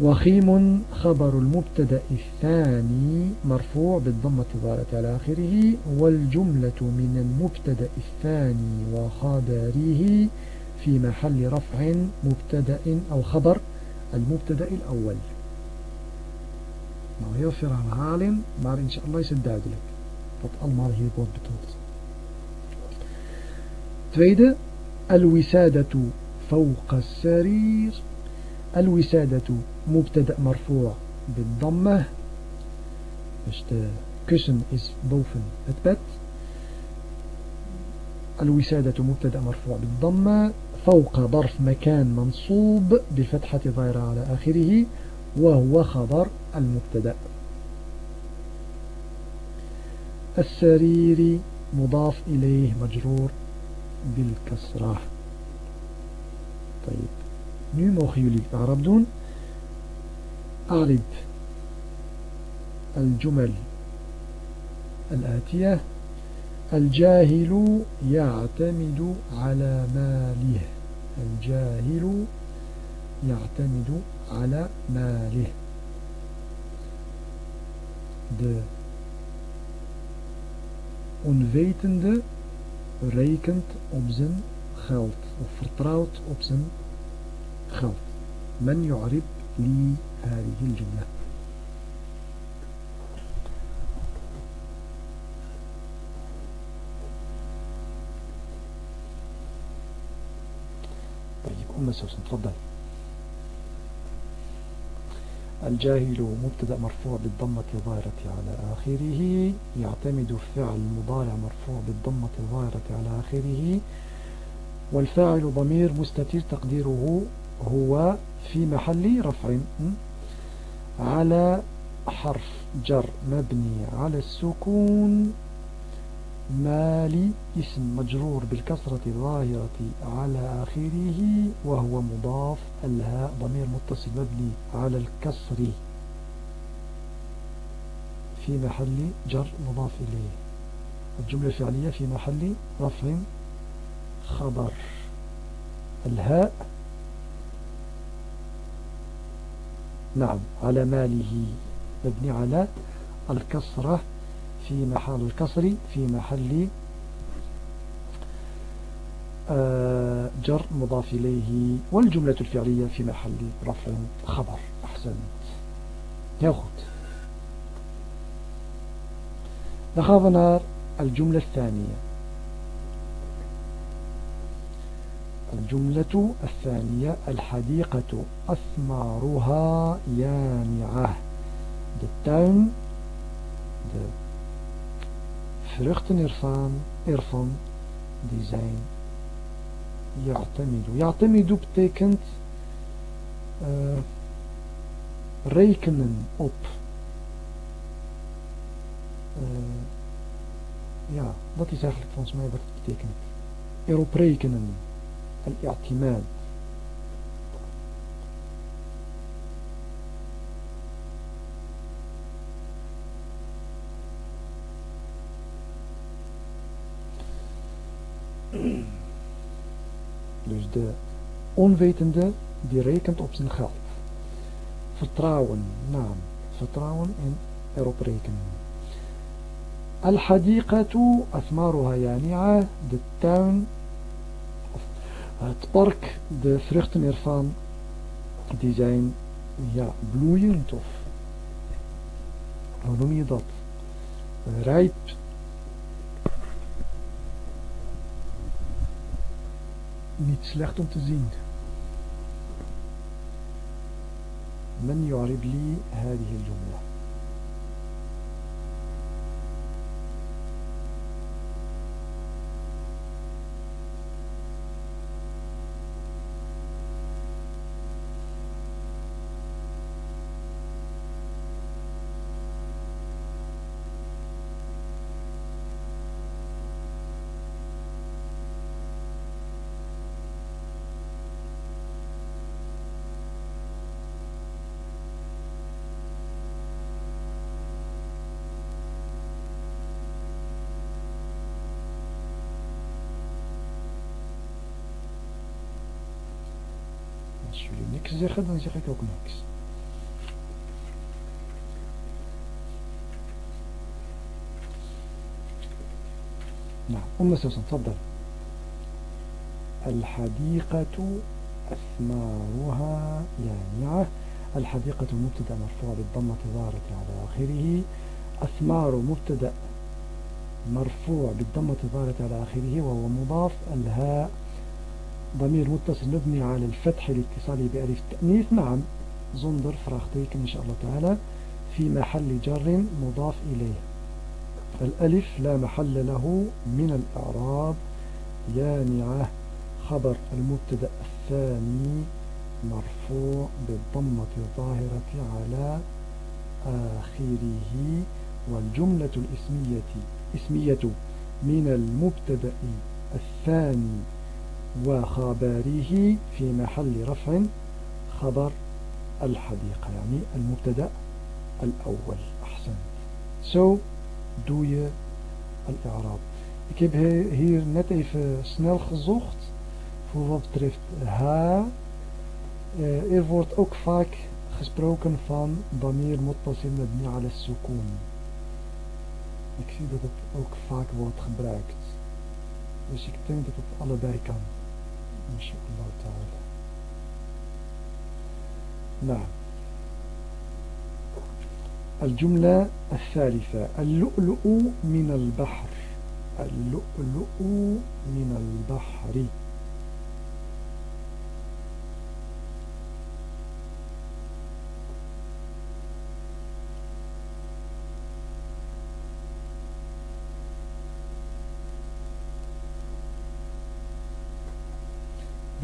وخيم خبر المبتدأ الثاني مرفوع بالضمة الظاهرة على آخره والجملة من المبتدأ الثاني وخبره في محل رفع مبتدأ أو خبر المبتدأ الأول. ما يوفر العالم ما إن شاء الله يسد عدلك. فالمال هي بوت بتوت. تويدة الوسادة فوق السرير. الوسادة mubtada marfu' بالضمة. Dus de het bed الوسادة مبتدا مرفوع بالضمة فوق ظرف مكان منصوب بالفتحة ظاهرة على آخره وهو خبر المبتدا السرير مضاف إليه مجرور بالكسرة طيب nu mogen jullie أعرب الجمل الآتية الجاهل يعتمد على ماله الجاهل يعتمد على ماله de onwetende rekent op zijn geld of vertrouwt op zijn geld. Men يعرب لي هذه الجملة. طيب أم سوسن تفضل. الجاهل مبتدأ مرفوع بالضمة الظاهرة على آخره يعتمد فعل مضارع مرفوع بالضمة الظاهرة على آخره والفاعل ضمير مستتر تقديره هو في محل رفع. على حرف جر مبني على السكون. مالي اسم مجرور بالكسرة الظاهرة على آخره وهو مضاف الهاء ضمير متصل مبني على الكسر في محل جر مضاف إليه. الجملة الفعلية في محل رفع خبر. الهاء نعم على ماله مبني على الكسرة في محل الكسر في محل آه، جر مضاف إليه والجملة الفعلية في محل رفع خبر أحسنت heel goed الجملة الثانية. الجملة الثانية الحديقة أثمارها يانعة de tuin de vruchten ervan, ervan die zijn ya'tamidu. Ya'tamidu betekent uh, rekenen op. Uh, ja, dat is eigenlijk volgens mij wat het betekent. Erop rekenen. Al-i'timad. Dus de onwetende die rekent op zijn geld. Vertrouwen, naam. Vertrouwen en erop rekenen. Al-hadiqatu athmaruha yani'a. De het park, de vruchten ervan, die zijn ja, bloeiend of hoe noem je dat? Rijp niet slecht om te zien. من يعرب لي هذه الجملة als jullie niks zeggen, dan zeg ik ook نعم أم سوسن تفضل. الحديقة أثمارها يانعة يعني الحديقة مبتدأ مرفوع بالضمة الظاهرة على آخره. أثمار مبتدأ مرفوع بالضمة الظاهرة على آخره وهو مضاف الهاء. ضمير متصل مبني على الفتح لاتصاله بألف التأنيث نعم زندر فراختيك إن شاء الله تعالى في محل جر مضاف إليه. الألف لا محل له من الإعراب. يانعة خبر المبتدأ الثاني مرفوع بالضمة الظاهرة على آخره. والجملة الإسمية إسمية من المبتدأ الثاني. وخبره في محل رفع خبر الحديقة يعني المبتدا الأول أحسن so doe je al-i'raab. Ik heb hier net even snel gezocht voor wat betreft ha. Uh, er wordt ook vaak gesproken van damir muttasil mabni ala sukoon. Ik zie dat het ook vaak wordt gebruikt. Dus ik denk dat het allebei kan. Inshallah ta'ala. Nou. الجملة الثالثة اللؤلؤ من البحر اللؤلؤ من البحر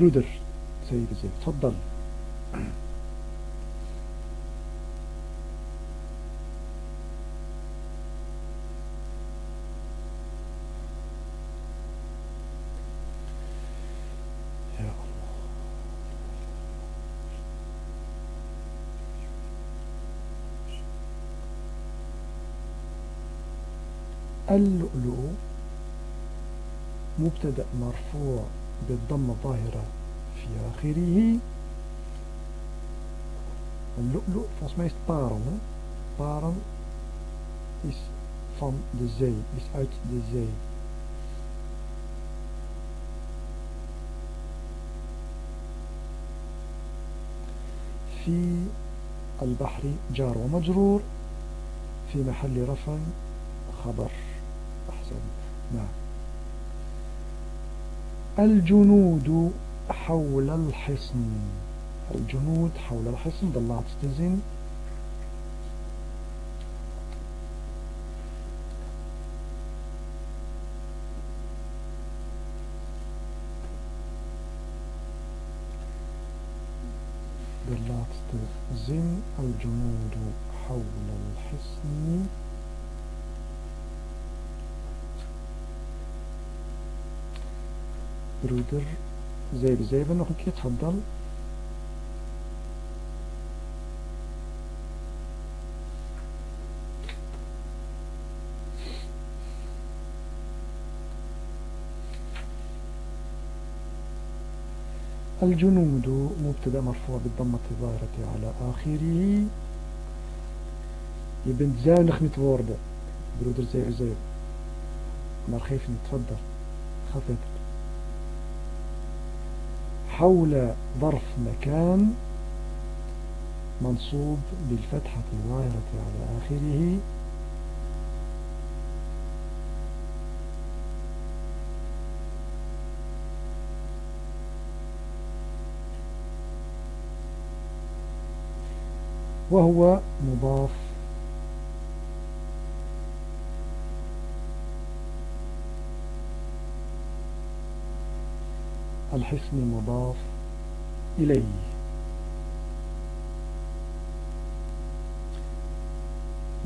برودر. سيد زيد تفضل. اللؤلؤ مبتدأ مرفوع. بالضمة الظاهرة في آخره. اللؤلؤ volgens mij is het parel hè? parel is van de zee is في البحر جار ومجرور في محل رفع خبر. نعم. الجنود حول الحصن. الجنود حول الحصن de laatste zin de الجنود حول الحصن. برودر زي بزاف أنا كنت كيتفضل الجنود مبتدأ مرفوع بالضمة الظاهرة على آخره. يبن زاو نخنت وورد. برودر زي بزاف ما خيفني تفضل خفيتك حول ظرف مكان منصوب بالفتحة الظاهرة على آخره. وهو مضاف الحصن مضاف إليه.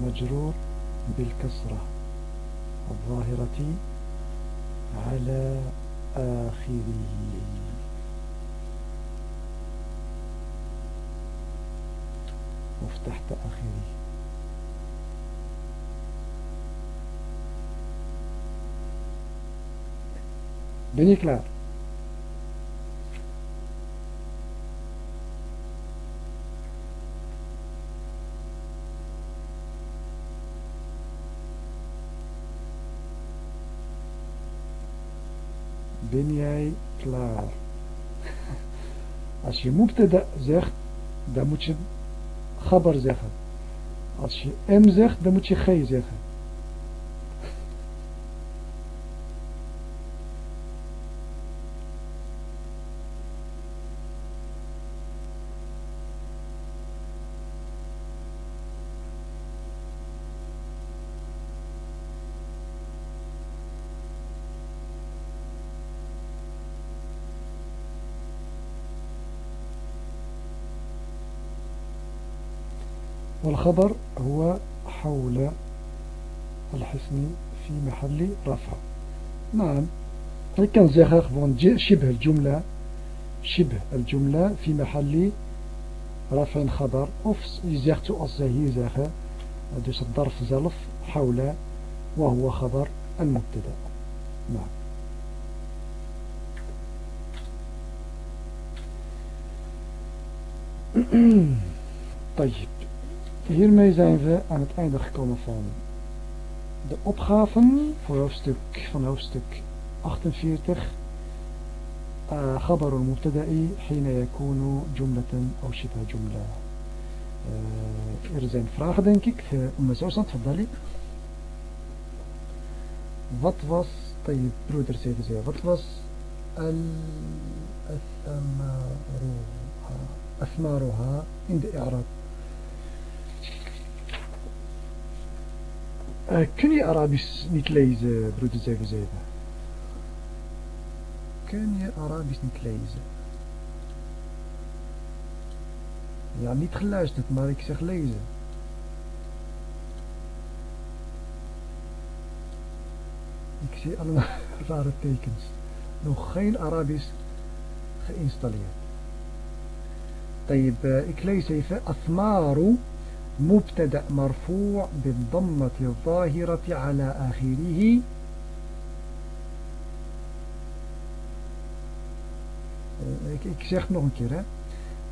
مجرور بالكسرة الظاهرة على آخره. مفتحت آخره Ben كلار jij klaar? Als je mubtada zegt, dan moet je gabar zeggen. Als je m zegt, dan moet je g zeggen. والخبر هو حول الحسن في محل رفع. نعم ik kan zeggen شبه الجملة شبه الجملة في محل رفع خبر؟ of je zegt zoals zij hier zeggen dus حول وهو خبر المبتدأ. نعم. طيب. Hiermee zijn we aan het einde gekomen van de opgaven voor hoofdstuk van hoofdstuk 48 خبر المبتدأ حين يكون جملة أو شبه جملة er zijn vragen denk ik أم سوسن تفضلي wat was طيب broeder zeiden ze wat was أثمارها in de إعراب Uh, kun je Arabisch niet lezen, broeder 77? Kun je Arabisch niet lezen? Ja, niet geluisterd, maar ik zeg lezen. Ik zie allemaal rare tekens. Nog geen Arabisch geïnstalleerd. طيب, ik lees even. Athmaru مبتدأ مرفوع بالضمة الظاهرة على آخره. ik zeg.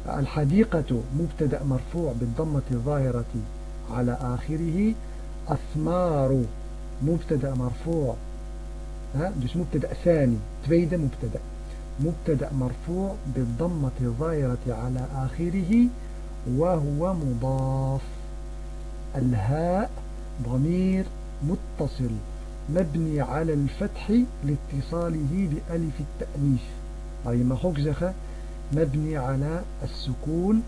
الحديقة مبتدأ مرفوع بالضمة الظاهرة على آخره. أثمار مبتدأ مرفوع ها dus مبتدأ ثاني tweede مبتدأ. مبتدأ مرفوع بالضمة الظاهرة على آخره وهو مضاف. الهاء ضمير متصل مبني على الفتح لاتصاله بألف التأنيث. أي ما حكزخ مبني على السكون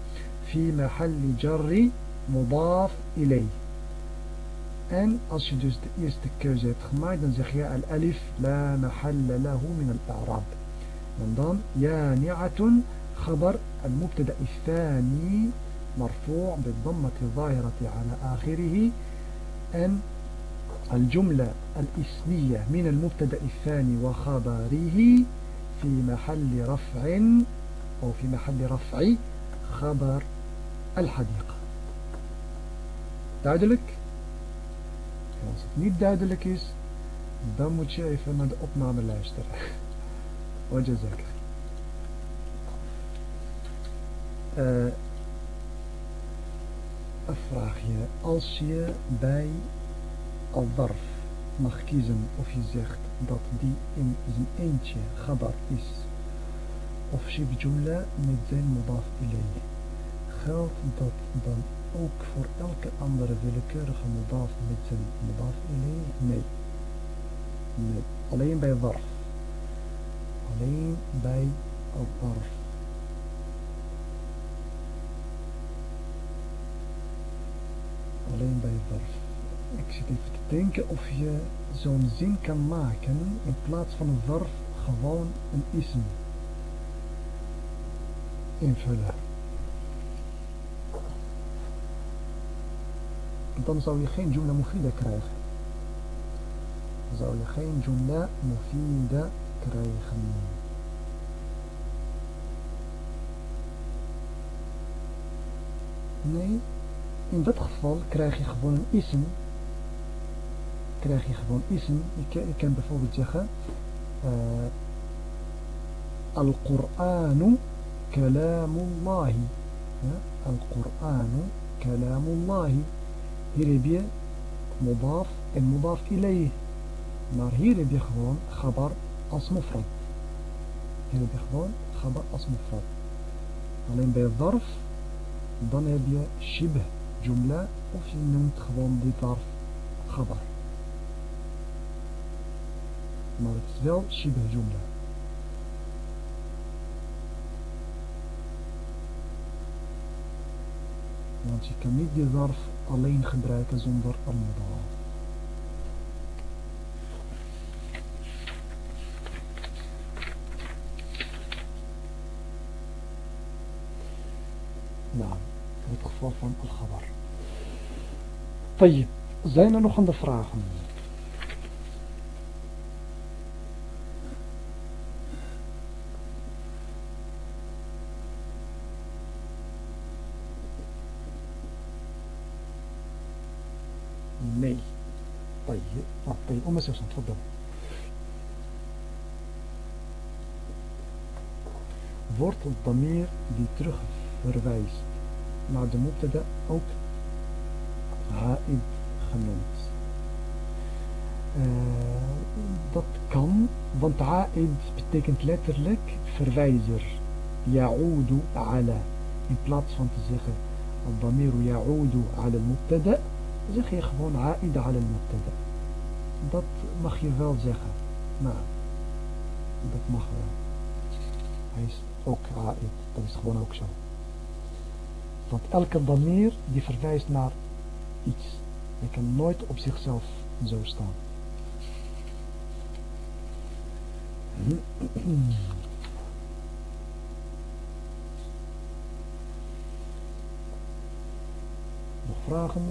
في محل جر مضاف إليه. أن أشدوز إيست كوزيت خمايدا زخياء الألف لا محل له من الأعراب. من ضم يانعة خبر المبتدأ الثاني مرفوع بالضمة الظاهرة على آخره أن الجملة الإسمية من المبتدأ الثاني وخبره في محل رفع أو في محل رفع خبر الحديقة duidelijk? En als het niet duidelijk is, dan moet je even naar de opname luisteren. Wajazak. Uh, vraag je, als je bij al-darf mag kiezen of je zegt dat die in zijn eentje gabar is, of shib jumla met zijn mudaf ilayh, geldt dat dan ook voor elke andere willekeurige mudaf met zijn mudaf ilayh? Nee. nee. Alleen bij darf. Alleen bij al-darf. Alleen bij darf. Ik zit even te denken of je zo'n zin kan maken in plaats van een darf gewoon een ism invullen. Dan zou je geen jumla mufida krijgen. Dan zou je geen jumla mufida krijgen. Nee, in dat geval krijg je gewoon een ism. Krijg je gewoon ism. Je, je kan bijvoorbeeld zeggen. Uh, Al-Qur'anu kalamullahi. Ja? Al-Qur'anu kalamullahi. Hier heb je mudaf en mudaf ilayh. Maar hier heb je gewoon gabar als mufrad. heb je gewoon gabar als mufrad. Alleen bij zarf, dan heb je shibh gewoon die zarf gabar. Maar het is wel shibh jumla. Want je kan niet die zarf alleen het geval van al-Ghabar. طيب, zijn er nog andere vragen? nee. طيب آه طيب أم سوسن تفضل wordt het damir die terug verwijst naar de mubtada ook ha'id genoemd. Uh, dat kan, want ha'id betekent letterlijk verwijzer. Ya'udu ala. In plaats van te zeggen al-damiru ya'udu ala al-mubtada, zeg je gewoon ha'id ala al-mubtada. Dat mag je wel zeggen. Nou, dat mag wel. Hij is ook ha'id. Dat is gewoon ook zo. Want elke damir die verwijst naar iets. Hij kan nooit op zichzelf zo staan. Nog vragen?